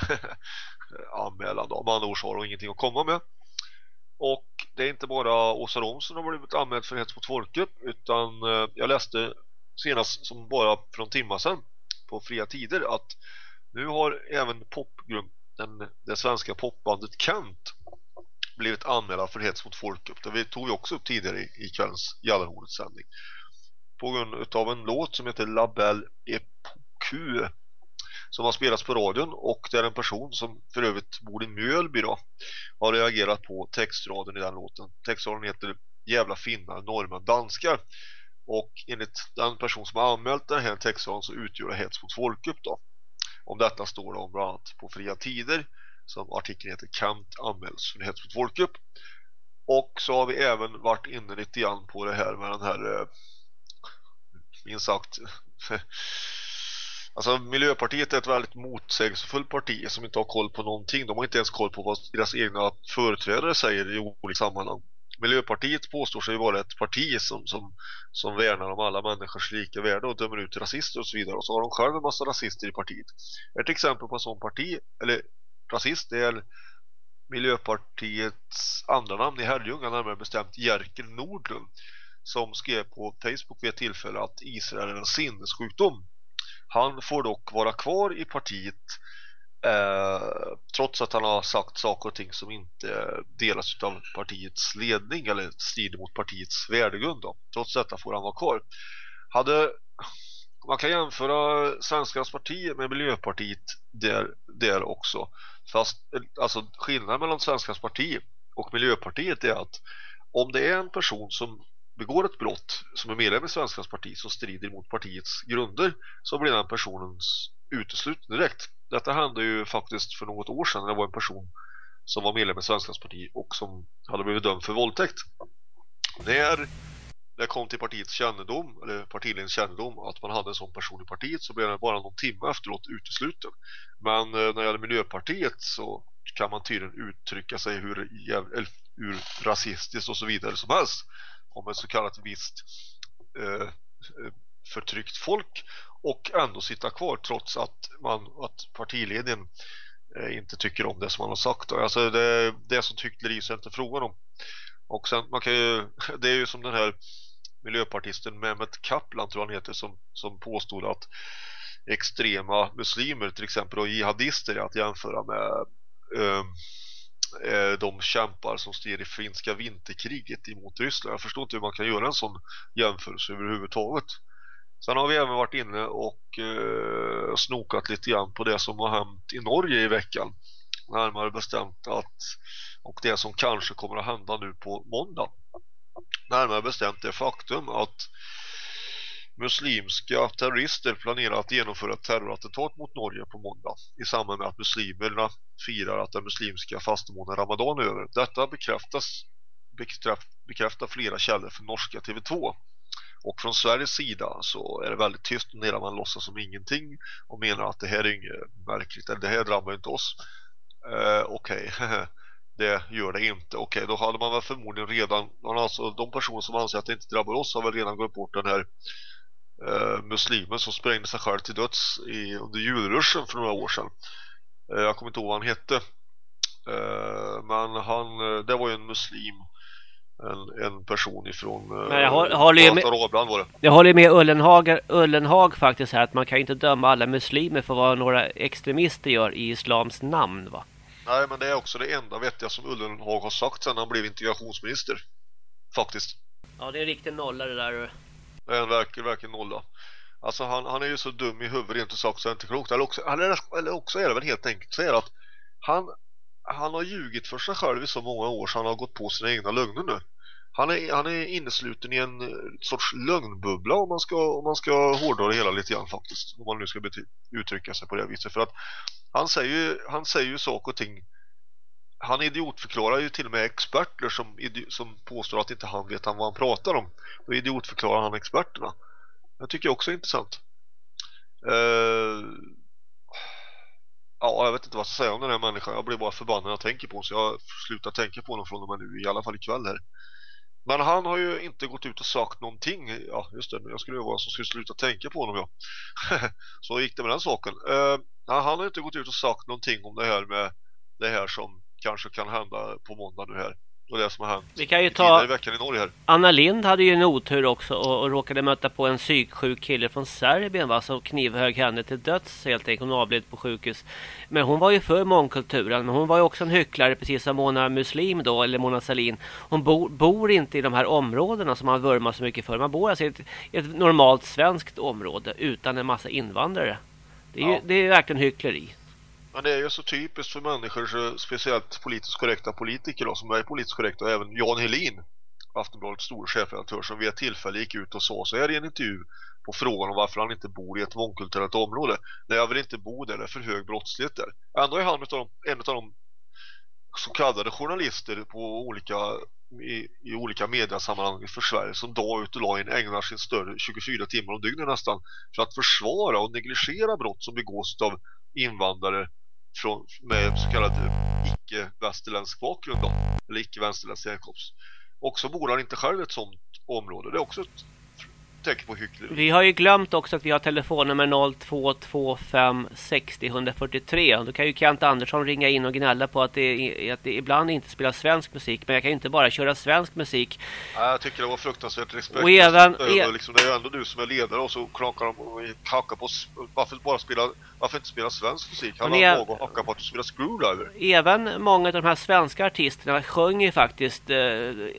anmälan då. Med andra ord så har hon ingenting att komma med. Och det är inte bara Åsa Romson som har blivit anmäld för hets mot folkgrupp utan eh, jag läste senast som bara för timmar timme sedan på fria tider att Nu har även popgruppen det svenska popbandet Kent blivit anmälda för hets mot folkgrupp. Det vi tog ju också upp tidigare i, i kvällens Jallarhornets sändning. På grund av en låt som heter La Belle Epoque som har spelats på radion och det är en person som för övrigt bor i Mjölby då, har reagerat på textraden i den låten. Textraden heter Jävla finnar, norrmän, danskar och enligt den person som har anmält den här textraden så utgör det hets mot folkgrupp då. Om detta står det om bland annat på fria tider som artikeln heter Kant anmäls för hets mot folkgrupp. Och så har vi även varit inne lite grann på det här med den här eh, minst sagt Alltså Miljöpartiet är ett väldigt motsägelsefullt parti som inte har koll på någonting. De har inte ens koll på vad deras egna företrädare säger i olika sammanhang. Miljöpartiet påstår sig vara ett parti som, som, som värnar om alla människors lika värde och dömer ut rasister och så vidare. Och så har de själva en massa rasister i partiet. Ett exempel på en sån parti, eller rasist, det är Miljöpartiets andra namn i Herrljunga, närmare bestämt Jerker Nordlund som skrev på Facebook vid ett tillfälle att Israel är en sinnessjukdom. Han får dock vara kvar i partiet eh, trots att han har sagt saker och ting som inte delas av partiets ledning eller strider mot partiets värdegrund. Då. Trots detta får han vara kvar. Hade, man kan jämföra Svenskarnas parti med Miljöpartiet där, där också. Fast alltså, skillnaden mellan Svenskarnas parti och Miljöpartiet är att om det är en person som begår ett brott som är medlem i Svenskans parti som strider mot partiets grunder så blir den personens utesluten direkt. Detta hände ju faktiskt för något år sedan när det var en person som var medlem i Svenskans parti och som hade blivit dömd för våldtäkt. När det kom till partiets kännedom eller partiledningens kännedom att man hade en sån person i partiet så blev den bara någon timme efteråt utesluten. Men eh, när det gäller Miljöpartiet så kan man tydligen uttrycka sig hur, hur rasistiskt och så vidare som helst om ett så kallat visst eh, förtryckt folk och ändå sitta kvar trots att, man, att partiledningen eh, inte tycker om det som man har sagt. Alltså det, det som hyckleri så är inte frågan om. Och sen man kan ju, det är ju som den här miljöpartisten Mehmet Kaplan tror han heter som, som påstod att extrema muslimer till exempel och jihadister är att jämföra med Eh, Eh, de kämpar som styr i finska vinterkriget emot Ryssland. Jag förstår inte hur man kan göra en sån jämförelse överhuvudtaget. Sen har vi även varit inne och eh, snokat lite grann på det som har hänt i Norge i veckan. Närmare bestämt att och det som kanske kommer att hända nu på måndag. Närmare bestämt det faktum att muslimska terrorister planerar att genomföra ett terrorattentat mot Norge på måndag i samband med att muslimerna firar att den muslimska fastemånen Ramadan är över. Detta bekräftas bekräftar flera källor för norska TV2. Och från Sveriges sida så är det väldigt tyst när man låtsas som ingenting och menar att det här är inget märkligt, eller det här drabbar inte oss. Eh, Okej, okay. det gör det inte. Okej, okay, då hade man väl förmodligen redan, alltså de personer som anser att det inte drabbar oss har väl redan gått bort den här eh, muslimen som sprängde sig själv till döds i, under julruschen för några år sedan. Eh, jag kommer inte ihåg vad han hette. Eh, men han, eh, det var ju en muslim en, en person ifrån eh, Men jag håller med, Arabland var det. Jag håller med Ullenhag, Ullenhag faktiskt här att man kan inte döma alla muslimer för vad några extremister gör i islams namn va? Nej men det är också det enda vettiga som Ullenhag har sagt sedan han blev integrationsminister. Faktiskt. Ja det är en riktig nolla det där. Det är en verklig verkligen nolla. Alltså han, han är ju så dum i huvudet rent ut sagt så är inte klokt. Eller också, eller, eller också är det väl helt enkelt så är att han, han har ljugit för sig själv i så många år så han har gått på sina egna lögner nu. Han är, han är innesluten i en eh, sorts lögnbubbla om man ska, om man ska hårdra det hela lite grann faktiskt. Om man nu ska uttrycka sig på det viset. För att han säger ju, han säger ju saker och ting han idiotförklarar ju till och med experter som, som påstår att inte han vet vad han pratar om. Då idiotförklarar han experterna. Jag tycker också är intressant. Uh, ja, jag vet inte vad jag ska säga om den här människan. Jag blir bara förbannad när jag tänker på honom. Så jag slutar tänka på honom från och med nu. I alla fall ikväll här. Men han har ju inte gått ut och sagt någonting. Ja, just det. Jag skulle ju vara som skulle sluta tänka på honom, ja. så gick det med den saken. Uh, han har inte gått ut och sagt någonting om det här med det här som kanske kan hända på måndag nu här. och det som har hänt Vi kan ju ta- i veckan i Norge här. Anna Lind hade ju en otur också och, och råkade möta på en psyksjuk kille från Serbien va, som knivhög henne till döds helt enkelt. Hon avled på sjukhus. Men hon var ju för mångkulturen. Men hon var ju också en hycklare precis som Mona Muslim då, eller Mona Sahlin. Hon bo, bor inte i de här områdena som man vurmar så mycket för. Man bor alltså i ett, ett normalt svenskt område utan en massa invandrare. Det är, ju, Ja. det är verkligen hyckleri. Men det är ju så typiskt för människor, så speciellt politiskt korrekta politiker då, som är politiskt korrekta, och även Jan Helin, Aftonbladets stor chefredaktör, som vid ett tillfälle gick ut och sa så här i en intervju på frågan om varför han inte bor i ett mångkulturellt område. Nej, jag vill inte bo där, det är för hög brottslighet där. Ändå är han utav de, en av de så kallade journalister på olika i, i olika mediasammanhang för Sverige som dag ut och dag in ägnar sin större 24 timmar om dygnet nästan för att försvara och negligera brott som begås av invandrare från, med så kallad icke-västerländsk bakgrund då, eller icke-västerländsk härkomst. Och så bor han inte själv i ett sånt område. Det är också ett tecken på hyckleri. Vi har ju glömt också att vi har telefonnummer 0225 60 143. Då kan ju Kent Andersson ringa in och gnälla på att det, att det ibland inte spelas svensk musik. Men jag kan ju inte bara köra svensk musik. Ja, jag tycker det var fruktansvärt respekt. Och även- e- liksom, det är ju ändå du som är ledare och så klankar de och hackar på varför bara spela varför inte spela svensk musik? Han har e- någon hackar på att du spelar Screwdriver. Även många av de här svenska artisterna sjunger faktiskt eh,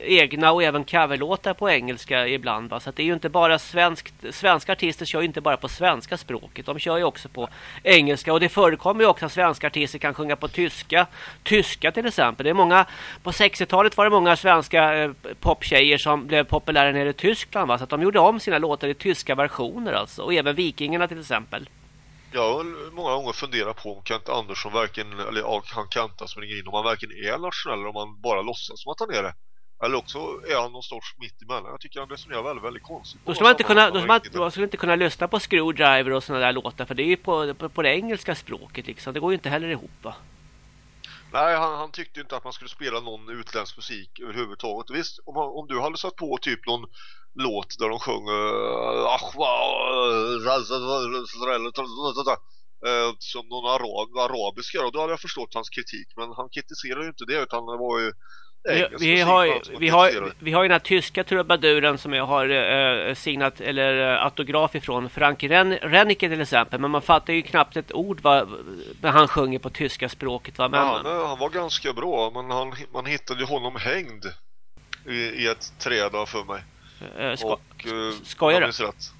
egna och även coverlåtar på engelska ibland. Va? Så det är ju inte bara svenskt, svenska artister kör ju inte bara på svenska språket. De kör ju också på engelska. Och det förekommer ju också att svenska artister kan sjunga på tyska. Tyska till exempel. Det är många, på 60-talet var det många svenska eh, poptjejer som blev populära nere i Tyskland. Va? Så att de gjorde om sina låtar i tyska versioner alltså. Och även Vikingarna till exempel. Jag har många gånger funderat på om Kent Andersson verkligen, eller ja, han Kenta alltså, som ringer in, om han verkligen är nationell eller om han bara låtsas som att han är det. Eller också är han någon sorts mitt emellan. Jag tycker han resonerar väldigt, väldigt konstigt. Då skulle inte kunna, skulle man, man skulle inte kunna lyssna på Screwdriver och sådana där låtar för det är ju på, på, på det engelska språket liksom. Det går ju inte heller ihop va. Nej, han, han tyckte inte att man skulle spela någon utländsk musik överhuvudtaget. Visst, om, om du hade satt på typ någon låt där de sjunger Ahwa, eh, som någon arab, arabiska då, då hade jag förstått hans kritik. Men han kritiserade ju inte det utan det var ju Vi, har, vi, har, vi har ju den här tyska trubaduren som jag har eh, signat eller eh, autograf ifrån. Frank Ren, Rennicke till exempel. Men man fattar ju knappt ett ord vad, vad han sjunger på tyska språket. Va? Men, Ja, han, eh, han var ganska bra men han, man hittade ju honom hängd i, i ett träd för mig. eh, sko, Och, eh, skojar du?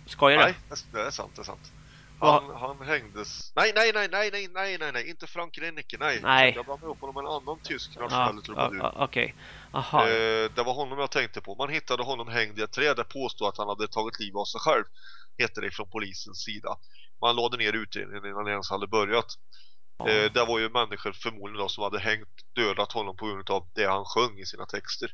skojar Nej, du? det det är sant, det är sant. Han, han hängdes... Nej, nej, nej, nej, nej, nej, nej, nej, inte Frank Rennicke, nej. Nej. Jag blandade upp honom med en annan tysk Ja, nationell ja, trubadur. ja, Okej. Aha. Eh, det var honom jag tänkte på. Man hittade honom hängd i ett träd där påstod att han hade tagit liv av sig själv. Hette det från polisens sida. Man lade ner utredningen innan det ens hade börjat. Ja. Eh, det var ju människor förmodligen då, som hade hängt, dödat honom på grund av det han sjöng i sina texter.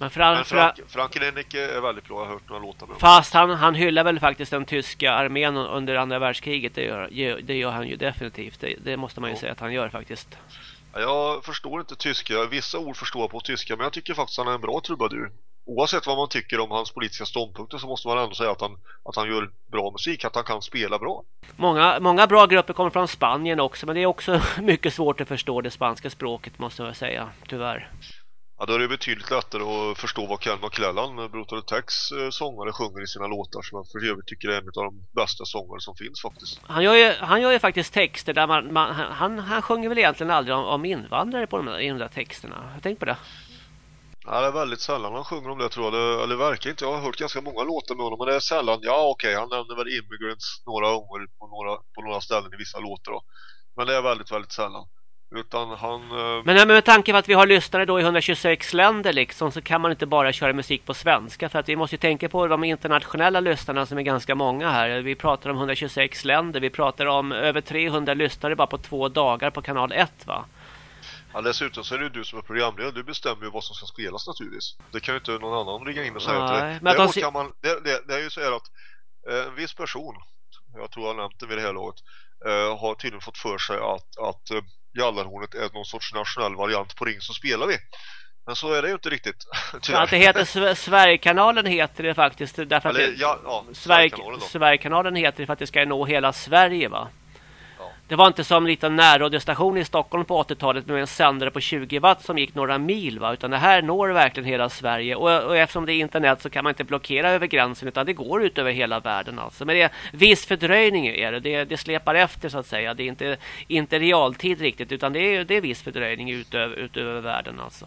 Men Fran, Men Fra, Frank, Frank Rennicke är väldigt bra, jag har hört några låtar med. Fast han, han hyllar väl faktiskt den tyska armén under andra världskriget. Det gör, det gör han ju definitivt. Det, det måste man ju Ja. säga att han gör faktiskt. Ja, Jag förstår inte tyska, vissa ord förstår jag på tyska men jag tycker faktiskt att han är en bra trubadur. Oavsett vad man tycker om hans politiska ståndpunkter så måste man ändå säga att han, att han gör bra musik, att han kan spela bra. Många, många bra grupper kommer från Spanien också. Men det är också mycket svårt att förstå det spanska språket måste jag säga. Tyvärr. Ja, då är det betydligt lättare att förstå vad Ken McClellan, Brutal Attacks eh, sångare, sjunger i sina låtar som jag för övrigt tycker är en av de bästa sångare som finns faktiskt. Han gör ju, han gör ju faktiskt texter där man, man han, han sjunger väl egentligen aldrig om, om invandrare på de där, i de där texterna. Tänk på det. Ja, det är väldigt sällan han sjunger om det tror jag, det, eller verkar inte. Jag har hört ganska många låtar med honom men det är sällan, ja okej, han nämner väl Immigrants några gånger på några, på några ställen i vissa låtar då. Men det är väldigt, väldigt sällan. Utan han... eh, Men eh, med tanke på att vi har lyssnare då i 126 länder liksom så kan man inte bara köra musik på svenska för att vi måste ju tänka på de internationella lyssnarna som är ganska många här. Vi pratar om 126 länder, vi pratar om över 300 lyssnare bara på två dagar på kanal 1 va? Ja, dessutom så är det ju du som är programledare. Du bestämmer ju vad som ska spelas naturligtvis. Det kan ju inte någon annan ringa in och säga Nej, till dig. men de Däremot se- kan man, det, det, det är ju så här att eh, en viss person, jag tror jag har nämnt det vid det här laget, eh, har tydligen fått för sig att, att eh, Jallarhornet är någon sorts nationell variant på Ring så spelar vi. Men så är det ju inte riktigt. tyvärr. Att det heter Sve- Sverigekanalen heter det faktiskt därför att Eller, det, ja, ja, Sverige, Sverigekanalen. Sverigekanalen heter det för att det ska nå hela Sverige va? Det var inte som en liten närradiostation i Stockholm på 80-talet med en sändare på 20 watt som gick några mil. Va? Utan det här når verkligen hela Sverige. Och, och eftersom det är internet så kan man inte blockera över gränsen utan det går ut över hela världen. Alltså. Men det är viss fördröjning är det. det. Det släpar efter så att säga. Det är inte, inte realtid riktigt utan det är, det är viss fördröjning ut över, ut över världen alltså.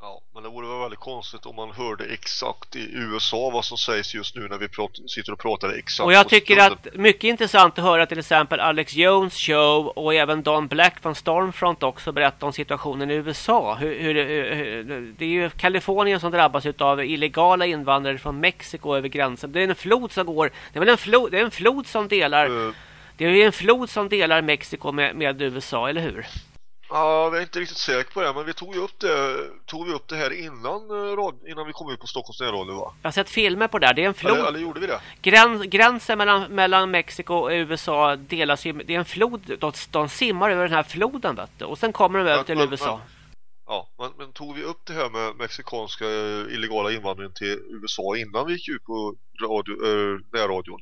Ja, men det vore väl väldigt konstigt om man hörde exakt i USA vad som sägs just nu när vi sitter och pratar exakt. Och jag tycker att mycket intressant att höra till exempel Alex Jones show och även Don Black från Stormfront också berätta om situationen i USA. Hur, hur, hur, det är ju Kalifornien som drabbas av illegala invandrare från Mexiko över gränsen. Det är en flod som går. Det är väl en flod, det är en flod som delar. Eh, Det är en flod som delar Mexiko med, med USA, eller hur? Ja, vi är inte riktigt säkra på det, men vi tog ju upp det, tog vi upp det här innan, eh, innan vi kom ut på Stockholms närradio va? Jag har sett filmer på det här. Det är en flod. Eller, eller gjorde vi det? Gräns, gränsen mellan, mellan Mexiko och USA delas ju. Det är en flod. De, de simmar över den här floden, vet du. Och sen kommer de över till men- USA. men- Ja, men, men tog vi upp det här med mexikanska eh, illegala invandringen till USA innan vi gick ut på radio, eh, närradion?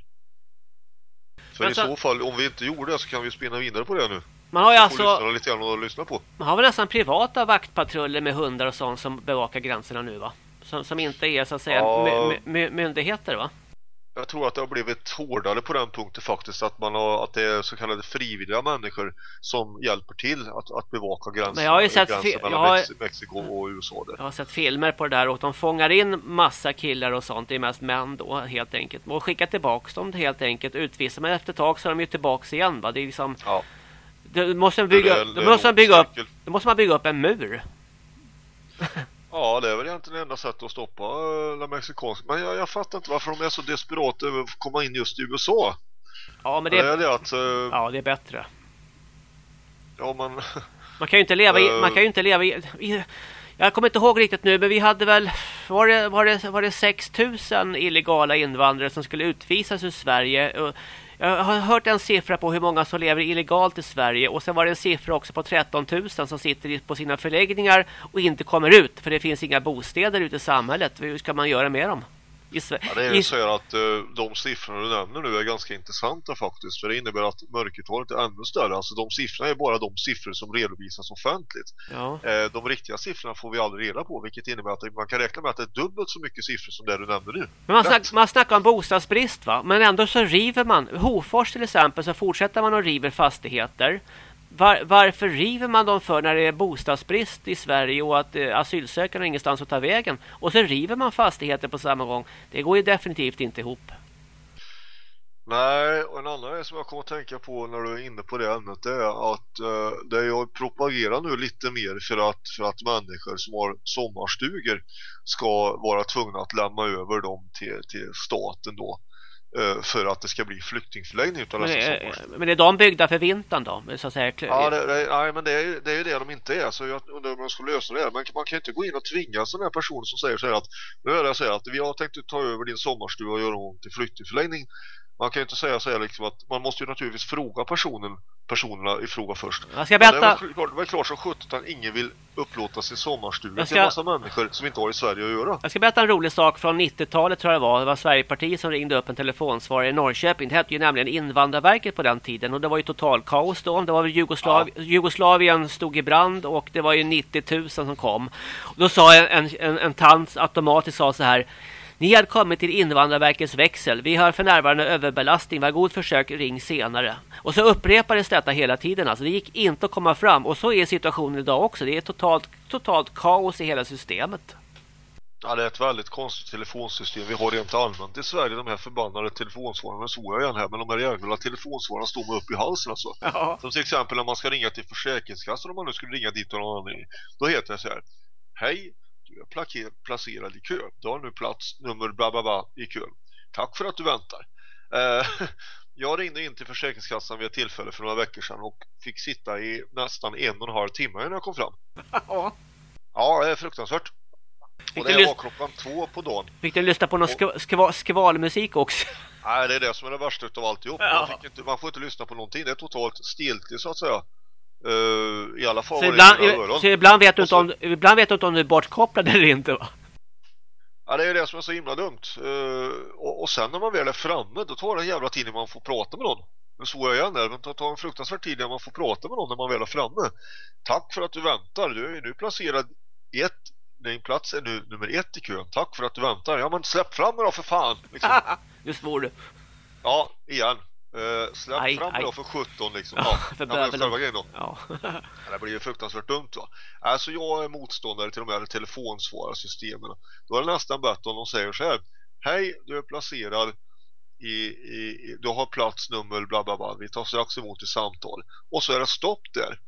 För Men i så- så fall, om vi inte gjorde det så kan vi spinna vidare på det nu. Man har ju alltså lite grann att lyssna på. Man har väl nästan privata vaktpatruller med hundar och sånt som bevakar gränserna nu va? Som, som inte är så att säga Ja. my, my, myndigheter va? Jag tror att det har blivit hårdare på den punkten faktiskt att man har, att det är så kallade frivilliga människor som hjälper till att, att bevaka gränsen, Men jag har ju sett mellan jag har- Mex- Mexiko och USA där. Jag har sett filmer på det där och de fångar in massa killar och sånt. Det är mest män då helt enkelt. Och skickar tillbaks dem helt enkelt. Utvisar men efter ett tag så är de ju tillbaks igen va? Det är liksom... Ja. Det måste man bygga, är måste man bygga upp, det måste man bygga upp en mur. Ja, det är väl egentligen det enda sättet att stoppa eh, den mexikanska. Men jag, jag fattar inte varför de är så desperata över att komma in just i USA. Ja men Det är det att, eh, ja, det är bättre. ja man, Man kan ju inte leva i, Eh. man kan ju inte leva i, i jag kommer inte ihåg riktigt nu men vi hade väl var det var det var det 6000 illegala invandrare som skulle utvisas ur Sverige. Och jag har hört en siffra på hur många som lever illegalt i Sverige och sen var det en siffra också på 13 000 som sitter på sina förläggningar och inte kommer ut för det finns inga bostäder ute i samhället. Hur ska man göra med dem? I, Sve- ja, det är ju så att eh, de siffrorna du nämner nu är ganska intressanta faktiskt. För det innebär att mörkertalet är ännu större. Alltså de siffrorna är bara de siffror som redovisas offentligt. ja. Eh, de riktiga siffrorna får vi aldrig reda på. Vilket innebär att man kan räkna med att det är dubbelt så mycket siffror som det du nämnde nu. Men man, snack, man snackar om bostadsbrist va? Men ändå så river man. Hofors till exempel så fortsätter man och river fastigheter. Var, varför river man dem för när det är bostadsbrist i Sverige och att eh, asylsökande har ingenstans att ta vägen? Och så river man fastigheter på samma gång. Det går ju definitivt inte ihop. Nej, och en annan grej som jag kommer att tänka på när du är inne på det ämnet det är att eh, det jag propagerar nu lite mer för att, för att människor som har sommarstugor ska vara tvungna att lämna över dem till, till staten då för att det ska bli flyktingförläggning utav Men, eh, sommarstugor. men är de byggda för vintern då? Så att säga. Ja, det, det, nej, men det är, ju- det är ju det de inte är. Så jag undrar om jag ska lösa det. här. Men man kan ju inte gå in och tvinga sådana här personer som säger så här att nu är det så här att vi har tänkt att ta över din sommarstuga och göra om till flyktingförläggning. Man kan ju inte säga så här liksom att man måste ju naturligtvis fråga personen, personerna i fråga först. Jag ska Men Det berätta. klart, det är väl klart som sjutton att ingen vill upplåta sin sommarstuga till ska- en massa människor som inte har i Sverige att göra. Jag ska berätta en rolig sak från 90-talet tror jag det var. Det var Sverigepartiet som ringde upp en telefonsvarare i Norrköping. Det hette ju nämligen Invandrarverket på den tiden. Och det var ju total kaos då. Det var väl Jugoslav Jugoslavien stod i brand och det var ju 90 000 som kom. Och då sa en, en, en, en tant automatiskt sa så här. Ni har kommit till Invandrarverkets växel. Vi har för närvarande överbelastning. Var god försök, ring senare. Och så upprepades detta hela tiden. Alltså det gick inte att komma fram. Och så är situationen idag också. Det är totalt, totalt kaos i hela systemet. Ja, det är ett väldigt konstigt telefonsystem vi har rent allmänt i Sverige. De här förbannade telefonsvararna såg jag igen här. Men de här jävla telefonsvararna står mig upp i halsen alltså. Ja. Som till exempel när man ska ringa till Försäkringskassan om man nu skulle ringa dit av någon anledning. Då heter det så här. Hej, du är placerad i kö. Du har nu plats nummer bla bla bla i kön. Tack för att du väntar. Eh, jag ringde in till Försäkringskassan vid ett tillfälle för några veckor sedan och fick sitta i nästan en och en halv timme innan jag kom fram. Ja. Ja, det är fruktansvärt. Fick Och det var klockan två på dagen. Fick du lyssna på någon skva, skva, skvalmusik också? Nej, det är det som är det värsta utav alltihop. Ja. Man, inte, man får inte lyssna på någonting. Det är totalt stiltje så att säga. Uh, I alla fall Så ibland, öron. så ibland, vet du inte så- om, ibland vet du inte om du är bortkopplad eller inte va? Ja, det är det som är så himla dumt. Eh, och, och sen när man väl är framme, då tar det en jävla tid innan man får prata med någon. Nu såg jag igen där, men det tar en fruktansvärd tid när man får prata med någon när man väl är framme. Tack för att du väntar, du är nu placerad ett, din plats är nu nummer ett i kön. Tack för att du väntar. Ja men släpp fram mig då för fan. Liksom. Nu svor du. Ja, igen. Uh, släpp Aj, fram aj. då för 17 liksom. Ja, Ja, för själva grejen då. Ja. Det blir ju fruktansvärt dumt va. Alltså jag är motståndare till de här telefonsvararsystemen. Då är det nästan bättre om de säger så här. Hej, du är placerad i, i, i du har plats nummer bla bla bla. Vi tar strax emot ett samtal. Och så är det stopp där.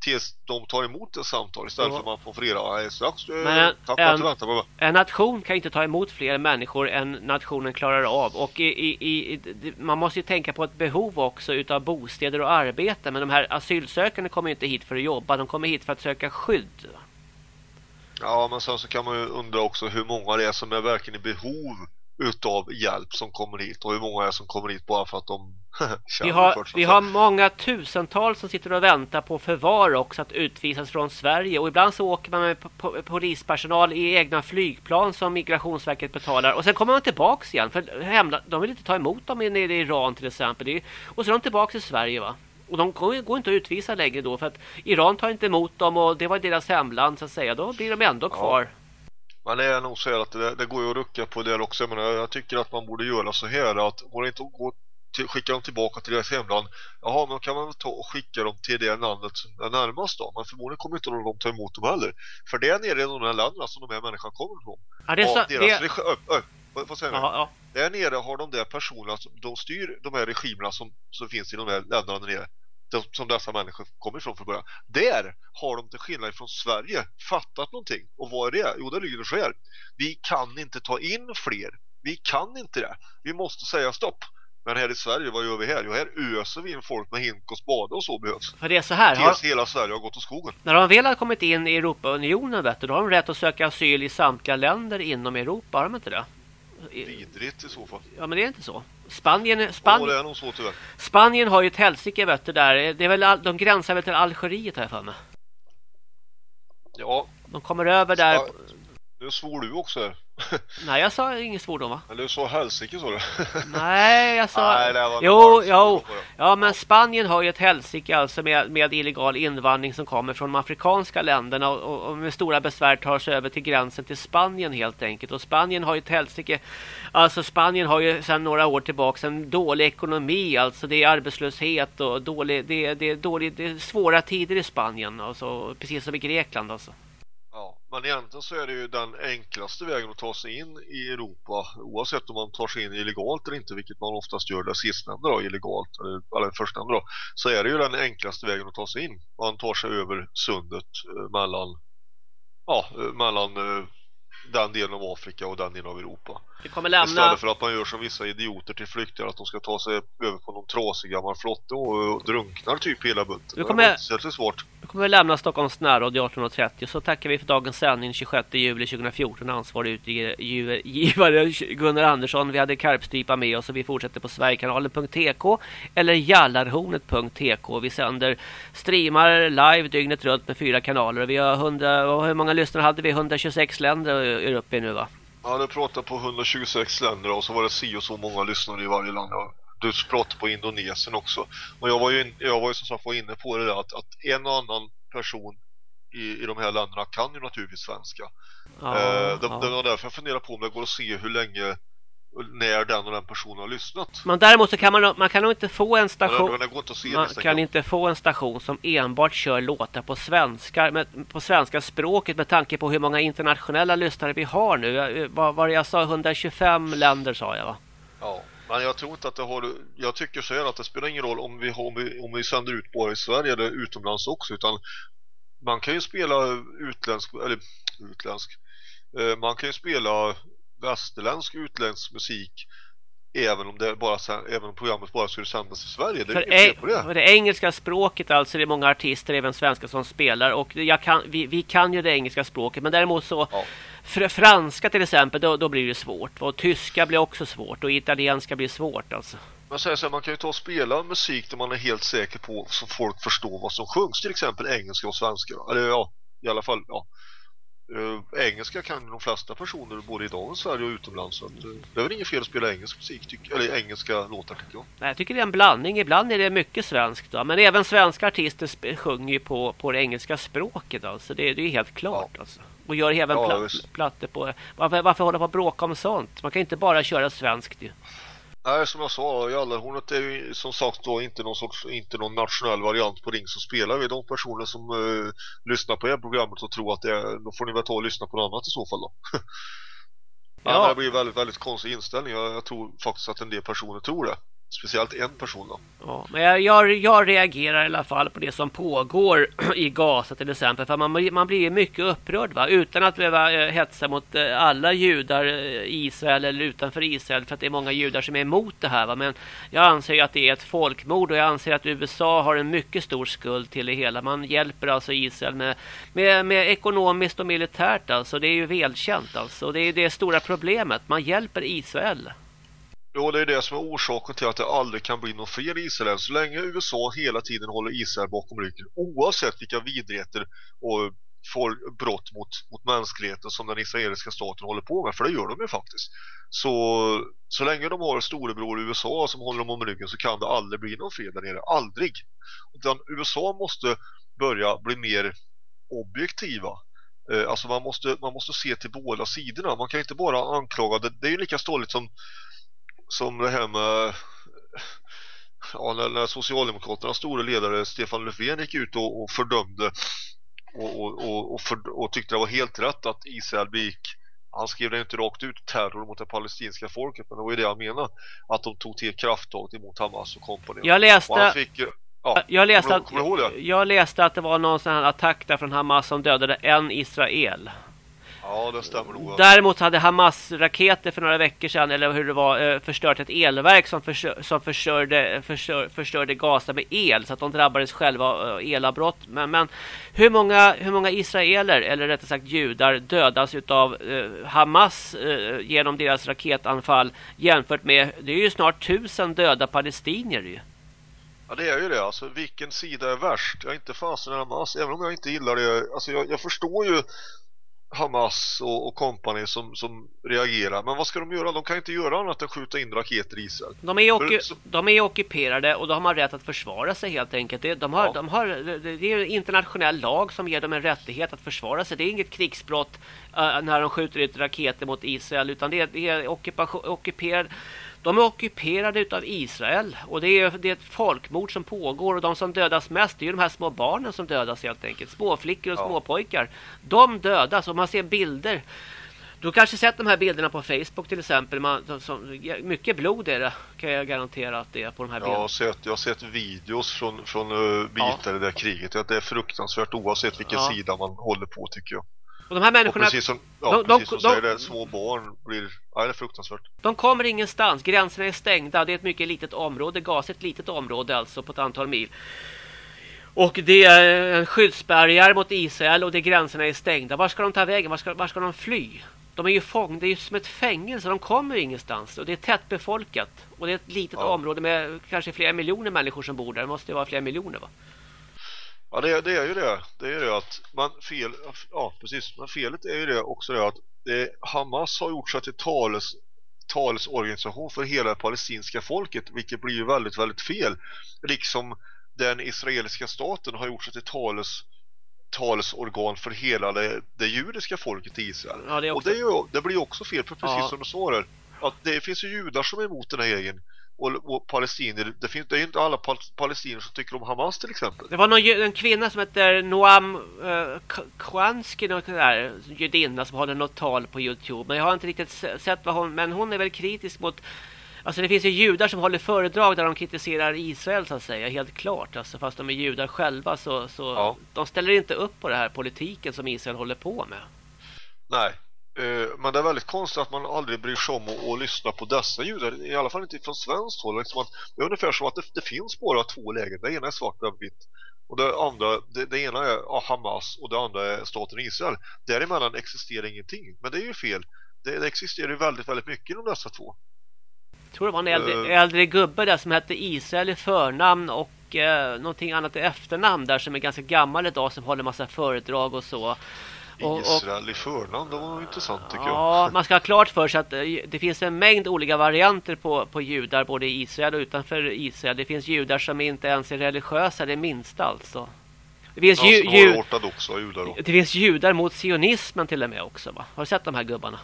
Tills de tar emot ett samtal istället Ja. för att man får få reda "Nej, strax. eh, Men tack en- bla." En nation kan inte ta emot fler människor än nationen klarar av. Och i, i, i- man måste ju tänka på ett behov också utav bostäder och arbete. Men de här asylsökande kommer ju inte hit för att jobba. De kommer hit för att söka skydd. Ja, men sen så kan man ju undra också hur många det är som är verkligen i behov utav hjälp som kommer hit och hur många är som kommer hit bara för att de Vi har, vi har många tusentals som sitter och väntar på förvar också att utvisas från Sverige. Och ibland så åker man med po- po- polispersonal i egna flygplan som Migrationsverket betalar. Och sen kommer man tillbaks igen. För hemla, de vill inte ta emot dem nere i Iran till exempel. Och så är de tillbaks i Sverige va. Och de går, inte att utvisa längre då för att Iran tar inte emot dem och det var deras hemland så att säga. Då blir de ändå kvar. Men det är nog så här att det, det går ju att rucka på det också. Jag, menar, jag tycker att man borde göra så här att går det inte att gå till, skicka dem tillbaka till deras hemland. Jaha, men då kan man ta och skicka dem till det landet som är närmast då. Men förmodligen kommer inte de ta emot dem heller. För det är nere i de här länderna som de här människorna kommer ifrån. Ja, det är så, deras det, ö, ö, vad- säger nu? ja. Där nere har de där personerna som de styr de här regimerna som, som finns i de här länderna nere. De, som dessa människor kommer ifrån från början. Där har de till skillnad från Sverige fattat någonting. Och vad är det? Jo, det lyder så här. Vi kan inte ta in fler. Vi kan inte det. Vi måste säga stopp. Men här i Sverige, vad gör vi här? Jo, här öser vi in folk med hink och spade och så behövs. För det är så här. Har, Tills hela Sverige har gått åt skogen. När de väl har kommit in i Europaunionen vet du, då har de rätt att söka asyl i samtliga länder inom Europa, har de inte det? I- Vidrigt i så fall. Ja, men det är inte så. Spanien, Ja, det Spanien, är nog så tyvärr. Spanien har ju ett helsike vet du, där. Det är väl, all- de gränsar väl till Algeriet har jag för mig. Ja, De kommer över där. Ja. nu svor du också här. Nej, jag sa ingen svordom va? Eller du sa helsike sa du. Nej, jag sa... Nej, det var jo, jo. Ja, men Spanien har ju ett helsike alltså med, med illegal invandring som kommer från de afrikanska länderna och, och, med stora besvär tar sig över till gränsen till Spanien helt enkelt. Och Spanien har ju ett helsike. Alltså Spanien har ju sedan några år tillbaka en dålig ekonomi. Alltså det är arbetslöshet och dålig, det, är- det, är dålig, det är svåra tider i Spanien. Alltså, precis som i Grekland alltså. Men egentligen så är det ju den enklaste vägen att ta sig in i Europa oavsett om man tar sig in illegalt eller inte, vilket man oftast gör det sistnämnda då, illegalt, eller, eller förstnämnda då, så är det ju den enklaste vägen att ta sig in. Man tar sig över sundet eh, mellan, ja, eh, mellan eh, den delen av Afrika och den delen av Europa. Vi kommer lämna... Istället för att man gör som vissa idioter till flyktingar att de ska ta sig över på någon trasig gammal flotte och, drunknar typ hela bunten. Det kommer- är inte särskilt svårt. Nu kommer vi lämna Stockholms närradio 18.30 så tackar vi för dagens sändning 26 juli 2014. Ansvarig utgivare Gunnar Andersson. Vi hade Karpstrypa med oss och vi fortsätter på Sverigekanalen.tk eller Jallarhornet.tk. Vi sänder streamar live dygnet runt med fyra kanaler. Och Vi har 100, och hur många lyssnare hade vi? 126 länder är uppe i nu va? Ja, du pratar på 126 länder och så var det si och så många lyssnare i varje land. Du pratar på Indonesien också. Och jag var ju, jag var ju som sagt var inne på det där att, att en och annan person i, i de här länderna kan ju naturligtvis svenska. Ja, eh, det, ja. det var därför jag funderar på om det går att se hur länge när den och den personen har lyssnat. Men däremot så kan man, man kan nog inte få en station... Man kan inte få en station som enbart kör låtar på svenska, med, på svenska språket med tanke på hur många internationella lyssnare vi har nu. Jag- Vad var jag sa? 125 länder sa jag va? Ja, men jag tror inte att det har... Jag tycker så här att det spelar ingen roll om vi, om vi, om vi sänder ut bara i Sverige eller utomlands också, utan man kan ju spela utländsk, eller utländsk, eh, man kan ju spela västerländsk utländsk musik även om det bara även om programmet bara skulle sändas i Sverige. Det är För, inget fel på det. det engelska språket alltså, det är många artister, även svenska som spelar och jag kan, vi, vi kan ju det engelska språket men däremot så Ja. fr, franska till exempel, då, då blir det svårt och tyska blir också svårt och italienska blir svårt alltså. Man säger så här, man kan ju ta och spela musik där man är helt säker på så folk förstår vad som sjungs, till exempel engelska och svenska. Eller ja, i alla fall, ja. Eh, engelska kan de flesta personer både i dagens Sverige och utomlands. Så att, eh, det är väl inget fel att spela engelsk musik, tycker, eller engelska låtar tycker jag. Nej, jag tycker det är en blandning. Ibland är det mycket svenskt. Då. Men även svenska artister sjunger ju på, på det engelska språket. Alltså. Det, det är ju helt klart. Ja. Alltså. Och gör även Ja, pla- visst. plattor på... Varför, varför hålla på och bråka om sånt? Man kan inte bara köra svenskt ju. Nej, som jag sa, Jallarhornet är ju som sagt då inte någon sorts, inte någon nationell variant på Ring så spelar vi. De personer som eh, lyssnar på er programmet och tror att det är, då får ni väl ta och lyssna på något annat i så fall då. Men Ja. det blir väldigt, väldigt konstig inställning. Jag, jag tror faktiskt att en del personer tror det. Speciellt en person då. Ja, men jag, jag, jag reagerar i alla fall på det som pågår i Gaza till exempel. För man, man blir mycket upprörd va? utan att behöva eh, hetsa mot eh, alla judar i Israel eller utanför Israel. För att det är många judar som är emot det här. Va? Men jag anser ju att det är ett folkmord och jag anser att USA har en mycket stor skuld till det hela. Man hjälper alltså Israel med, med, med ekonomiskt och militärt alltså. Det är ju välkänt alltså. Det är det stora problemet. Man hjälper Israel. Jo, det är det som är orsaken till att det aldrig kan bli någon fred i Israel. Så länge USA hela tiden håller Israel bakom ryggen, oavsett vilka vidrigheter och får brott mot, mot mänskligheten som den israeliska staten håller på med, för det gör de ju faktiskt. Så, så länge de har storebror USA som håller dem om ryggen så kan det aldrig bli någon fred där nere. Aldrig. Utan USA måste börja bli mer objektiva. Eh, alltså man måste, man måste se till båda sidorna. Man kan inte bara anklaga, det, det är ju lika ståligt som som det här med ja, när, när Socialdemokraternas stora ledare Stefan Löfven gick ut och, och fördömde och, och, och, för, och tyckte det var helt rätt att Israel begick han skrev det inte rakt ut terror mot det palestinska folket men det var ju det han menade att de tog till krafttag emot Hamas och kompani. Jag läste... fick, ja, Jag läste, kommer, att, kommer jag läste att det var någon sån här attack där från Hamas som dödade en Israel. Ja, det stämmer nog. Däremot hade Hamas-raketer för några veckor sedan, eller hur det var, eh, förstört ett elverk som, försö- som förstörde, förstör, förstörde Gaza med el. Så att de drabbades själva av eh, elavbrott. Men, men hur, många, hur många israeler, eller rättare sagt judar, dödas av eh, Hamas eh, genom deras raketanfall jämfört med, det är ju snart tusen döda palestinier ju. Ja det är ju det, alltså vilken sida är värst? Jag är inte fasen Hamas, även om jag inte gillar det Alltså jag, jag förstår ju Hamas och, och kompani som, som reagerar Men vad ska de göra? De kan inte göra annat än skjuta in raketer i Israel De är, Så- de är ockuperade och då har man rätt att försvara sig helt enkelt. Det, de har, Ja. de har, det är internationell lag som ger dem en rättighet att försvara sig. Det är inget krigsbrott eh, när de skjuter ut raketer mot Israel utan det är, det är ockupation, ockuperad. De är ockuperade utav Israel och det är, det är ett folkmord som pågår och de som dödas mest det är ju de här små barnen som dödas helt enkelt. Småflickor och Ja. småpojkar. De dödas och man ser bilder. Du har kanske sett de här bilderna på Facebook till exempel. Man, de, som, mycket blod är det kan jag garantera att det är på de här Jag bilderna. har sett, jag har sett videos från, från uh, bitar i det där kriget Det är fruktansvärt oavsett vilken Ja. sida man håller på tycker jag Och de här Och människorna, precis som, ja, de- de- precis som de- säger det, små barn blir, ja det är fruktansvärt de kommer ingenstans. Gränserna är stängda. Det är ett mycket litet område. Gaza är ett litet område alltså på ett antal mil. Och det är en skyddsbarriär mot Israel och det gränserna är stängda. Var ska de ta vägen? Var ska, var ska de fly? De är ju fång, det är ju som ett fängelse. De kommer ingenstans. Och det är tättbefolkat. Och det är ett litet Ja. område med kanske flera miljoner människor som bor där. Det måste ju vara flera miljoner va? Ja det, är- det är ju det. Det är ju det att man fel, ja precis, men felet är ju det också det att det, Hamas har gjort sig till tales, talsorganisation för hela det palestinska folket vilket blir ju väldigt, väldigt fel. Liksom den israeliska staten har gjort sig till tales talsorgan för hela det, det judiska folket i Israel. Ja, det Och det, är ju, det blir också fel, för precis Ja. som du sa där, att det finns ju judar som är emot den här egen och, och palestinier, det, finns, det är ju inte alla pal palestinier som tycker om Hamas till exempel. Det var någon, en kvinna som heter Noam uh, Kwanski, något där, judinna som håller något tal på Youtube. Men jag har inte riktigt se- sett vad hon... Men hon är väl kritisk mot... Alltså det finns ju judar som håller föredrag där de kritiserar Israel så att säga, helt klart. Alltså fast de är judar själva så... så Ja. De ställer inte upp på det här politiken som Israel håller på med. Nej, eh, men det är väldigt konstigt att man aldrig bryr sig om att, att lyssna på dessa judar, i alla fall inte från svenskt håll. Liksom att, det är ungefär som att det, det finns bara två läger, det ena är svart och vitt. Och det andra, det, det ena är ja, Hamas och det andra är staten Israel. Däremellan existerar ingenting, men det är ju fel. Det, det existerar ju väldigt, väldigt mycket inom dessa två. Jag tror det var en äldre, Eh. äldre gubbe där som hette Israel i förnamn och eh, någonting annat i efternamn där som är ganska gammal idag som håller massa föredrag och så. Och- Israel i förnamn, det var intressant tycker jag. Ja, man ska ha klart för sig att eh, det finns en mängd olika varianter på, på judar både i Israel och utanför Israel. Det finns judar som inte ens är religiösa, det minsta alltså. Det finns, Ja, ju, ju, ortodoxa judar då. det finns judar mot sionismen till och med också va? Har du sett de här gubbarna?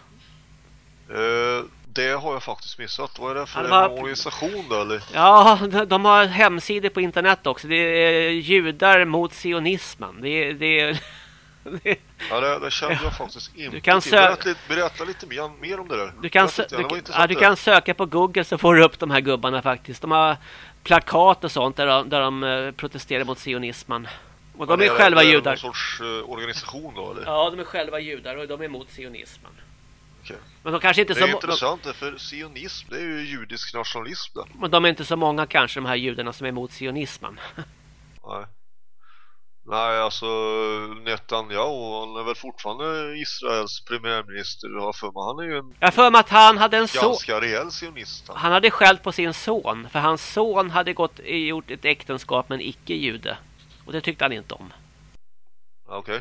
Eh, det har jag faktiskt missat. Vad är det för Ja, en de har- organisation då eller? Ja, de, de har hemsidor på internet också. Det är judar mot sionismen. Det, det, är- Ja, det, det kände jag faktiskt inte kan till. sö- Berätta, lite- berätta lite mer, mer om det där. Du kan, lite, du, ja, du kan söka på Google så får du upp de här gubbarna faktiskt. De har plakat och sånt där de, där de eh, protesterar mot sionismen. Och de är det- själva det är judar. Någon sorts eh, organisation då eller? Ja, de är själva judar och de är emot sionismen. Okej. Men de kanske inte Det så är mo- intressant för sionism det är ju judisk nationalism de, men de är inte så många kanske de här judarna som är emot sionismen. Nej. Nej, alltså Netanyahu, han är väl fortfarande Israels premiärminister. Har för mig. Han är ju en Jag för mig att han hade en son. ganska rejäl sionist. han. Han hade skällt på sin son. För hans son hade gått, gjort ett äktenskap med en icke-jude. Och det tyckte han inte om. Ja, Okej.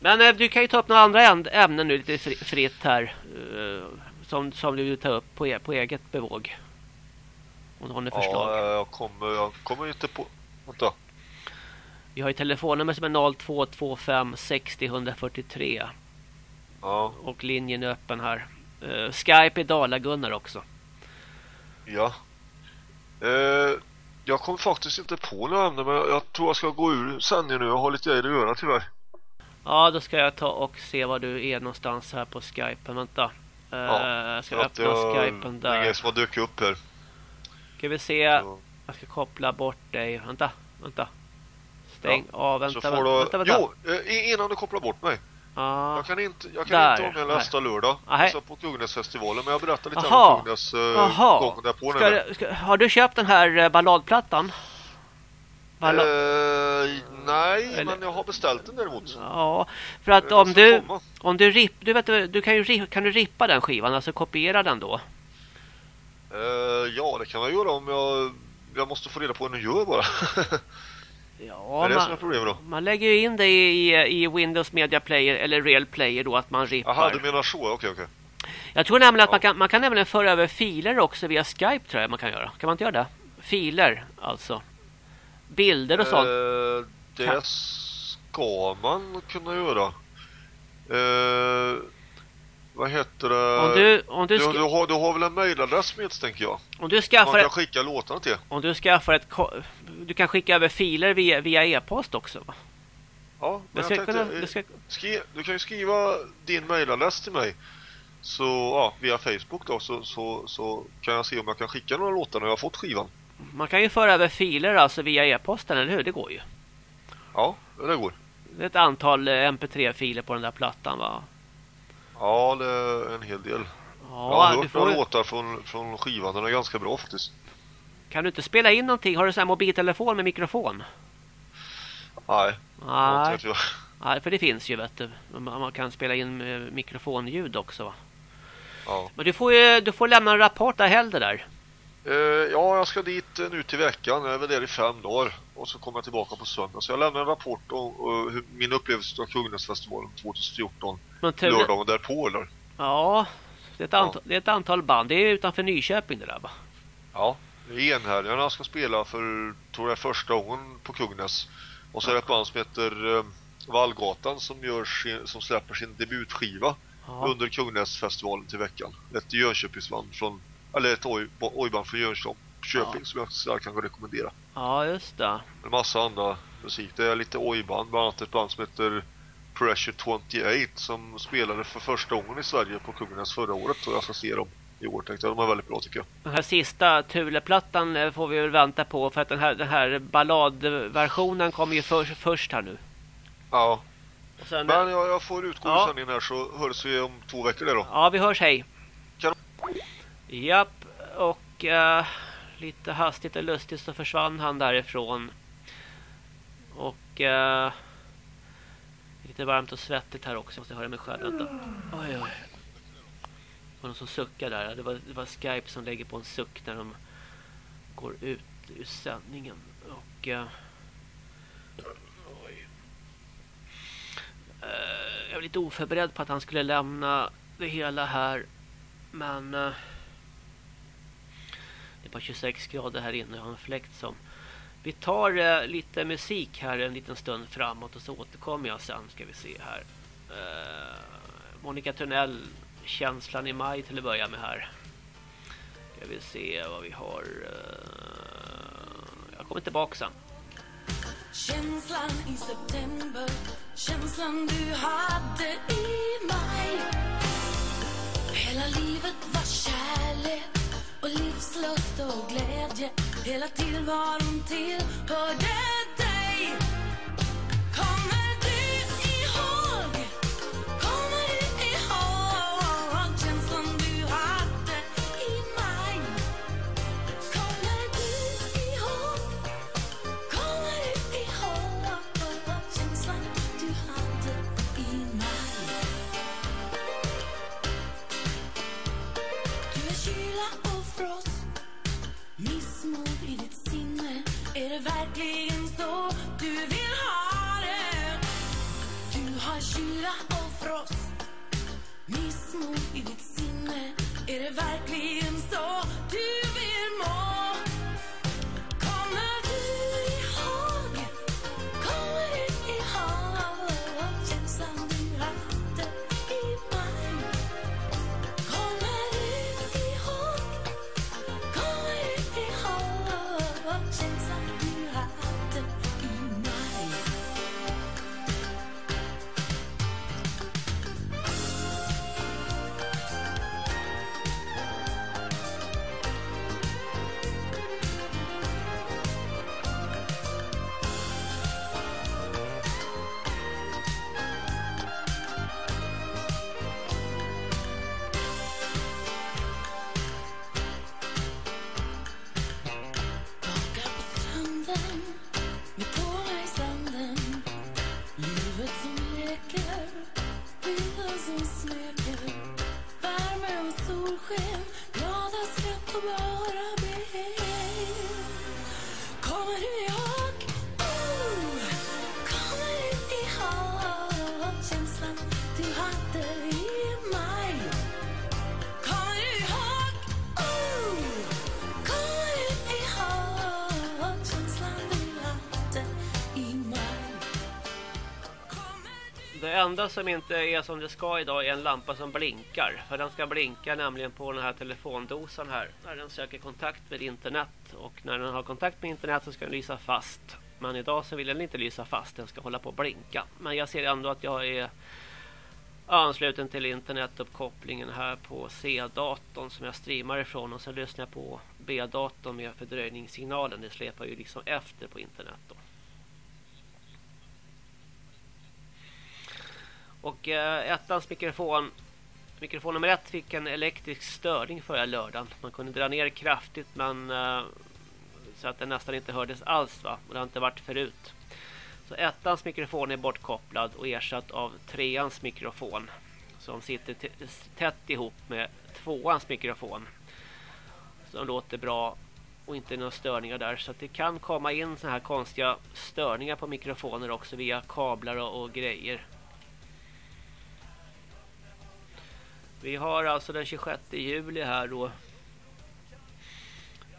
Men eh, du kan ju ta upp några andra äm- ämnen nu lite fri- fritt här. eh, som, som du vill ta upp på, e på eget bevåg. Om du har några förslag. Ja, jag kommer, jag kommer inte på... Vänta. Vi har ju telefonnummer som är 0225 60 143. Ja, Och linjen är öppen här. Eh, Skype är Dala-Gunnar också. ja. Eh, jag kom faktiskt inte på några ämnen men jag tror jag ska gå ur sändningen nu. Jag har lite grejer att göra tyvärr. Ja, då ska jag ta och se var du är någonstans här på Skype. Vänta. Eh, Ja, jag ska att öppna jag- Skypen Det är där. som har dykt upp här. Ska vi se. Så, Jag ska koppla bort dig. Vänta, vänta. Stäng av. Vänta, så vänta, får du... vänta, vänta. Jo, eh, innan du kopplar bort mig. Ja. Jag kan inte, jag kan Där. inte med nästa lördag. Nej. Alltså på Kungnäsfestivalen. Men jag berättar lite Aha. om Kungnäs eh, Jaha. gången därpå. Ska, du- ska, har du köpt den här eh, balladplattan? Balla- Eh, nej, Eller- men jag har beställt den däremot. Ja, för att om du, komma. om du ripp, du vet, du kan ju kan du rippa den skivan, alltså kopiera den då? Eh, ja, det kan jag göra om jag... Jag måste få reda på hur den gör bara. Ja, det man, problemet då? man lägger ju in det i, i Windows Media Player eller Real Player då att man rippar. Jaha, du menar så? Okej, okej. Jag tror nämligen att Ja. man kan, man kan nämligen föra över filer också via Skype tror jag man kan göra. Kan man inte göra det? Filer alltså. Bilder och sånt. Eh, det Kan- ska man kunna göra. Eh, vad heter det? Om du, om du, du, du, har, du har väl en mailadress misstänker jag? om du Man skaffar kan ett, skicka låtarna till. om du skaffar ett, du kan skicka över filer via, via e-post också va? Ja, men jag tänkte, kunna, ska, skri, du kan ju skriva din mailadress till mig. Så ja, via Facebook då så, så, så kan jag se om jag kan skicka några låtar när jag har fått skivan. man kan ju föra över filer alltså via e-posten, eller hur? Det går ju. Ja, det går. Det är ett antal eh, mp3-filer på den där plattan va? Ja, det är en hel del. jag har Ja, hört några låtar från, från skivan. Den är ganska bra faktiskt. kan du inte spela in någonting? Har du sån mobiltelefon med mikrofon? Nej, Nej, jag nej, för det finns ju vet du. Man kan spela in mikrofonljud också va? Ja. Men du får ju du får lämna en rapport där heller där. Eh, ja, jag ska dit eh, nu till veckan. Jag är väl där i fem dagar. Och så kommer jag tillbaka på söndag. Så jag lämnar en rapport om hur, min upplevelse av Kungnäsfestivalen 2014. Men tur, Lördagen därpå eller? Ja, det är, ett antal, det är ett antal band. Det är utanför Nyköping det där va? Ja. Enhärjarna ska spela för, tror jag, första gången på Kungnäs. Och så är det ett band som heter eh, Vallgatan som, gör sin, som släpper sin debutskiva Ja, under Kungnäsfestivalen till veckan. Ett Jönköpingsband från, eller ett oj- ojband från Jönköping Ja. som jag starkt kan rekommendera. ja just det. En massa andra musik. Det är lite ojband, bland annat ett band som heter Pressure 28 som spelade för första gången i Sverige på Kungens förra året och jag ska se dem i år tänkte jag. De är väldigt bra tycker jag. Den här sista Thule-plattan eh, får vi väl vänta på för att den här, den här balladversionen kommer ju för, först här nu. Ja, sen, men jag, jag får utgå Ja. sändningen här så hörs vi om två veckor där då. Ja, vi hörs, hej. Kan- Japp, och eh, lite hastigt och lustigt så försvann han därifrån. Och eh, lite varmt och svettigt här också. Måste höra mig själv. Vänta. Oj, oj. Det var någon som suckar där. Det var, det var Skype som lägger på en suck när de går ut ur sändningen. Och... Eh, oj. Eh, jag var lite oförberedd på att han skulle lämna det hela här. Men eh, det är bara 26 grader här inne. Jag har en fläkt som... Vi tar eh, lite musik här en liten stund framåt och så återkommer jag sen ska vi se här. Eh, Monica Tunnell, Känslan i maj till att börja med här. Ska vi se vad vi har. Eh, jag kommer tillbaka sen. Känslan i september Känslan du hade i maj Hela livet var kärlek och livslust och glädje Hela tillvaron tillhörde dig. Kommer enda som inte är som det ska idag är en lampa som blinkar. För den ska blinka nämligen på den här telefondosan här. När den söker kontakt med internet. Och när den har kontakt med internet så ska den lysa fast. Men idag så vill den inte lysa fast. Den ska hålla på att blinka. Men jag ser ändå att jag är ansluten till internetuppkopplingen här på C-datorn som jag streamar ifrån. Och så lyssnar jag på B-datorn med fördröjningssignalen. Det släpar ju liksom efter på internet då. Och eh, ettans mikrofon mikrofon nummer ett fick en elektrisk störning förra lördagen. Man kunde dra ner kraftigt men eh, så att den nästan inte hördes alls va. Och det har inte varit förut. Så ettans mikrofon är bortkopplad och ersatt av treans mikrofon som sitter tätt ihop med tvåans mikrofon. Som låter bra och inte några störningar där så att det kan komma in så här konstiga störningar på mikrofoner också via kablar och, och grejer. Vi har alltså den 26 juli här då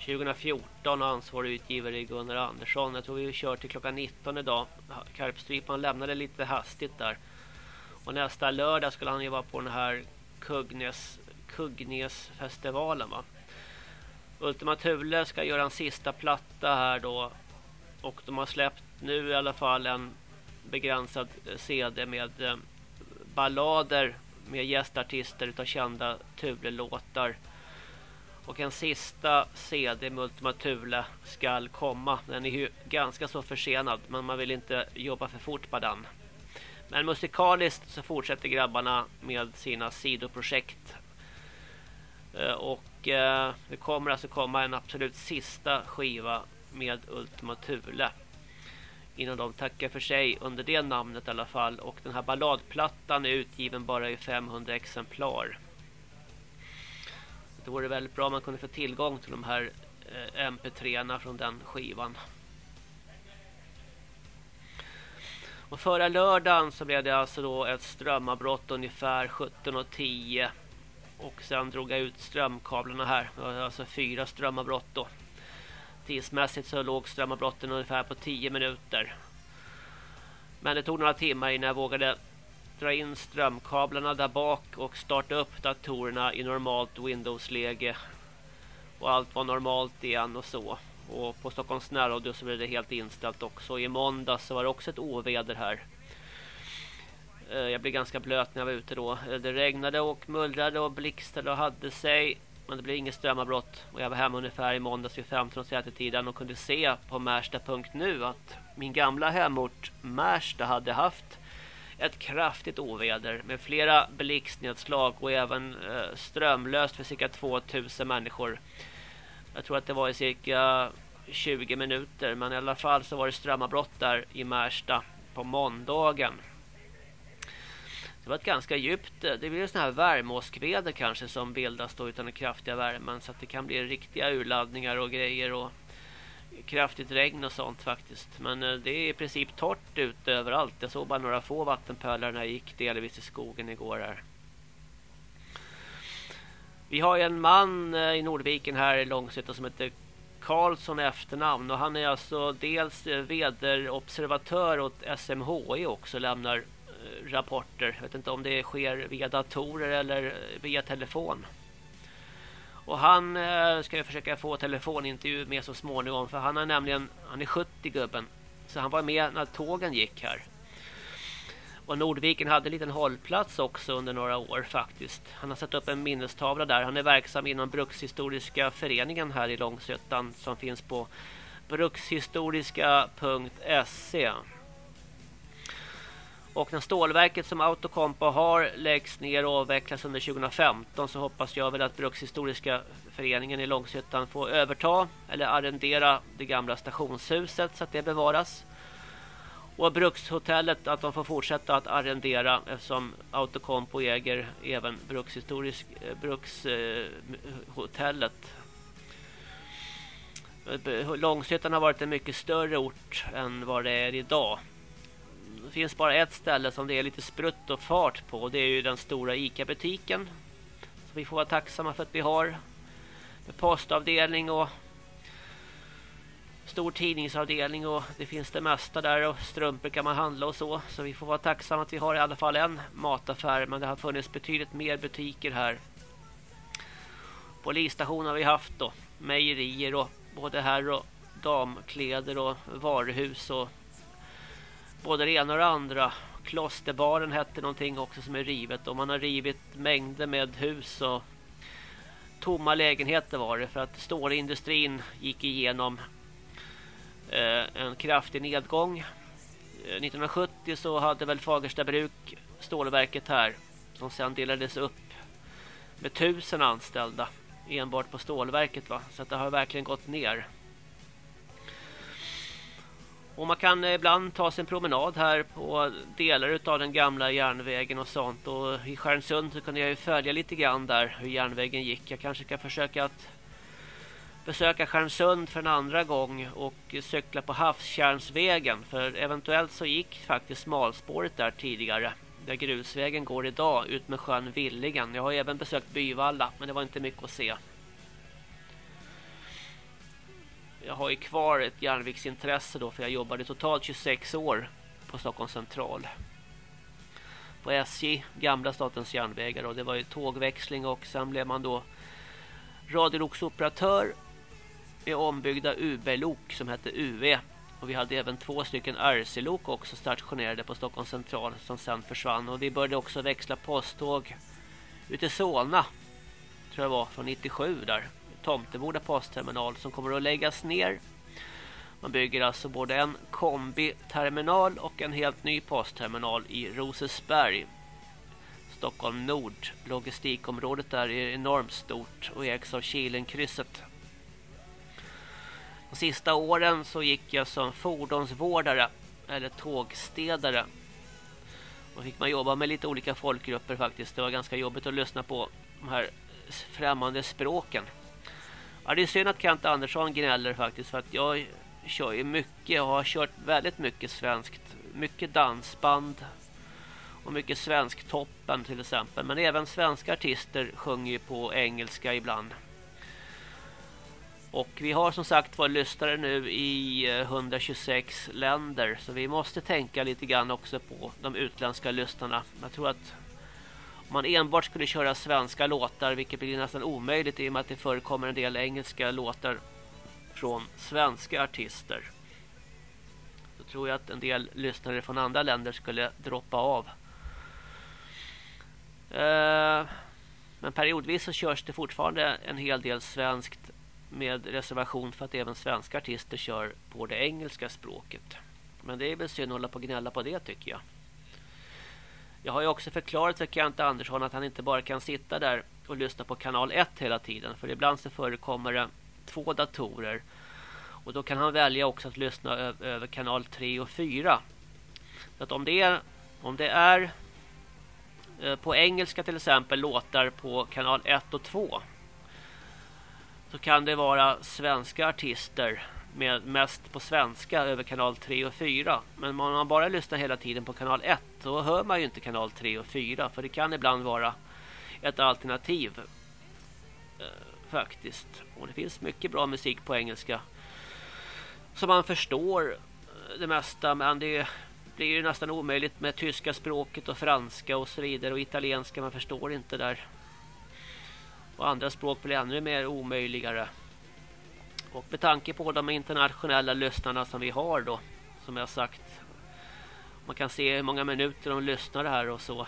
2014 ansvarig utgivare Gunnar Andersson. Jag tror vi kör till klockan 19 idag. Karpstrypan lämnade lite hastigt där. Och nästa lördag skulle han ju vara på den här Kugnes, Kugnesfestivalen va. Ultima Thule ska göra en sista platta här då. Och de har släppt nu i alla fall en begränsad eh, CD med eh, ballader med gästartister utav kända Thule-låtar. Och en sista CD med Ultima Thule skall komma. Den är ju ganska så försenad men man vill inte jobba för fort på den. Men musikaliskt så fortsätter grabbarna med sina sidoprojekt. Eh, och eh, det kommer alltså komma en absolut sista skiva med Ultima Thule. Innan de tackar för sig under det namnet i alla fall. Och den här balladplattan är utgiven bara i 500 exemplar. Det vore väldigt bra om man kunde få tillgång till de här eh, MP3-erna från den skivan. Och förra lördagen så blev det alltså då ett strömavbrott ungefär 17.10 och sen drog jag ut strömkablarna här. Alltså fyra strömavbrott då. Tidsmässigt så låg strömavbrotten ungefär på 10 minuter. Men det tog några timmar innan jag vågade dra in strömkablarna där bak och starta upp datorerna i normalt Windows-läge. Och allt var normalt igen och så. Och på Stockholms närradio så blev det helt inställt också. I måndag så var det också ett oväder här. Eh, jag blev ganska blöt när jag var ute då. Eh, det regnade och mullrade och blixtrade och hade sig. Men det blev inget strömavbrott. Och jag var hemma ungefär i måndags vid 15.30 tiden och kunde se på Märsta.nu att min gamla hemort Märsta hade haft ett kraftigt oväder med flera blixtnedslag och även eh, strömlöst för cirka 2000 människor. Jag tror att det var i cirka 20 minuter men i alla fall så var det strömavbrott där i Märsta på måndagen. Det var ett ganska djupt, eh, det blir sådana här värmeåskväder kanske som bildas då utan den kraftiga värmen så att det kan bli riktiga urladdningar och grejer och kraftigt regn och sånt faktiskt. Men eh, det är i princip torrt ute överallt. Jag såg bara några få vattenpölar när jag gick delvis i skogen igår här. Vi har en man eh, i Nordviken här i Långshyttan som heter Karlsson efternamn och han är alltså dels vederobservatör väderobservatör åt SMHI också lämnar Eh, rapporter. Jag vet inte om det sker via datorer eller eh, via telefon. Och han eh, ska jag försöka få telefonintervju med så småningom för han är nämligen han är 70 gubben. Så han var med när tågen gick här. Och Nordviken hade en liten hållplats också under några år faktiskt. Han har satt upp en minnestavla där. Han är verksam inom Brukshistoriska föreningen här i Långsötan som finns på brukshistoriska.se. Och när stålverket som Autocompo har läggs ner och avvecklas under 2015 så hoppas jag väl att Brukshistoriska föreningen i Långshyttan får överta eller arrendera det gamla stationshuset så att det bevaras. Och Brukshotellet att de får fortsätta att arrendera eftersom Autocompo äger även Brukshistorisk eh, Brukshotellet. Eh, Långshyttan har varit en mycket större ort än vad det är idag det finns bara ett ställe som det är lite sprutt och fart på. Det är ju den stora ICA-butiken. Så vi får vara tacksamma för att vi har. Med postavdelning och stor tidningsavdelning och det finns det mesta där och strumpor kan man handla och så. Så vi får vara tacksamma att vi har i alla fall en mataffär. Men det har funnits betydligt mer butiker här. Polisstation har vi haft då. Mejerier och både här och damkläder och varuhus och både det ena och det andra. Klosterbaren hette någonting också som är rivet och man har rivit mängder med hus och tomma lägenheter var det för att stålindustrin gick igenom eh, en kraftig nedgång. Eh, 1970 så hade väl Fagersta bruk stålverket här som sedan delades upp med tusen anställda enbart på stålverket va så att det har verkligen gått ner. Och man kan ibland ta sig en promenad här på delar av den gamla järnvägen och sånt. Och i Stjärnsund så kunde jag ju följa lite grann där hur järnvägen gick. Jag kanske kan försöka att besöka Stjärnsund för en andra gång och cykla på Havskärnsvägen. För eventuellt så gick faktiskt smalspåret där tidigare. Där grusvägen går idag ut med sjön Villigen. Jag har även besökt Byvalla men det var inte mycket att se jag har ju kvar ett järnvägsintresse då för jag jobbade totalt 26 år på Stockholms central. På SJ, gamla statens järnvägar och det var ju tågväxling och sen blev man då radioloksoperatör med ombyggda UB-lok som hette UV. Och vi hade även två stycken RC-lok också stationerade på Stockholms central som sen försvann. Och vi började också växla posttåg ute i Solna. Tror jag var från 97 där. Tomteboda postterminal som kommer att läggas ner. Man bygger alltså både en kombiterminal och en helt ny postterminal i Rosesberg. Stockholm Nord. Logistikområdet där är enormt stort och ägs av Kilenkrysset. De sista åren så gick jag som fordonsvårdare eller tågstädare. Då fick man jobba med lite olika folkgrupper faktiskt. Det var ganska jobbigt att lyssna på de här främmande språken. Ja, det är synd att Kent Andersson gnäller faktiskt för att jag kör ju mycket och har kört väldigt mycket svenskt mycket dansband och mycket svensk toppen till exempel. Men även svenska artister sjunger ju på engelska ibland. Och vi har som sagt var lyssnare nu i eh, 126 länder. Så vi måste tänka lite grann också på de utländska lyssnarna. Jag tror att man enbart skulle köra svenska låtar, vilket blir nästan omöjligt i och med att det förekommer en del engelska låtar från svenska artister. Så tror jag att en del lyssnare från andra länder skulle droppa av. Eh, men periodvis så körs det fortfarande en hel del svenskt med reservation för att även svenska artister kör på det engelska språket. Men det är väl synd att hålla på och gnälla på det tycker jag. Jag har ju också förklarat för Kent Andersson att han inte bara kan sitta där och lyssna på kanal 1 hela tiden. För ibland så förekommer det två datorer. Och då kan han välja också att lyssna över kanal 3 och 4. Så att om det är, om det är eh, på engelska till exempel låtar på kanal 1 och 2 så kan det vara svenska artister med mest på svenska över kanal 3 och 4. Men om man bara lyssnar hela tiden på kanal 1 då hör man ju inte kanal 3 och 4 för det kan ibland vara ett alternativ eh, faktiskt. Och det finns mycket bra musik på engelska som man förstår eh, det mesta men det blir ju nästan omöjligt med tyska språket och franska och så vidare och italienska man förstår inte där. Och andra språk blir ännu mer omöjligare. Och med tanke på de internationella lyssnarna som vi har då, som jag sagt. Man kan se hur många minuter de lyssnar här och så.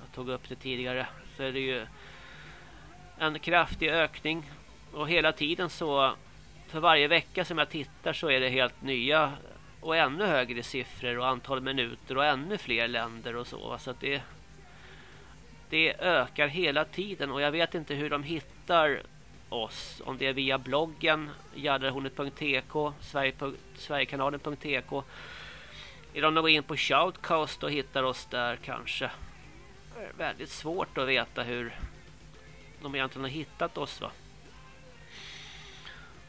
Jag tog upp det tidigare. Så är det ju en kraftig ökning. Och hela tiden så, för varje vecka som jag tittar så är det helt nya och ännu högre siffror och antal minuter och ännu fler länder och så. Så att det det ökar hela tiden och jag vet inte hur de hittar oss. Om det är via bloggen jadderhornet.tk sverigekanalen.tk Eller om de går in på Shoutcast och hittar oss där kanske. Det är väldigt svårt att veta hur de egentligen har hittat oss va.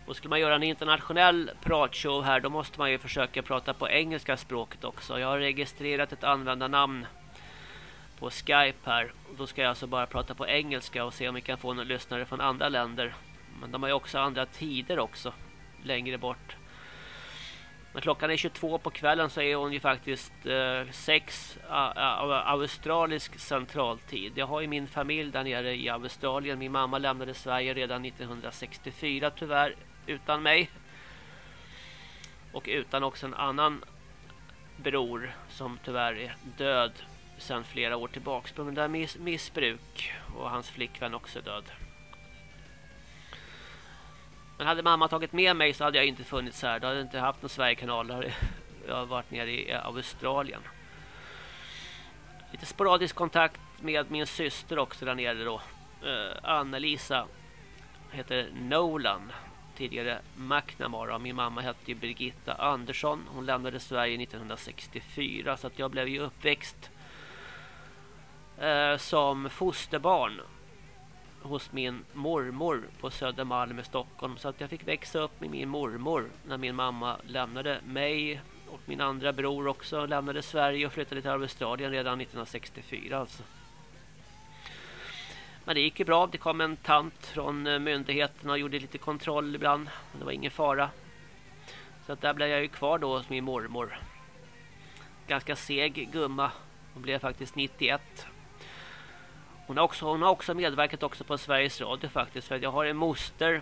Och skulle man göra en internationell pratshow här då måste man ju försöka prata på engelska språket också. Jag har registrerat ett användarnamn på Skype här. Då ska jag alltså bara prata på engelska och se om vi kan få några lyssnare från andra länder. Men de har ju också andra tider också. Längre bort. När klockan är 22 på kvällen så är hon ju faktiskt eh, australisk centraltid. Jag har ju min familj där nere i Australien. Min mamma lämnade Sverige redan 1964 tyvärr utan mig. Och utan också en annan bror som tyvärr är död sedan flera år tillbaka på grund av miss missbruk och hans flickvän också död. Men hade mamma tagit med mig så hade jag inte funnits här. Då hade jag inte haft någon Sverigekanal. Jag har varit nere i eh, Australien. Lite sporadisk kontakt med min syster också där nere då. Eh, Anna-Lisa heter Nolan. Tidigare McNamara. Min mamma hette ju Birgitta Andersson. Hon lämnade Sverige 1964 så att jag blev ju uppväxt eh, som fosterbarn hos min mormor på Södermalm i Stockholm. Så att jag fick växa upp med min mormor när min mamma lämnade mig och min andra bror också lämnade Sverige och flyttade till Australien redan 1964 alltså. Men det gick ju bra. Det kom en tant från eh, myndigheterna och gjorde lite kontroll ibland. Det var ingen fara. Så att där blev jag ju kvar då hos min mormor. Ganska seg gumma. Hon blev faktiskt 91 hon har också, hon har också medverkat också på Sveriges Radio faktiskt. För jag har en moster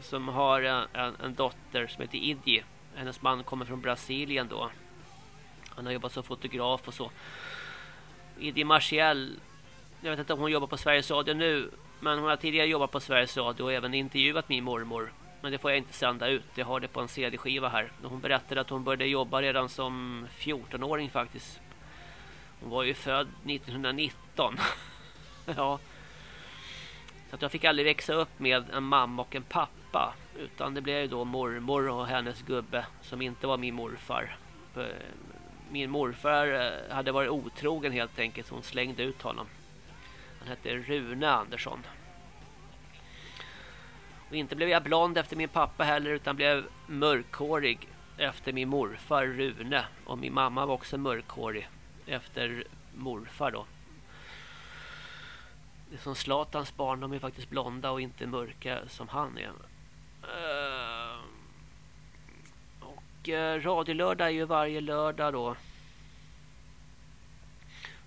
som har en, en, en dotter som heter Idji. Hennes man kommer från Brasilien då. Han har jobbat som fotograf och så. Idji Marciel. Jag vet inte om hon jobbar på Sveriges Radio nu. Men hon har tidigare jobbat på Sveriges Radio och även intervjuat min mormor. Men det får jag inte sända ut. Jag har det på en CD-skiva här. Hon berättade att hon började jobba redan som 14-åring faktiskt. Hon var ju född 1919. ja. Så att jag fick aldrig växa upp med en mamma och en pappa. Utan det blev ju då mormor och hennes gubbe som inte var min morfar. Eh, min morfar eh, hade varit otrogen helt enkelt så hon slängde ut honom. Han hette Rune Andersson. Och inte blev jag blond efter min pappa heller utan blev mörkhårig efter min morfar Rune. Och min mamma var också mörkhårig efter morfar då. Liksom det är som Slatans barn, de är faktiskt blonda och inte mörka som han är. Ehm, och eh, radiolördag är ju varje lördag då.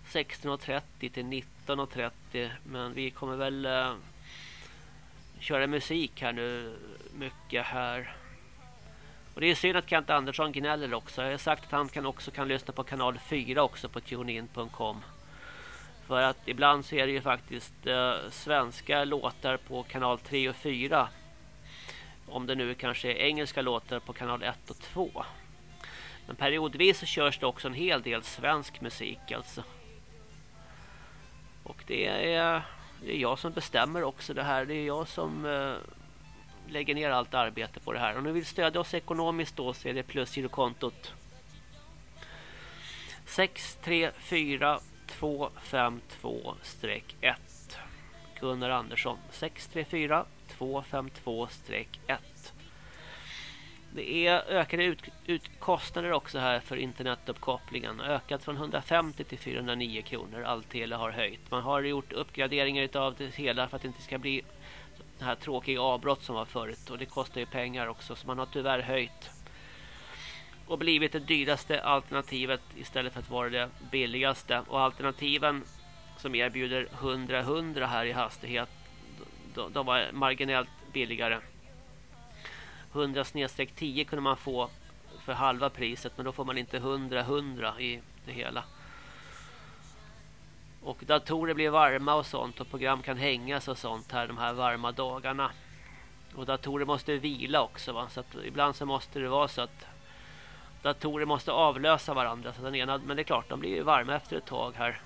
16.30 till 19.30 men vi kommer väl eh, köra musik här nu mycket här. Och det är synd att Kent Andersson gnäller också. Jag har sagt att han kan också kan lyssna på kanal 4 också på tunein.com. För att ibland så är det ju faktiskt eh, svenska låtar på kanal 3 och 4. Om det nu kanske är engelska låtar på kanal 1 och 2. Men periodvis så körs det också en hel del svensk musik alltså. Och det är, det är jag som bestämmer också det här. Det är jag som eh, lägger ner allt arbete på det här. Om du vill stödja oss ekonomiskt då så är det plusgirokontot 634 252-1 Gunnar Andersson 634 252-1 Det är ökade ut, ut, kostnader också här för internetuppkopplingen. Ökat från 150 till 409 kronor. Alltele har höjt. Man har gjort uppgraderingar av det hela för att det inte ska bli det här tråkiga avbrott som var förut. Och det kostar ju pengar också så man har tyvärr höjt och blivit det dyraste alternativet istället för att vara det billigaste. Och alternativen som erbjuder 100-100 här i hastighet de, de var marginellt billigare. 100-10 kunde man få för halva priset men då får man inte 100-100 i det hela. Och datorer blir varma och sånt och program kan hängas och sånt här de här varma dagarna. Och datorer måste vila också va? så att ibland så måste det vara så att datorer måste avlösa varandra så den ena men det är klart de blir ju varma efter ett tag här.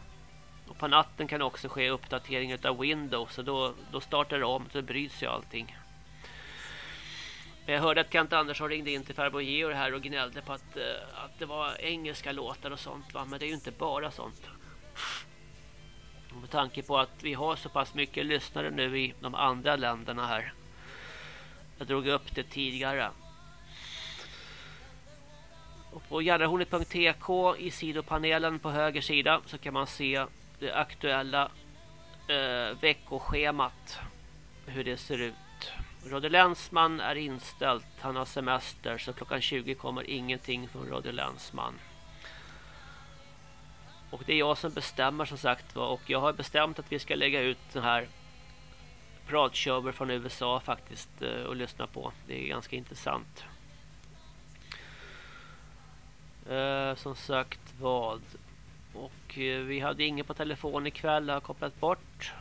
Och på natten kan det också ske uppdatering av Windows så då då startar det om så bryts ju allting. Jag hörde att Kent Andersson ringde in till farbror Georg här och gnällde på att, eh, att det var engelska låtar och sånt va men det är ju inte bara sånt. Med tanke på att vi har så pass mycket lyssnare nu i de andra länderna här. Jag drog upp det tidigare. Och på gärdarhornet.tk i sidopanelen på höger sida så kan man se det aktuella eh, veckoschemat. Hur det ser ut. Radio Länsman är inställt. Han har semester så klockan 20 kommer ingenting från Radio Länsman. Och det är jag som bestämmer som sagt och jag har bestämt att vi ska lägga ut den här pratshower från USA faktiskt eh, och lyssna på. Det är ganska intressant. Eh, som sagt vad. Och eh, vi hade ingen på telefon ikväll. har kopplat bort.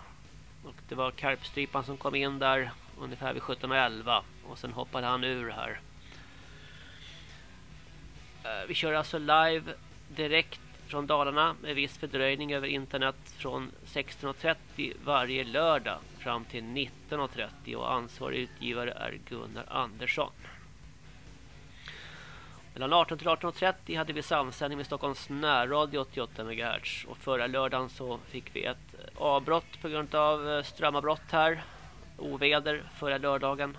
Och det var karpstrypan som kom in där ungefär vid 17.11. Och sen hoppade han ur här. Eh, vi kör alltså live direkt från Dalarna med viss fördröjning över internet från 16.30 varje lördag fram till 19.30 och ansvarig utgivare är Gunnar Andersson. Mellan 18 till 18.30 hade vi samsändning med Stockholms närradio 88 MHz. Och förra lördagen så fick vi ett eh, avbrott på grund av eh, strömavbrott här. Oväder förra lördagen.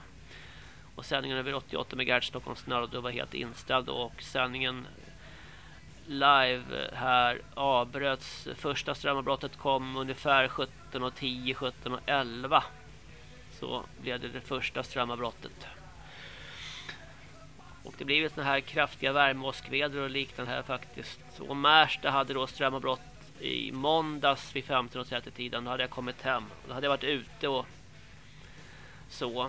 Och sändningen över 88 MHz Stockholms närradio var helt inställd. Och sändningen live här avbröts. Första strömavbrottet kom ungefär 17.10, 17.11. Så blev det det första strömavbrottet. Och det blev såna här kraftiga värmeåskväder och liknande här faktiskt. Och Märsta hade då strömavbrott i måndags vid 15.30 tiden. Då hade jag kommit hem. Då hade jag varit ute och så.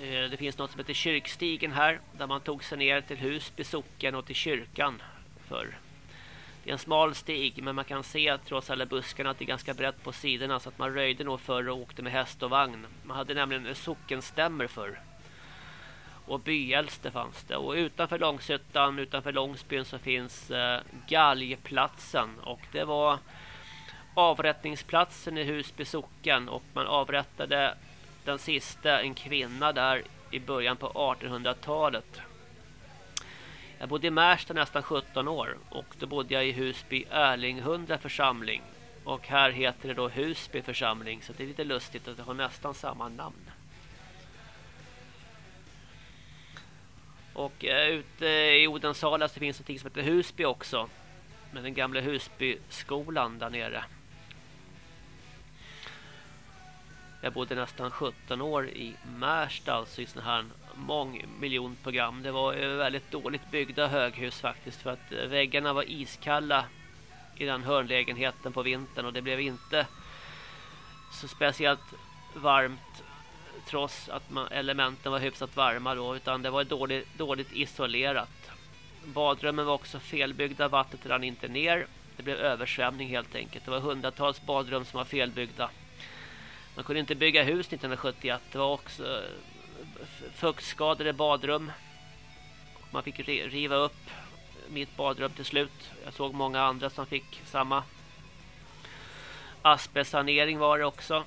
Eh, det finns något som heter Kyrkstigen här. Där man tog sig ner till Husby socken och till kyrkan förr. Det är en smal stig men man kan se trots alla buskarna att det är ganska brett på sidorna så att man röjde nog förr och åkte med häst och vagn. Man hade nämligen sockenstämmer förr och byäldste fanns det. Och utanför Långshyttan, utanför Långsbyn så finns eh, Galgplatsen. Och det var avrättningsplatsen i Husby socken. Och man avrättade den sista, en kvinna där i början på 1800-talet. Jag bodde i Märsta nästan 17 år. Och då bodde jag i Husby Erlinghundra församling. Och här heter det då Husby församling. Så det är lite lustigt att det har nästan samma namn. Och eh, ute i Odensala så finns det något som heter Husby också. Med den gamla Husbyskolan där nere. Jag bodde nästan 17 år i Märsta, alltså i sådana här mångmiljonprogram. Det var väldigt dåligt byggda höghus faktiskt för att eh, väggarna var iskalla i den hörnlägenheten på vintern och det blev inte så speciellt varmt trots att man, elementen var hyfsat varma då utan det var dåligt, dåligt isolerat. Badrummen var också felbyggda, vattnet rann inte ner. Det blev översvämning helt enkelt. Det var hundratals badrum som var felbyggda. Man kunde inte bygga hus 1971. Det var också eh, fuktskadade badrum. Man fick riva upp mitt badrum till slut. Jag såg många andra som fick samma asbestsanering var det också.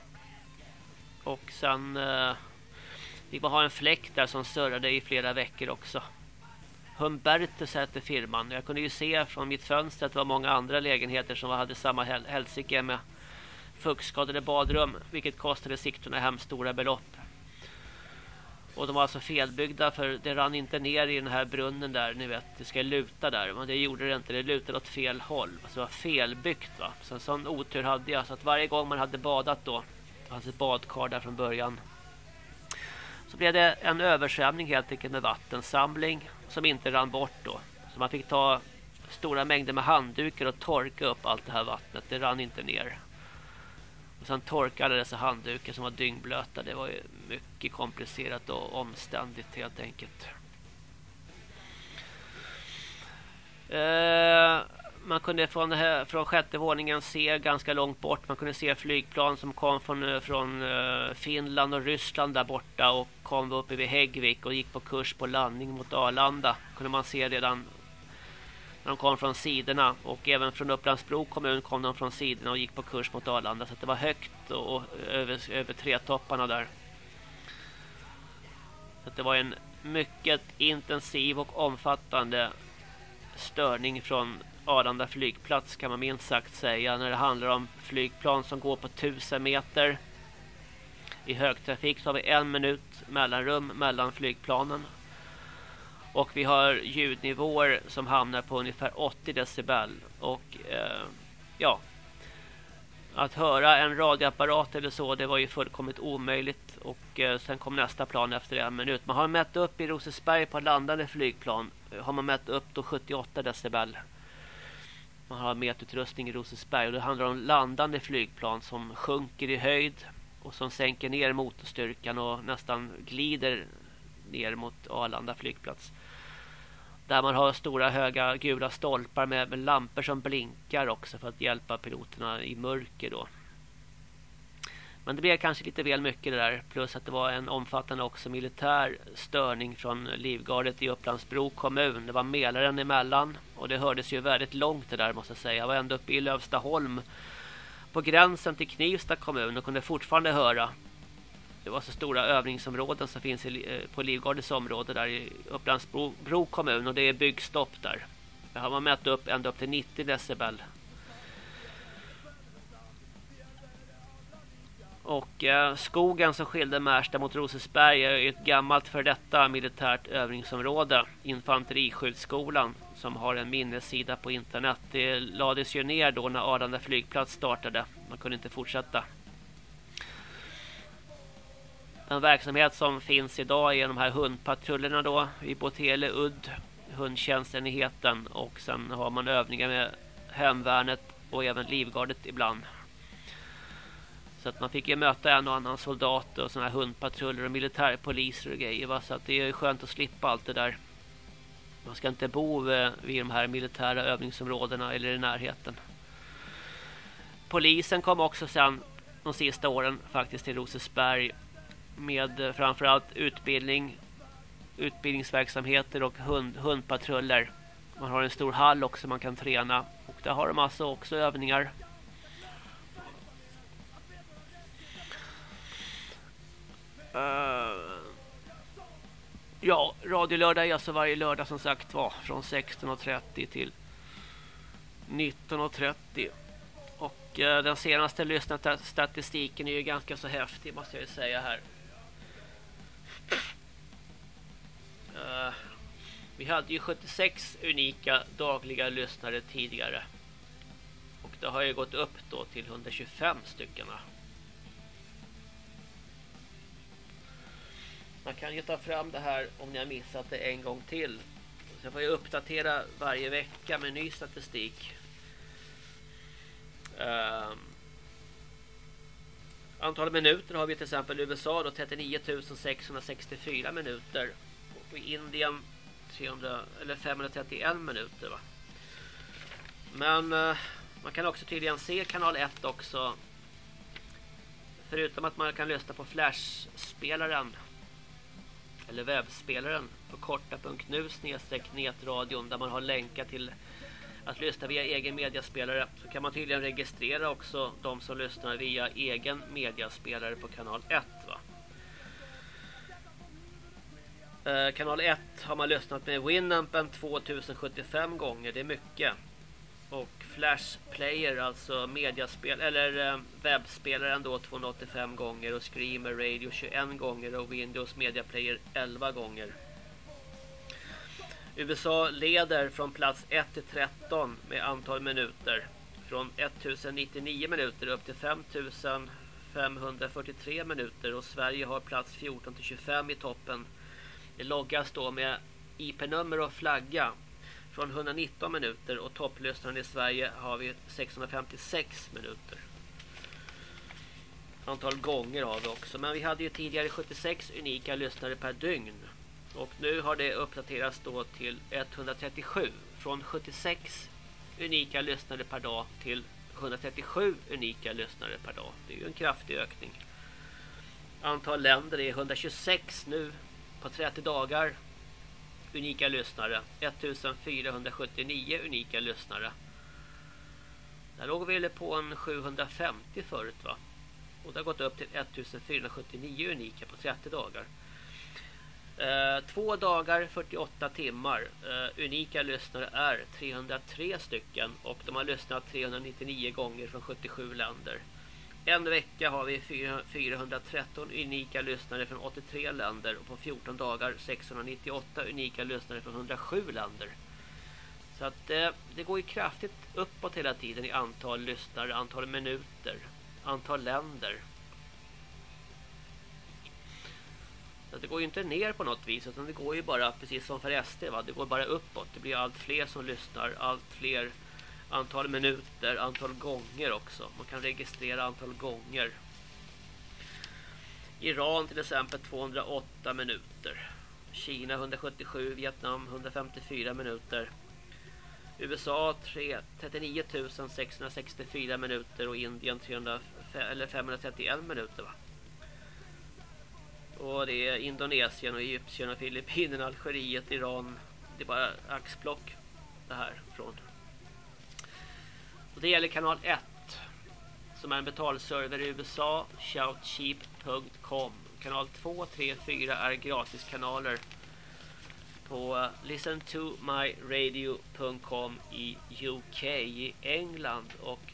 Och sen eh, fick man ha en fläkt där som surrade i flera veckor också. Humbertus hette firman. Jag kunde ju se från mitt fönster att det var många andra lägenheter som hade samma helsike med fuktskadade badrum. Vilket kostade Sigtuna hem stora belopp. Och de var alltså felbyggda för det rann inte ner i den här brunnen där, ni vet, det ska luta där. Men det gjorde det inte, det lutade åt fel håll. Alltså det var felbyggt va. Så en sån otur hade jag. Så att varje gång man hade badat då, fanns ett badkar där från början. Så blev det en översvämning helt enkelt med vattensamling som inte rann bort då. Så man fick ta stora mängder med handdukar och torka upp allt det här vattnet. Det rann inte ner. Och sen torka alla dessa handdukar som var dyngblöta. Det var ju mycket komplicerat och omständigt helt enkelt. Eh, man kunde från, här, från sjätte våningen se ganska långt bort. Man kunde se flygplan som kom från, eh, från eh, Finland och Ryssland där borta och kom uppe vid Häggvik och gick på kurs på landning mot Arlanda. kunde man se redan när de kom från sidorna och även från Upplandsbro kommun kom de från sidorna och gick på kurs mot Arlanda så det var högt och, och över, över tre topparna där. Så det var en mycket intensiv och omfattande störning från Arlanda flygplats kan man minst sagt säga när det handlar om flygplan som går på tusen meter. I högtrafik så har vi en minut mellanrum mellan flygplanen och vi har ljudnivåer som hamnar på ungefär 80 decibel. Och eh, ja, att höra en radioapparat eller så, det var ju fullkomligt omöjligt. Och eh, sen kom nästa plan efter en minut. Man har mätt upp i Rosesberg på landande flygplan. Har man mätt upp då 78 decibel. Man har mätutrustning i Rosersberg och det handlar om landande flygplan som sjunker i höjd och som sänker ner motorstyrkan och nästan glider ner mot Arlanda flygplats. Där man har stora höga gula stolpar med lampor som blinkar också för att hjälpa piloterna i mörker då. Men det blev kanske lite väl mycket det där. Plus att det var en omfattande också militär störning från Livgardet i Upplandsbro kommun. Det var Mälaren emellan. Och det hördes ju väldigt långt det där måste jag säga. Jag var ända uppe i Lövstaholm. På gränsen till Knivsta kommun och kunde fortfarande höra det var så stora övningsområden som finns eh, på Livgardets område där i Upplandsbro Bro kommun och det är byggstopp där. Där har man mätt upp ända upp till 90 decibel. Och eh, skogen som skilde Märsta mot Rosesberg är ett gammalt för detta militärt övningsområde. Infanteriskjutskolan som har en minnessida på internet. Det lades ju ner då när Arlanda flygplats startade. Man kunde inte fortsätta den verksamhet som finns idag är de här hundpatrullerna då i Botele Udd, hundtjänstenheten och sen har man övningar med hemvärnet och även livgardet ibland. Så att man fick ju möta en och annan soldat och såna här hundpatruller och militärpoliser och grejer va? så att det är skönt att slippa allt det där. Man ska inte bo eh, vid de här militära övningsområdena eller i närheten. Polisen kom också sen de sista åren faktiskt till Rosesberg med eh, framförallt utbildning, utbildningsverksamheter och hund, hundpatruller. Man har en stor hall också man kan träna och där har de alltså också övningar. Uh, ja, Radio Lördag är alltså varje lördag som sagt var från 16.30 till 19.30. Och uh, den senaste lyssnarstatistiken är ju ganska så häftig måste jag ju säga här. Uh, Vi hade ju 76 unika dagliga lyssnare tidigare. Och det har ju gått upp då till 125 stycken. Man kan ju ta fram det här om ni har missat det en gång till. Så jag får ju uppdatera varje vecka med ny statistik. Um, antalet minuter har vi till exempel i USA då 39 664 minuter. Och i Indien 300, eller 531 minuter va. Men uh, man kan också tydligen se kanal 1 också. Förutom att man kan lyssna på flashspelaren eller webbspelaren på korta.nu snedstreck netradion där man har länkar till att lyssna via egen mediaspelare så kan man tydligen registrera också de som lyssnar via egen mediaspelare på kanal 1 va. Eh, kanal 1 har man lyssnat med Winampen 2075 gånger, det är mycket. Och Flash Player, alltså mediaspel eller eh, webbspelaren då 285 gånger och Screamer Radio 21 gånger och Windows Media Player 11 gånger. USA leder från plats 1 till 13 med antal minuter. Från 1099 minuter upp till 5543 minuter och Sverige har plats 14 till 25 i toppen. Det loggas då med IP-nummer och flagga från 119 minuter och topplyssnaren i Sverige har vi 656 minuter. Antal gånger har vi också. Men vi hade ju tidigare 76 unika lyssnare per dygn. Och nu har det uppdaterats då till 137. Från 76 unika lyssnare per dag till 137 unika lyssnare per dag. Det är ju en kraftig ökning. Antal länder är 126 nu på 30 dagar unika lyssnare. 1479 unika lyssnare. Där låg vi på en 750 förut va. Och det har gått upp till 1479 unika på 30 dagar. Eh, två dagar 48 timmar. Eh, unika lyssnare är 303 stycken och de har lyssnat 399 gånger från 77 länder. En vecka har vi 413 unika lyssnare från 83 länder och på 14 dagar 698 unika lyssnare från 107 länder. Så att eh, det går ju kraftigt uppåt hela tiden i antal lyssnare, antal minuter, antal länder. Så det går ju inte ner på något vis utan det går ju bara precis som för SD va? Det går bara uppåt. Det blir allt fler som lyssnar, allt fler antal minuter, antal gånger också. Man kan registrera antal gånger. Iran till exempel 208 minuter. Kina 177, Vietnam 154 minuter. USA 3, 39 664 minuter och Indien 300, eller 531 minuter va. Och det är Indonesien och Egypten och Filippinerna, Algeriet, Iran. Det är bara axplock det här från och det gäller kanal 1 som är en betalserver i USA, shoutcheap.com. Kanal 2, 3, 4 är gratiskanaler på eh, listentomyradio.com i UK i England och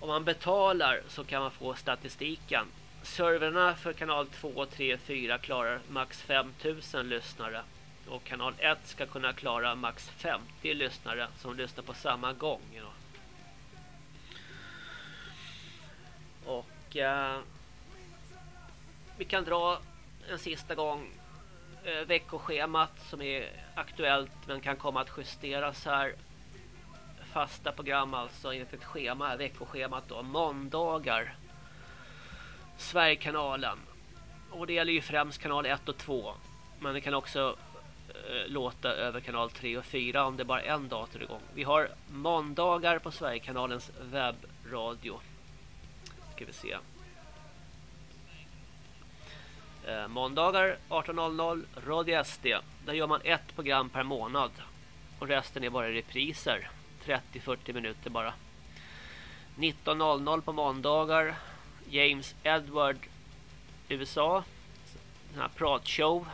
om man betalar så kan man få statistiken. Serverna för kanal 2, 3, 4 klarar max 5000 lyssnare och kanal 1 ska kunna klara max 50 lyssnare som lyssnar på samma gång. Och eh, vi kan dra en sista gång eh, veckoschemat som är aktuellt men kan komma att justeras här. Fasta program alltså enligt ett schema, veckoschemat då. Måndagar. Sverigekanalen. Och det gäller ju främst kanal 1 och 2. Men det kan också eh, låta över kanal 3 och 4 om det är bara en dator igång. Vi har måndagar på Sverigekanalens webbradio ska vi se. Eh, måndagar 18.00 Radio SD. Där gör man ett program per månad. Och resten är bara repriser. 30-40 minuter bara. 19.00 på måndagar. James Edward USA. Den här pratshow.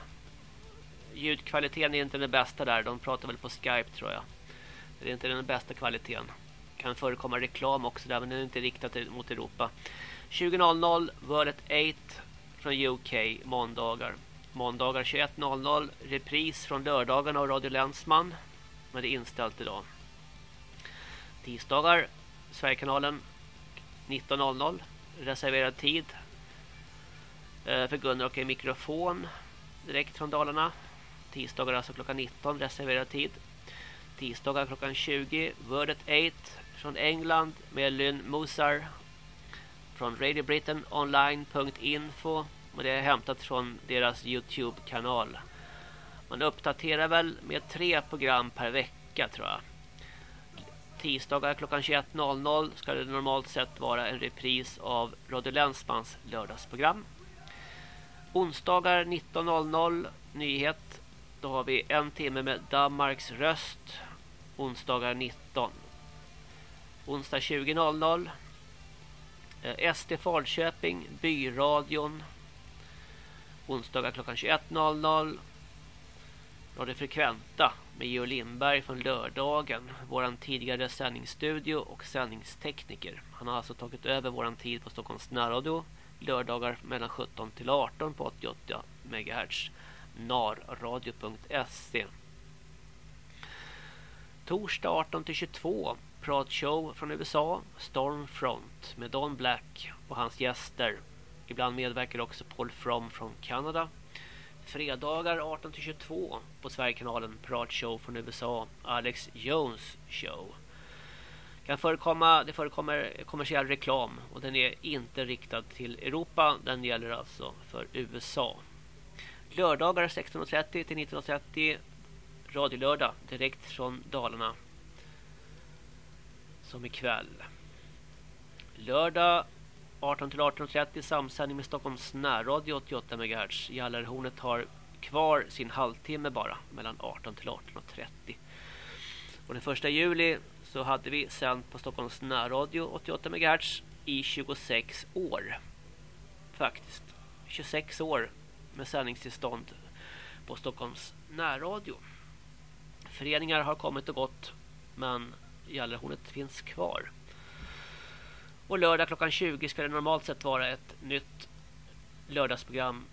Ljudkvaliteten är inte den bästa där. De pratar väl på Skype tror jag. Det är inte den bästa kvaliteten kan förekomma reklam också där men den är inte riktat mot Europa. 20.00 World 8 från UK måndagar. Måndagar 21.00 repris från lördagarna av Radio Länsman. Men det är inställt idag. Tisdagar Sverigekanalen 19.00 reserverad tid eh, för Gunnar och en mikrofon direkt från Dalarna. Tisdagar alltså klockan 19 reserverad tid. Tisdagar klockan 20 Word at 8 från England med Lynn Musar från Radio Britain online.info och det är hämtat från deras Youtube-kanal. Man uppdaterar väl med tre program per vecka tror jag. Tisdagar klockan 21.00 ska det normalt sett vara en repris av Radio Länsmans lördagsprogram. Onsdagar 19.00 nyhet. Då har vi en timme med Danmarks röst. Onsdagar 19. Onsdag 20.00 eh, SD Falköping, Byradion. Onsdagar klockan 21.00 Radio Frekventa med Geo Lindberg från lördagen. Våran tidigare sändningsstudio och sändningstekniker. Han har alltså tagit över våran tid på Stockholms närradio. Lördagar mellan 17 till 18 på 88 MHz. narradio.se Torsdag 18 till 22 pratshow från USA Stormfront med Don Black och hans gäster. Ibland medverkar också Paul From från Kanada. Fredagar 18 till 22 på Sverigekanalen pratshow från USA Alex Jones show. Kan förekomma, det förekommer kommersiell reklam och den är inte riktad till Europa. Den gäller alltså för USA. Lördagar 16.30 till 19.30 radiolördag direkt från Dalarna som ikväll. Lördag 18 till 18.30 samsändning med Stockholms närradio 88 MHz. Jallarhornet har kvar sin halvtimme bara mellan 18 till 18.30. Och den 1 juli så hade vi sänt på Stockholms närradio 88 MHz i 26 år. Faktiskt. 26 år med sändningstillstånd på Stockholms närradio. Föreningar har kommit och gått men Gallerhornet finns kvar. Och lördag klockan 20 ska det normalt sett vara ett nytt lördagsprogram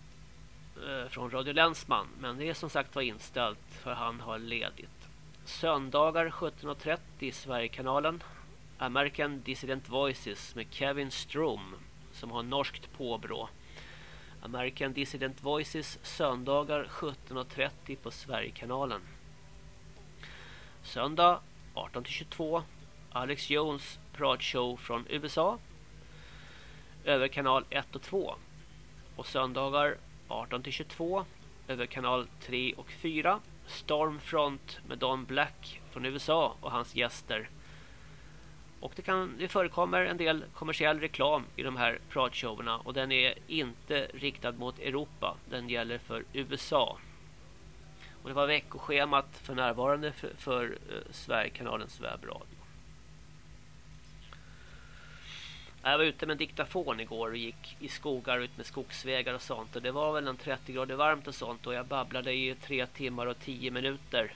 eh, från Radio Länsman. Men det är som sagt var inställt för han har ledigt. Söndagar 17.30 i Sverigekanalen. American Dissident Voices med Kevin Strom som har norskt påbrå. American Dissident Voices söndagar 17.30 på Sverigekanalen. Söndag 18-22 Alex Jones pratshow från USA över kanal 1 och 2 och söndagar 18-22 över kanal 3 och 4 Stormfront med Don Black från USA och hans gäster. Och det, kan, det förekommer en del kommersiell reklam i de här pratshowerna. Och den är inte riktad mot Europa. Den gäller för USA. Och det var veckoschemat för närvarande för, för uh, Sverigekanalens webbradio. Jag var ute med en diktafon igår och gick i skogar ut med skogsvägar och sånt. Och det var väl en 30 grader varmt och sånt. Och jag babblade i tre timmar och tio minuter.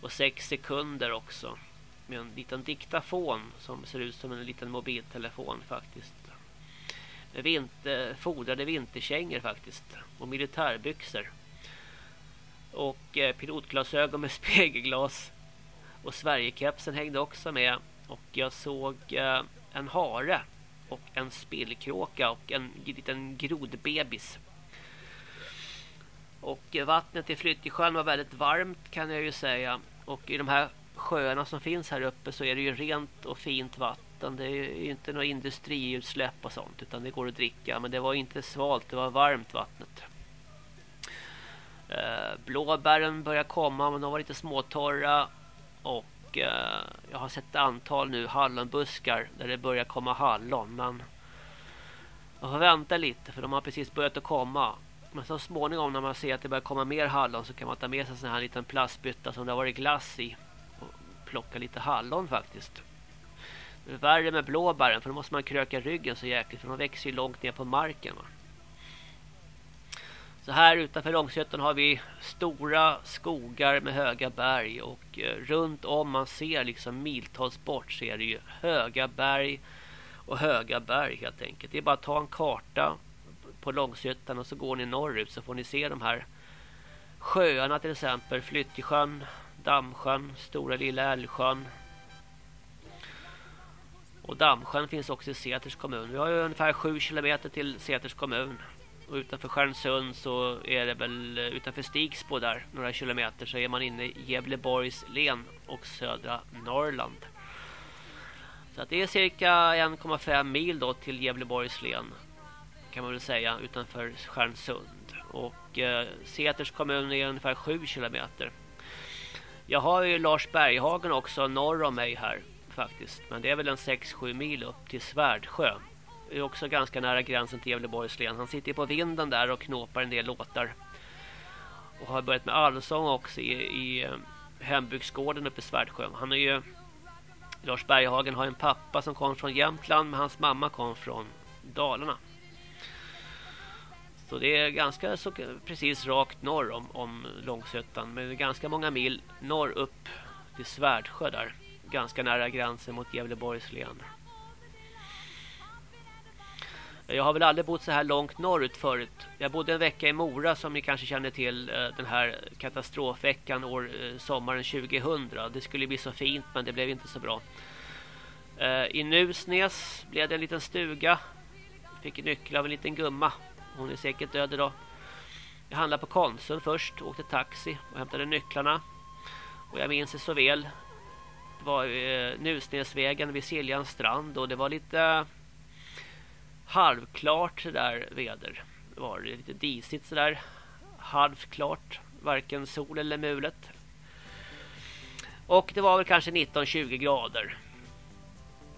Och sex sekunder också. Med en liten diktafon som ser ut som en liten mobiltelefon faktiskt. Med vinter, fodrade vinterkängor faktiskt. Och militärbyxor. Och eh, pilotglasögon med spegelglas. Och Sverigekepsen hängde också med. Och jag såg... Eh, en hare och en spillkråka och en liten grodbebis. Och eh, vattnet i Flyttjesjön var väldigt varmt kan jag ju säga. Och i de här sjöarna som finns här uppe så är det ju rent och fint vatten. Det är ju inte några industriutsläpp och sånt utan det går att dricka. Men det var inte svalt, det var varmt vattnet. Eh, blåbären börjar komma men de var lite småtorra. Och eh, jag har sett ett antal nu hallonbuskar där det börjar komma hallon. Men jag får vänta lite för de har precis börjat att komma. Men så småningom när man ser att det börjar komma mer hallon så kan man ta med sig en sån här liten plastbytta som det har varit glass i. Och plocka lite hallon faktiskt. Det är värre med blåbären för då måste man kröka ryggen så jäkligt för de växer ju långt ner på marken. Va? Så här utanför Långsötan har vi stora skogar med höga berg och eh, runt om man ser liksom miltals bort så är det ju höga berg och höga berg helt enkelt. Det är bara att ta en karta på Långshyttan och så går ni norrut så får ni se de här sjöarna till exempel. Flyttjesjön, Dammsjön, Stora Lilla Älvsjön. Och Dammsjön finns också i Säters kommun. Vi har ju ungefär 7 kilometer till Säters kommun. Och utanför Stjärnsund så är det väl eh, utanför Stigsbo där några kilometer så är man inne i Gävleborgs län och södra Norrland. Så att det är cirka 1,5 mil då till Gävleborgs län kan man väl säga utanför Stjärnsund. Och eh, Säters kommun är ungefär 7 kilometer. Jag har ju Lars Berghagen också norr om mig här faktiskt. Men det är väl en 6-7 mil upp till Svärdsjö. Det är också ganska nära gränsen till Gävleborgs län. Han sitter på vinden där och knåpar en del låtar. Och har börjat med allsång också i, i eh, hembygdsgården uppe i Svärdsjö. Han är ju Lars Berghagen har en pappa som kom från Jämtland men hans mamma kom från Dalarna. Så det är ganska så precis rakt norr om, om Långsötan. Men det är ganska många mil norr upp till Svärdsjö där. Ganska nära gränsen mot Gävleborgs län. Jag har väl aldrig bott så här långt norrut förut. Jag bodde en vecka i Mora som ni kanske känner till eh, den här katastrofveckan år eh, sommaren 2000. Det skulle bli så fint men det blev inte så bra. Eh, I Nusnäs blev det en liten stuga. Fick nyckel av en liten gumma. Hon är säkert död idag. Jag handlade på Konsum först, åkte taxi och hämtade nycklarna. Och jag minns det så väl. Det var Nusnäsvägen vid Siljans strand och det var lite halvklart sådär väder. Det var lite disigt sådär. Halvklart. Varken sol eller mulet. Och det var väl kanske 19-20 grader.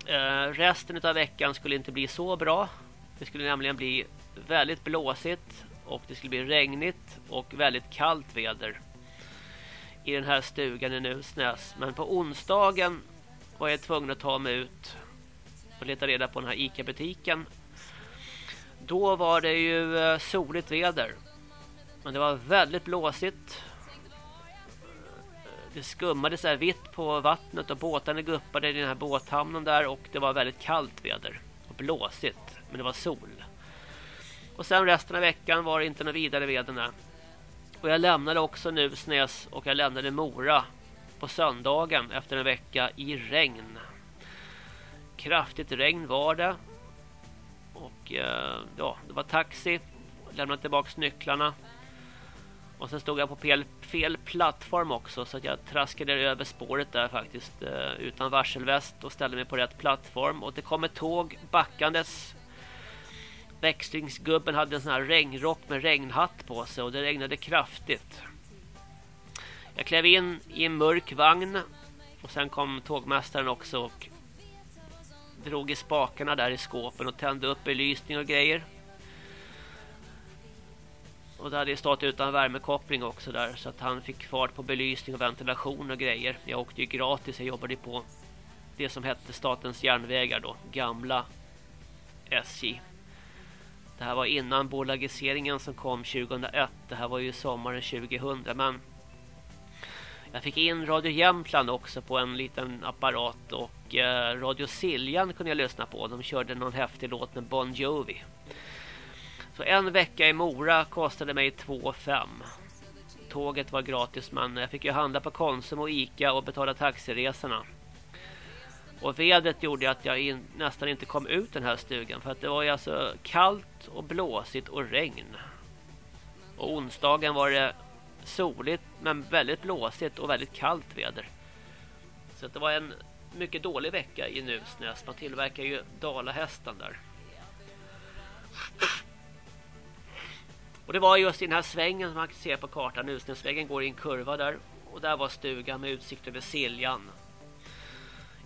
Eh, resten av veckan skulle inte bli så bra. Det skulle nämligen bli väldigt blåsigt och det skulle bli regnigt och väldigt kallt väder i den här stugan i Nusnäs. Men på onsdagen var jag tvungen att ta mig ut och leta reda på den här Ica-butiken då var det ju eh, soligt väder. Men det var väldigt blåsigt. Eh, det skummade så här vitt på vattnet och båtarna guppade i den här båthamnen där och det var väldigt kallt väder och blåsigt, men det var sol. Och sen resten av veckan var det inte något vidare väder där. Och jag lämnade också Nusnäs och jag lämnade Mora på söndagen efter en vecka i regn. Kraftigt regn var det och eh, ja, det var taxi. Lämnade tillbaka nycklarna. Och sen stod jag på fel, fel plattform också så att jag traskade över spåret där faktiskt eh, utan varselväst och ställde mig på rätt plattform och det kom ett tåg backandes. Växlingsgubben hade en sån här regnrock med regnhatt på sig och det regnade kraftigt. Jag klev in i en mörk vagn och sen kom tågmästaren också och drog i spakarna där i skåpen och tände upp belysning och grejer. Och det hade ju stått utan värmekoppling också där så att han fick fart på belysning och ventilation och grejer. Jag åkte ju gratis, jag jobbade på det som hette Statens järnvägar då, gamla SJ. Det här var innan bolagiseringen som kom 2001. Det här var ju sommaren 2000 men jag fick in Radio Jämtland också på en liten apparat och eh, Radio Siljan kunde jag lyssna på. De körde någon häftig låt med Bon Jovi. Så en vecka i Mora kostade mig 2,5. Tåget var gratis men jag fick ju handla på Konsum och Ica och betala taxiresorna. Och vädret gjorde att jag in, nästan inte kom ut den här stugan för att det var ju alltså kallt och blåsigt och regn. Och onsdagen var det soligt men väldigt blåsigt och väldigt kallt väder. Så det var en mycket dålig vecka i Nusnäs. Man tillverkar ju Dalahästen där. Och det var just i den här svängen som man kan se på kartan. Nusnäsvägen går i en kurva där. Och där var stugan med utsikt över Siljan.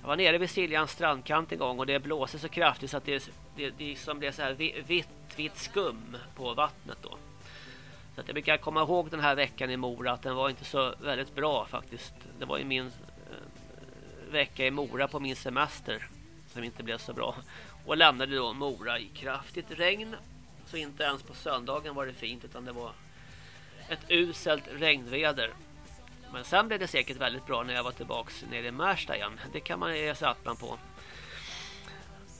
Jag var nere vid Siljans strandkant en gång och det blåser så kraftigt så att det, det, det liksom blev så här vitt, vitt skum på vattnet då. Så jag brukar komma ihåg den här veckan i Mora att den var inte så väldigt bra faktiskt. Det var ju min eh, vecka i Mora på min semester som inte blev så bra. Och lämnade då Mora i kraftigt regn. Så inte ens på söndagen var det fint utan det var ett uselt regnväder. Men sen blev det säkert väldigt bra när jag var tillbaks nere i Märsta igen. Det kan man ge sig attan på.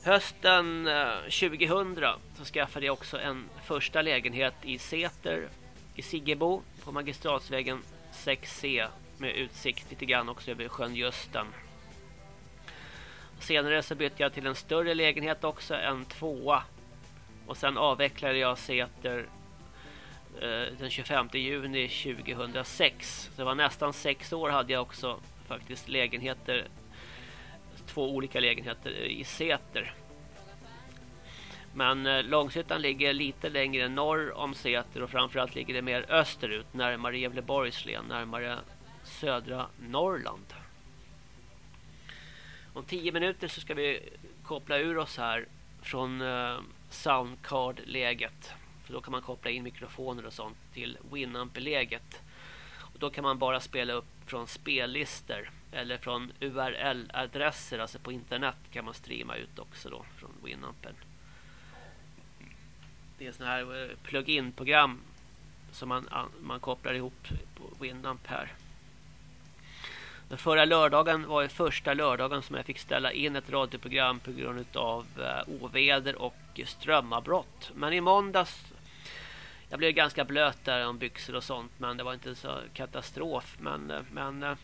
Hösten eh, 2000 så skaffade jag också en första lägenhet i Säter i Siggebo på Magistratsvägen 6C med utsikt lite grann också över sjön Gösten. Senare så bytte jag till en större lägenhet också, en tvåa. Och sen avvecklade jag Säter eh, den 25 juni 2006. Så det var nästan sex år hade jag också faktiskt lägenheter två olika lägenheter i Säter. Men eh, Långshyttan ligger lite längre norr om Säter och framförallt ligger det mer österut, närmare Gävleborgs län, närmare södra Norrland. Om tio minuter så ska vi koppla ur oss här från eh, Soundcard-läget. För då kan man koppla in mikrofoner och sånt till Winamp-läget. Och då kan man bara spela upp från spellistor eller från URL-adresser, alltså på internet kan man streama ut också då från Winampen. Det är sådana här eh, plug-in-program som man, man kopplar ihop på Winamp här. Den förra lördagen var första lördagen som jag fick ställa in ett radioprogram på grund av eh, oväder och strömavbrott. Men i måndags jag blev ganska blöt där om byxor och sånt men det var inte så katastrof men eh, men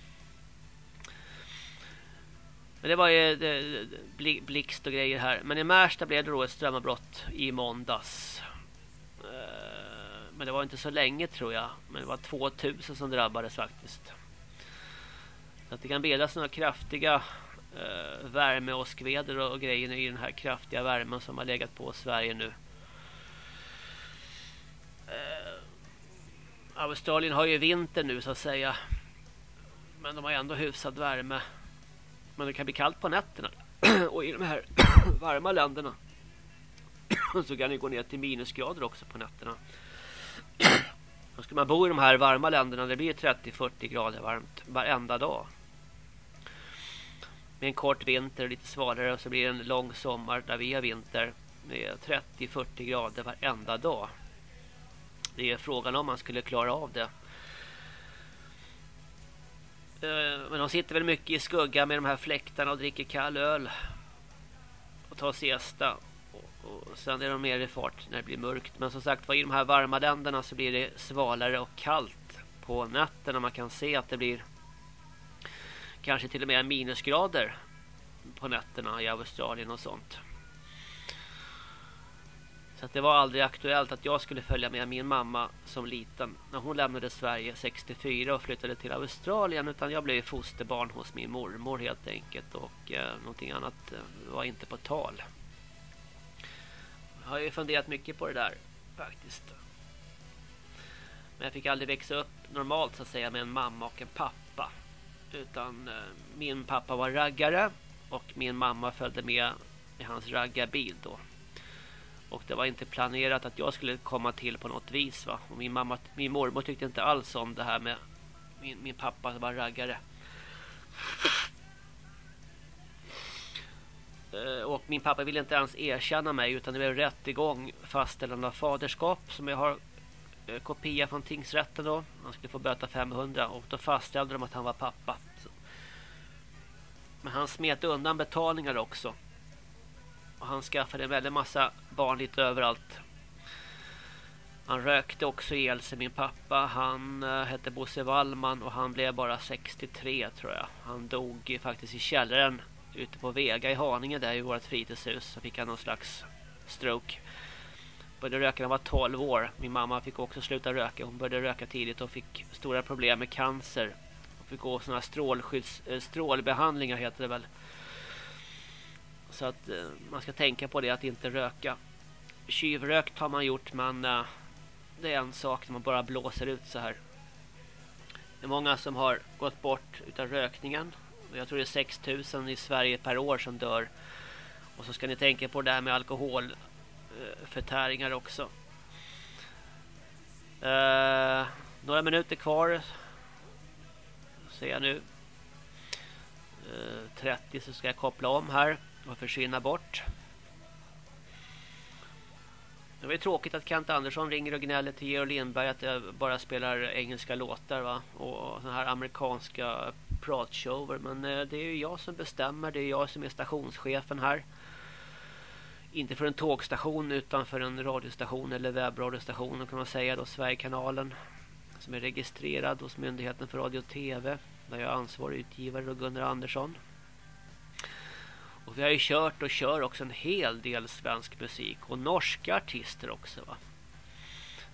men det var ju det, blixt och grejer här. Men i Märsta blev det då ett strömavbrott i måndags. Eh, men det var inte så länge tror jag. Men det var 2000 som drabbades faktiskt. Så att det kan bildas några kraftiga eh, värmeåskväder och grejer i den här kraftiga värmen som har legat på Sverige nu. Eh, Australien har ju vinter nu så att säga. Men de har ändå hyfsad värme. Men det kan bli kallt på nätterna. och i de här varma länderna så kan det gå ner till minusgrader också på nätterna. Då ska man bo i de här varma länderna det blir 30-40 grader varmt varenda dag. Med en kort vinter lite svalare och så blir det en lång sommar där vi har vinter med 30-40 grader varenda dag. Det är frågan om man skulle klara av det. Eh, men de sitter väl mycket i skugga med de här fläktarna och dricker kall öl. Och tar siesta. Och, och sen är de mer i fart när det blir mörkt. Men som sagt var i de här varma länderna så blir det svalare och kallt på nätterna. Man kan se att det blir kanske till och med minusgrader på nätterna i Australien och sånt. Så att det var aldrig aktuellt att jag skulle följa med min mamma som liten när hon lämnade Sverige 64 och flyttade till Australien utan jag blev fosterbarn hos min mormor helt enkelt och eh, någonting annat eh, var inte på tal. Jag har ju funderat mycket på det där faktiskt. Men jag fick aldrig växa upp normalt så att säga med en mamma och en pappa. Utan eh, min pappa var raggare och min mamma följde med i hans raggarbil då. Och det var inte planerat att jag skulle komma till på något vis va. Och min mamma min mormor tyckte inte alls om det här med min, min pappa var raggare. Eh, och min pappa ville inte ens erkänna mig utan det blev rättegång fastställande av faderskap som jag har eh, kopia från tingsrätten då. Han skulle få böta 500 och då fastställde de att han var pappa. Men han smet undan betalningar också. Och han skaffade en väldig massa barn lite överallt. Han rökte också ihjäl sig min pappa. Han uh, hette Bosse Wallman och han blev bara 63 tror jag. Han dog faktiskt i källaren ute på Vega i Haninge där i vårt fritidshus. Så fick han någon slags stroke. Började röka när han var 12 år. Min mamma fick också sluta röka. Hon började röka tidigt och fick stora problem med cancer. Hon fick gå sådana här eh, strålbehandlingar heter det väl. Så att eh, man ska tänka på det att inte röka. Tjuvrökt har man gjort men eh, det är en sak när man bara blåser ut så här. Det är många som har gått bort utav rökningen. Jag tror det är 6000 i Sverige per år som dör. Och så ska ni tänka på det här med alkoholförtäringar eh, också. Eh, några minuter kvar. Ser jag nu. Eh, 30 så ska jag koppla om här och försvinna bort. Det var tråkigt att Kent Andersson ringer och gnäller till Georg Lindberg att jag bara spelar engelska låtar va? och såna här amerikanska pratshower. Men eh, det är ju jag som bestämmer, det är jag som är stationschefen här. inte för en tågstation utan för en radiostation eller webbradiostation kan man säga då Sverigekanalen som är registrerad hos Myndigheten för radio och tv där jag är ansvarig utgivare då Gunnar Andersson. Och vi har ju kört och kör också en hel del svensk musik och norska artister också va.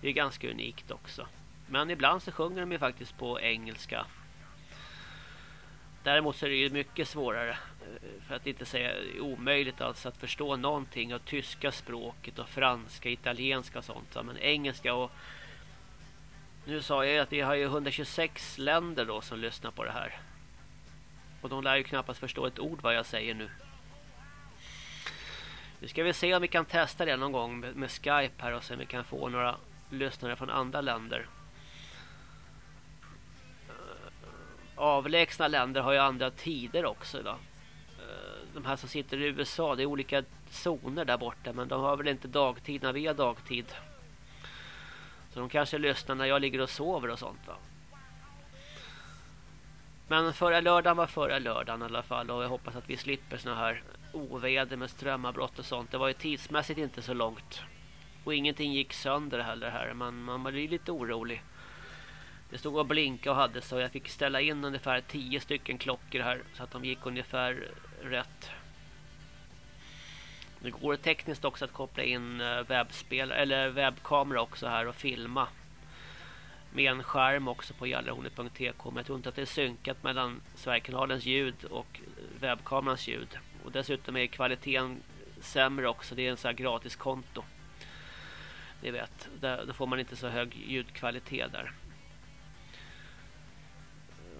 Det är ganska unikt också. Men ibland så sjunger de ju faktiskt på engelska. Däremot så är det ju mycket svårare eh, för att inte säga omöjligt alltså att förstå någonting av tyska språket och franska, italienska och sånt. Men engelska och nu sa jag att vi har ju 126 länder då som lyssnar på det här. Och de lär ju knappast förstå ett ord vad jag säger nu. Nu ska vi se om vi kan testa det någon gång med, Skype här och se om vi kan få några lyssnare från andra länder. Eh, avlägsna länder har ju andra tider också. Då. Eh, de här som sitter i USA, det är olika zoner där borta. Men de har väl inte dagtid när vi har dagtid. Så de kanske lyssnar när jag ligger och sover och sånt va. Men förra lördagen var förra lördagen i alla fall. Och jag hoppas att vi slipper såna här oväder med strömavbrott och sånt. Det var ju tidsmässigt inte så långt. Och ingenting gick sönder heller här. Men man var lite orolig. Det stod och blinka och hade så jag fick ställa in ungefär tio stycken klockor här. Så att de gick ungefär rätt. Det går tekniskt också att koppla in eh, webbspelare eller webbkamera också här och filma. Med en skärm också på jallarhornet.tk. Men jag tror inte att det är synkat mellan Sverigekanalens ljud och eh, webbkamerans ljud. Och dessutom är kvaliteten sämre också. Det är en sån här gratiskonto. Ni vet, där, då får man inte så hög ljudkvalitet där.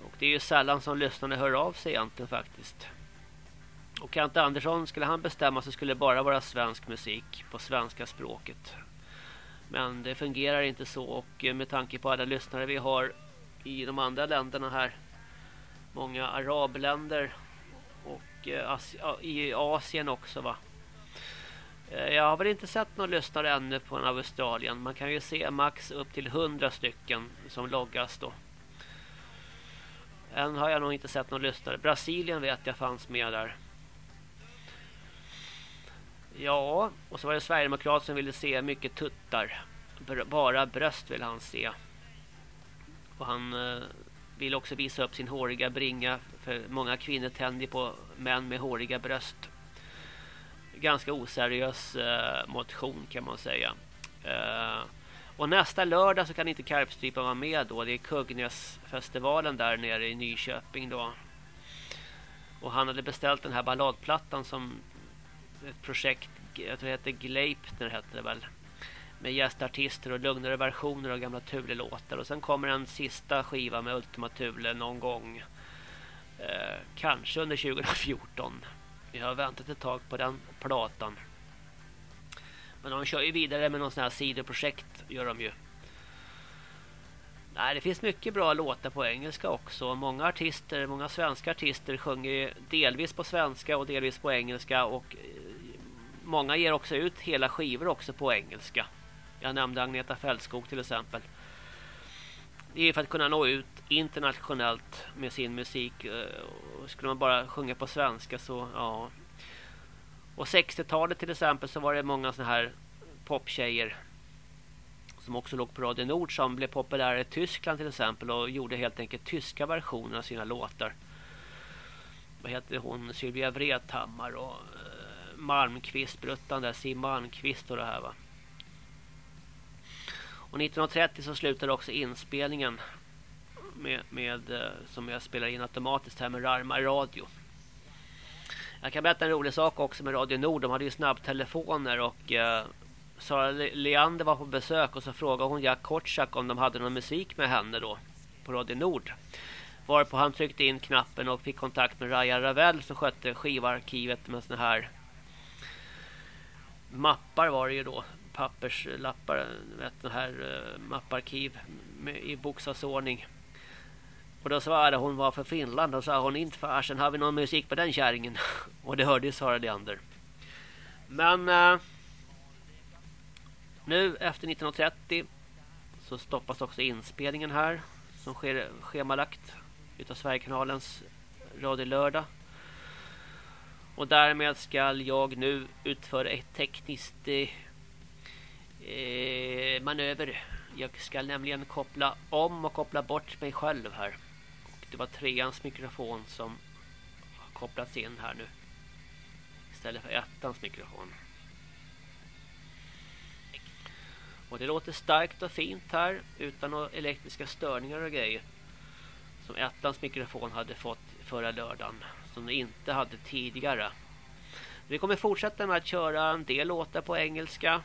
Och det är ju sällan som lyssnarna hör av sig egentligen faktiskt. Och Kent Andersson, skulle han bestämma så skulle det bara vara svensk musik på svenska språket. Men det fungerar inte så och eh, med tanke på alla lyssnare vi har i de andra länderna här. Många arabländer och eh, i Asien också va. Eh, jag har väl inte sett någon lyssnare ännu på en Australien. Man kan ju se max upp till 100 stycken som loggas då. Än har jag nog inte sett någon lyssnare. Brasilien vet jag fanns med där. Ja, och så var det Sverigedemokrat som ville se mycket tuttar. Bara bröst vill han se. Och han eh, vill också visa upp sin håriga bringa. För många kvinnor tänder på män med håriga bröst. Ganska oseriös eh, motion kan man säga. Eh, och nästa lördag så kan inte Karpstrypan vara med då. Det är Kugnäsfestivalen där nere i Nyköping då. Och han hade beställt den här balladplattan som ett projekt, jag tror det hette Gleipner hette det väl. Med gästartister och lugnare versioner av gamla Thule-låtar. Och sen kommer en sista skiva med Ultima Thule någon gång. Eh, kanske under 2014. Vi har väntat ett tag på den platan. Men de kör ju vidare med någon sån här sidoprojekt gör de ju. Nej, det finns mycket bra låtar på engelska också. Många artister, många svenska artister sjunger delvis på svenska och delvis på engelska och eh, många ger också ut hela skivor också på engelska. Jag nämnde Agneta Fältskog till exempel. Det är för att kunna nå ut internationellt med sin musik. Eh, skulle man bara sjunga på svenska så ja. Och 60-talet till exempel så var det många såna här poptjejer som också låg på Radio Nord som blev populära i Tyskland till exempel och gjorde helt enkelt tyska versioner av sina låtar. Vad heter hon? Sylvia Vrethammar och eh, Malmqvist, Bruttan där, Siw Malmqvist och det här va. Och 1930 så slutade också inspelningen med, med eh, som jag spelar in automatiskt här med Rarma Radio. Jag kan berätta en rolig sak också med Radio Nord. De hade ju snabbtelefoner och eh, Sara Leander var på besök och så frågade hon Jack Kortsak om de hade någon musik med henne då på Radio Nord. Varpå han tryckte in knappen och fick kontakt med Raja Ravel som skötte skivarkivet med såna här mappar var det ju då. Papperslappar, vet, den här eh, mapparkiv i bokstavsordning. Och då svarade hon var för Finland och sa hon inte för Arsen har vi någon musik på den kärringen. och det hörde ju Sara Leander. Men eh, nu efter 1930 så stoppas också inspelningen här som sker schemalagt utav Sverigekanalens Radio Lördag. Och därmed ska jag nu utföra ett tekniskt eh, Eh, manöver. Jag ska nämligen koppla om och koppla bort mig själv här. Och det var treans mikrofon som har kopplats in här nu. Istället för ettans mikrofon. Och det låter starkt och fint här utan några elektriska störningar och grejer. Som ettans mikrofon hade fått förra lördagen. Som det inte hade tidigare. Vi kommer fortsätta med att köra en del låtar på engelska.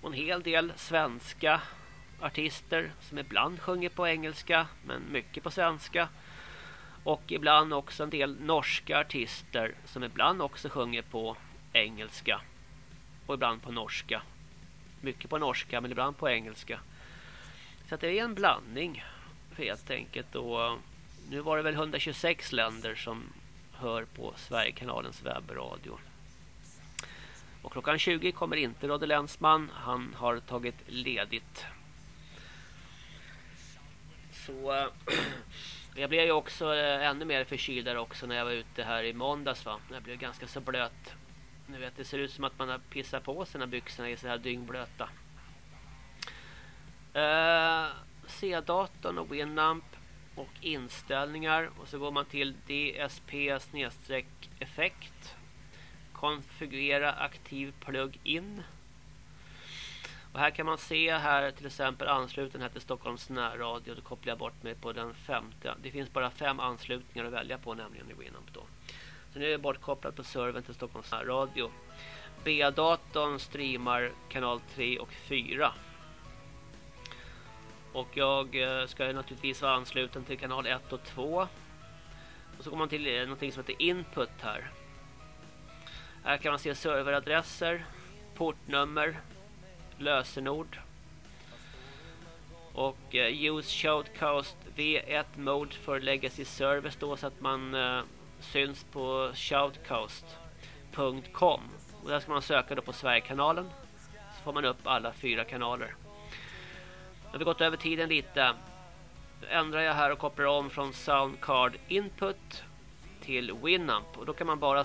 Och en hel del svenska artister som ibland sjunger på engelska men mycket på svenska. Och ibland också en del norska artister som ibland också sjunger på engelska. Och ibland på norska. Mycket på norska men ibland på engelska. Så det är en blandning helt enkelt. Och nu var det väl 126 länder som hör på Sverigekanalens webbradio. Och klockan 20 kommer inte Rodde Länsman. Han har tagit ledigt. Så eh, jag blev ju också eh, ännu mer förkyld där också när jag var ute här i måndags va. Jag blev ganska så blöt. Nu vet, det ser ut som att man har pissat på sina byxorna i så här dyngblöta. Uh, C-datorn och Winamp och inställningar och så går man till DSP-effekt konfigurera aktiv plug-in och här kan man se här till exempel ansluten här till Stockholms närradio. Då kopplar jag bort mig på den femte. Det finns bara fem anslutningar att välja på nämligen i Winamp då. Så nu är jag bortkopplad på servern till Stockholms närradio. B-datorn streamar kanal 3 och 4 och jag eh, ska naturligtvis vara ansluten till kanal 1 och 2. Och så går man till eh, någonting som heter input här. Här kan man se serveradresser, portnummer, lösenord. Och uh, use shoutcast V1 mode för legacy service då så att man uh, syns på shoutcast.com. Och där ska man söka då på Sverigekanalen. Så får man upp alla fyra kanaler. Nu har vi gått över tiden lite. Nu ändrar jag här och kopplar om från Soundcard Input till Winamp. Och då kan man bara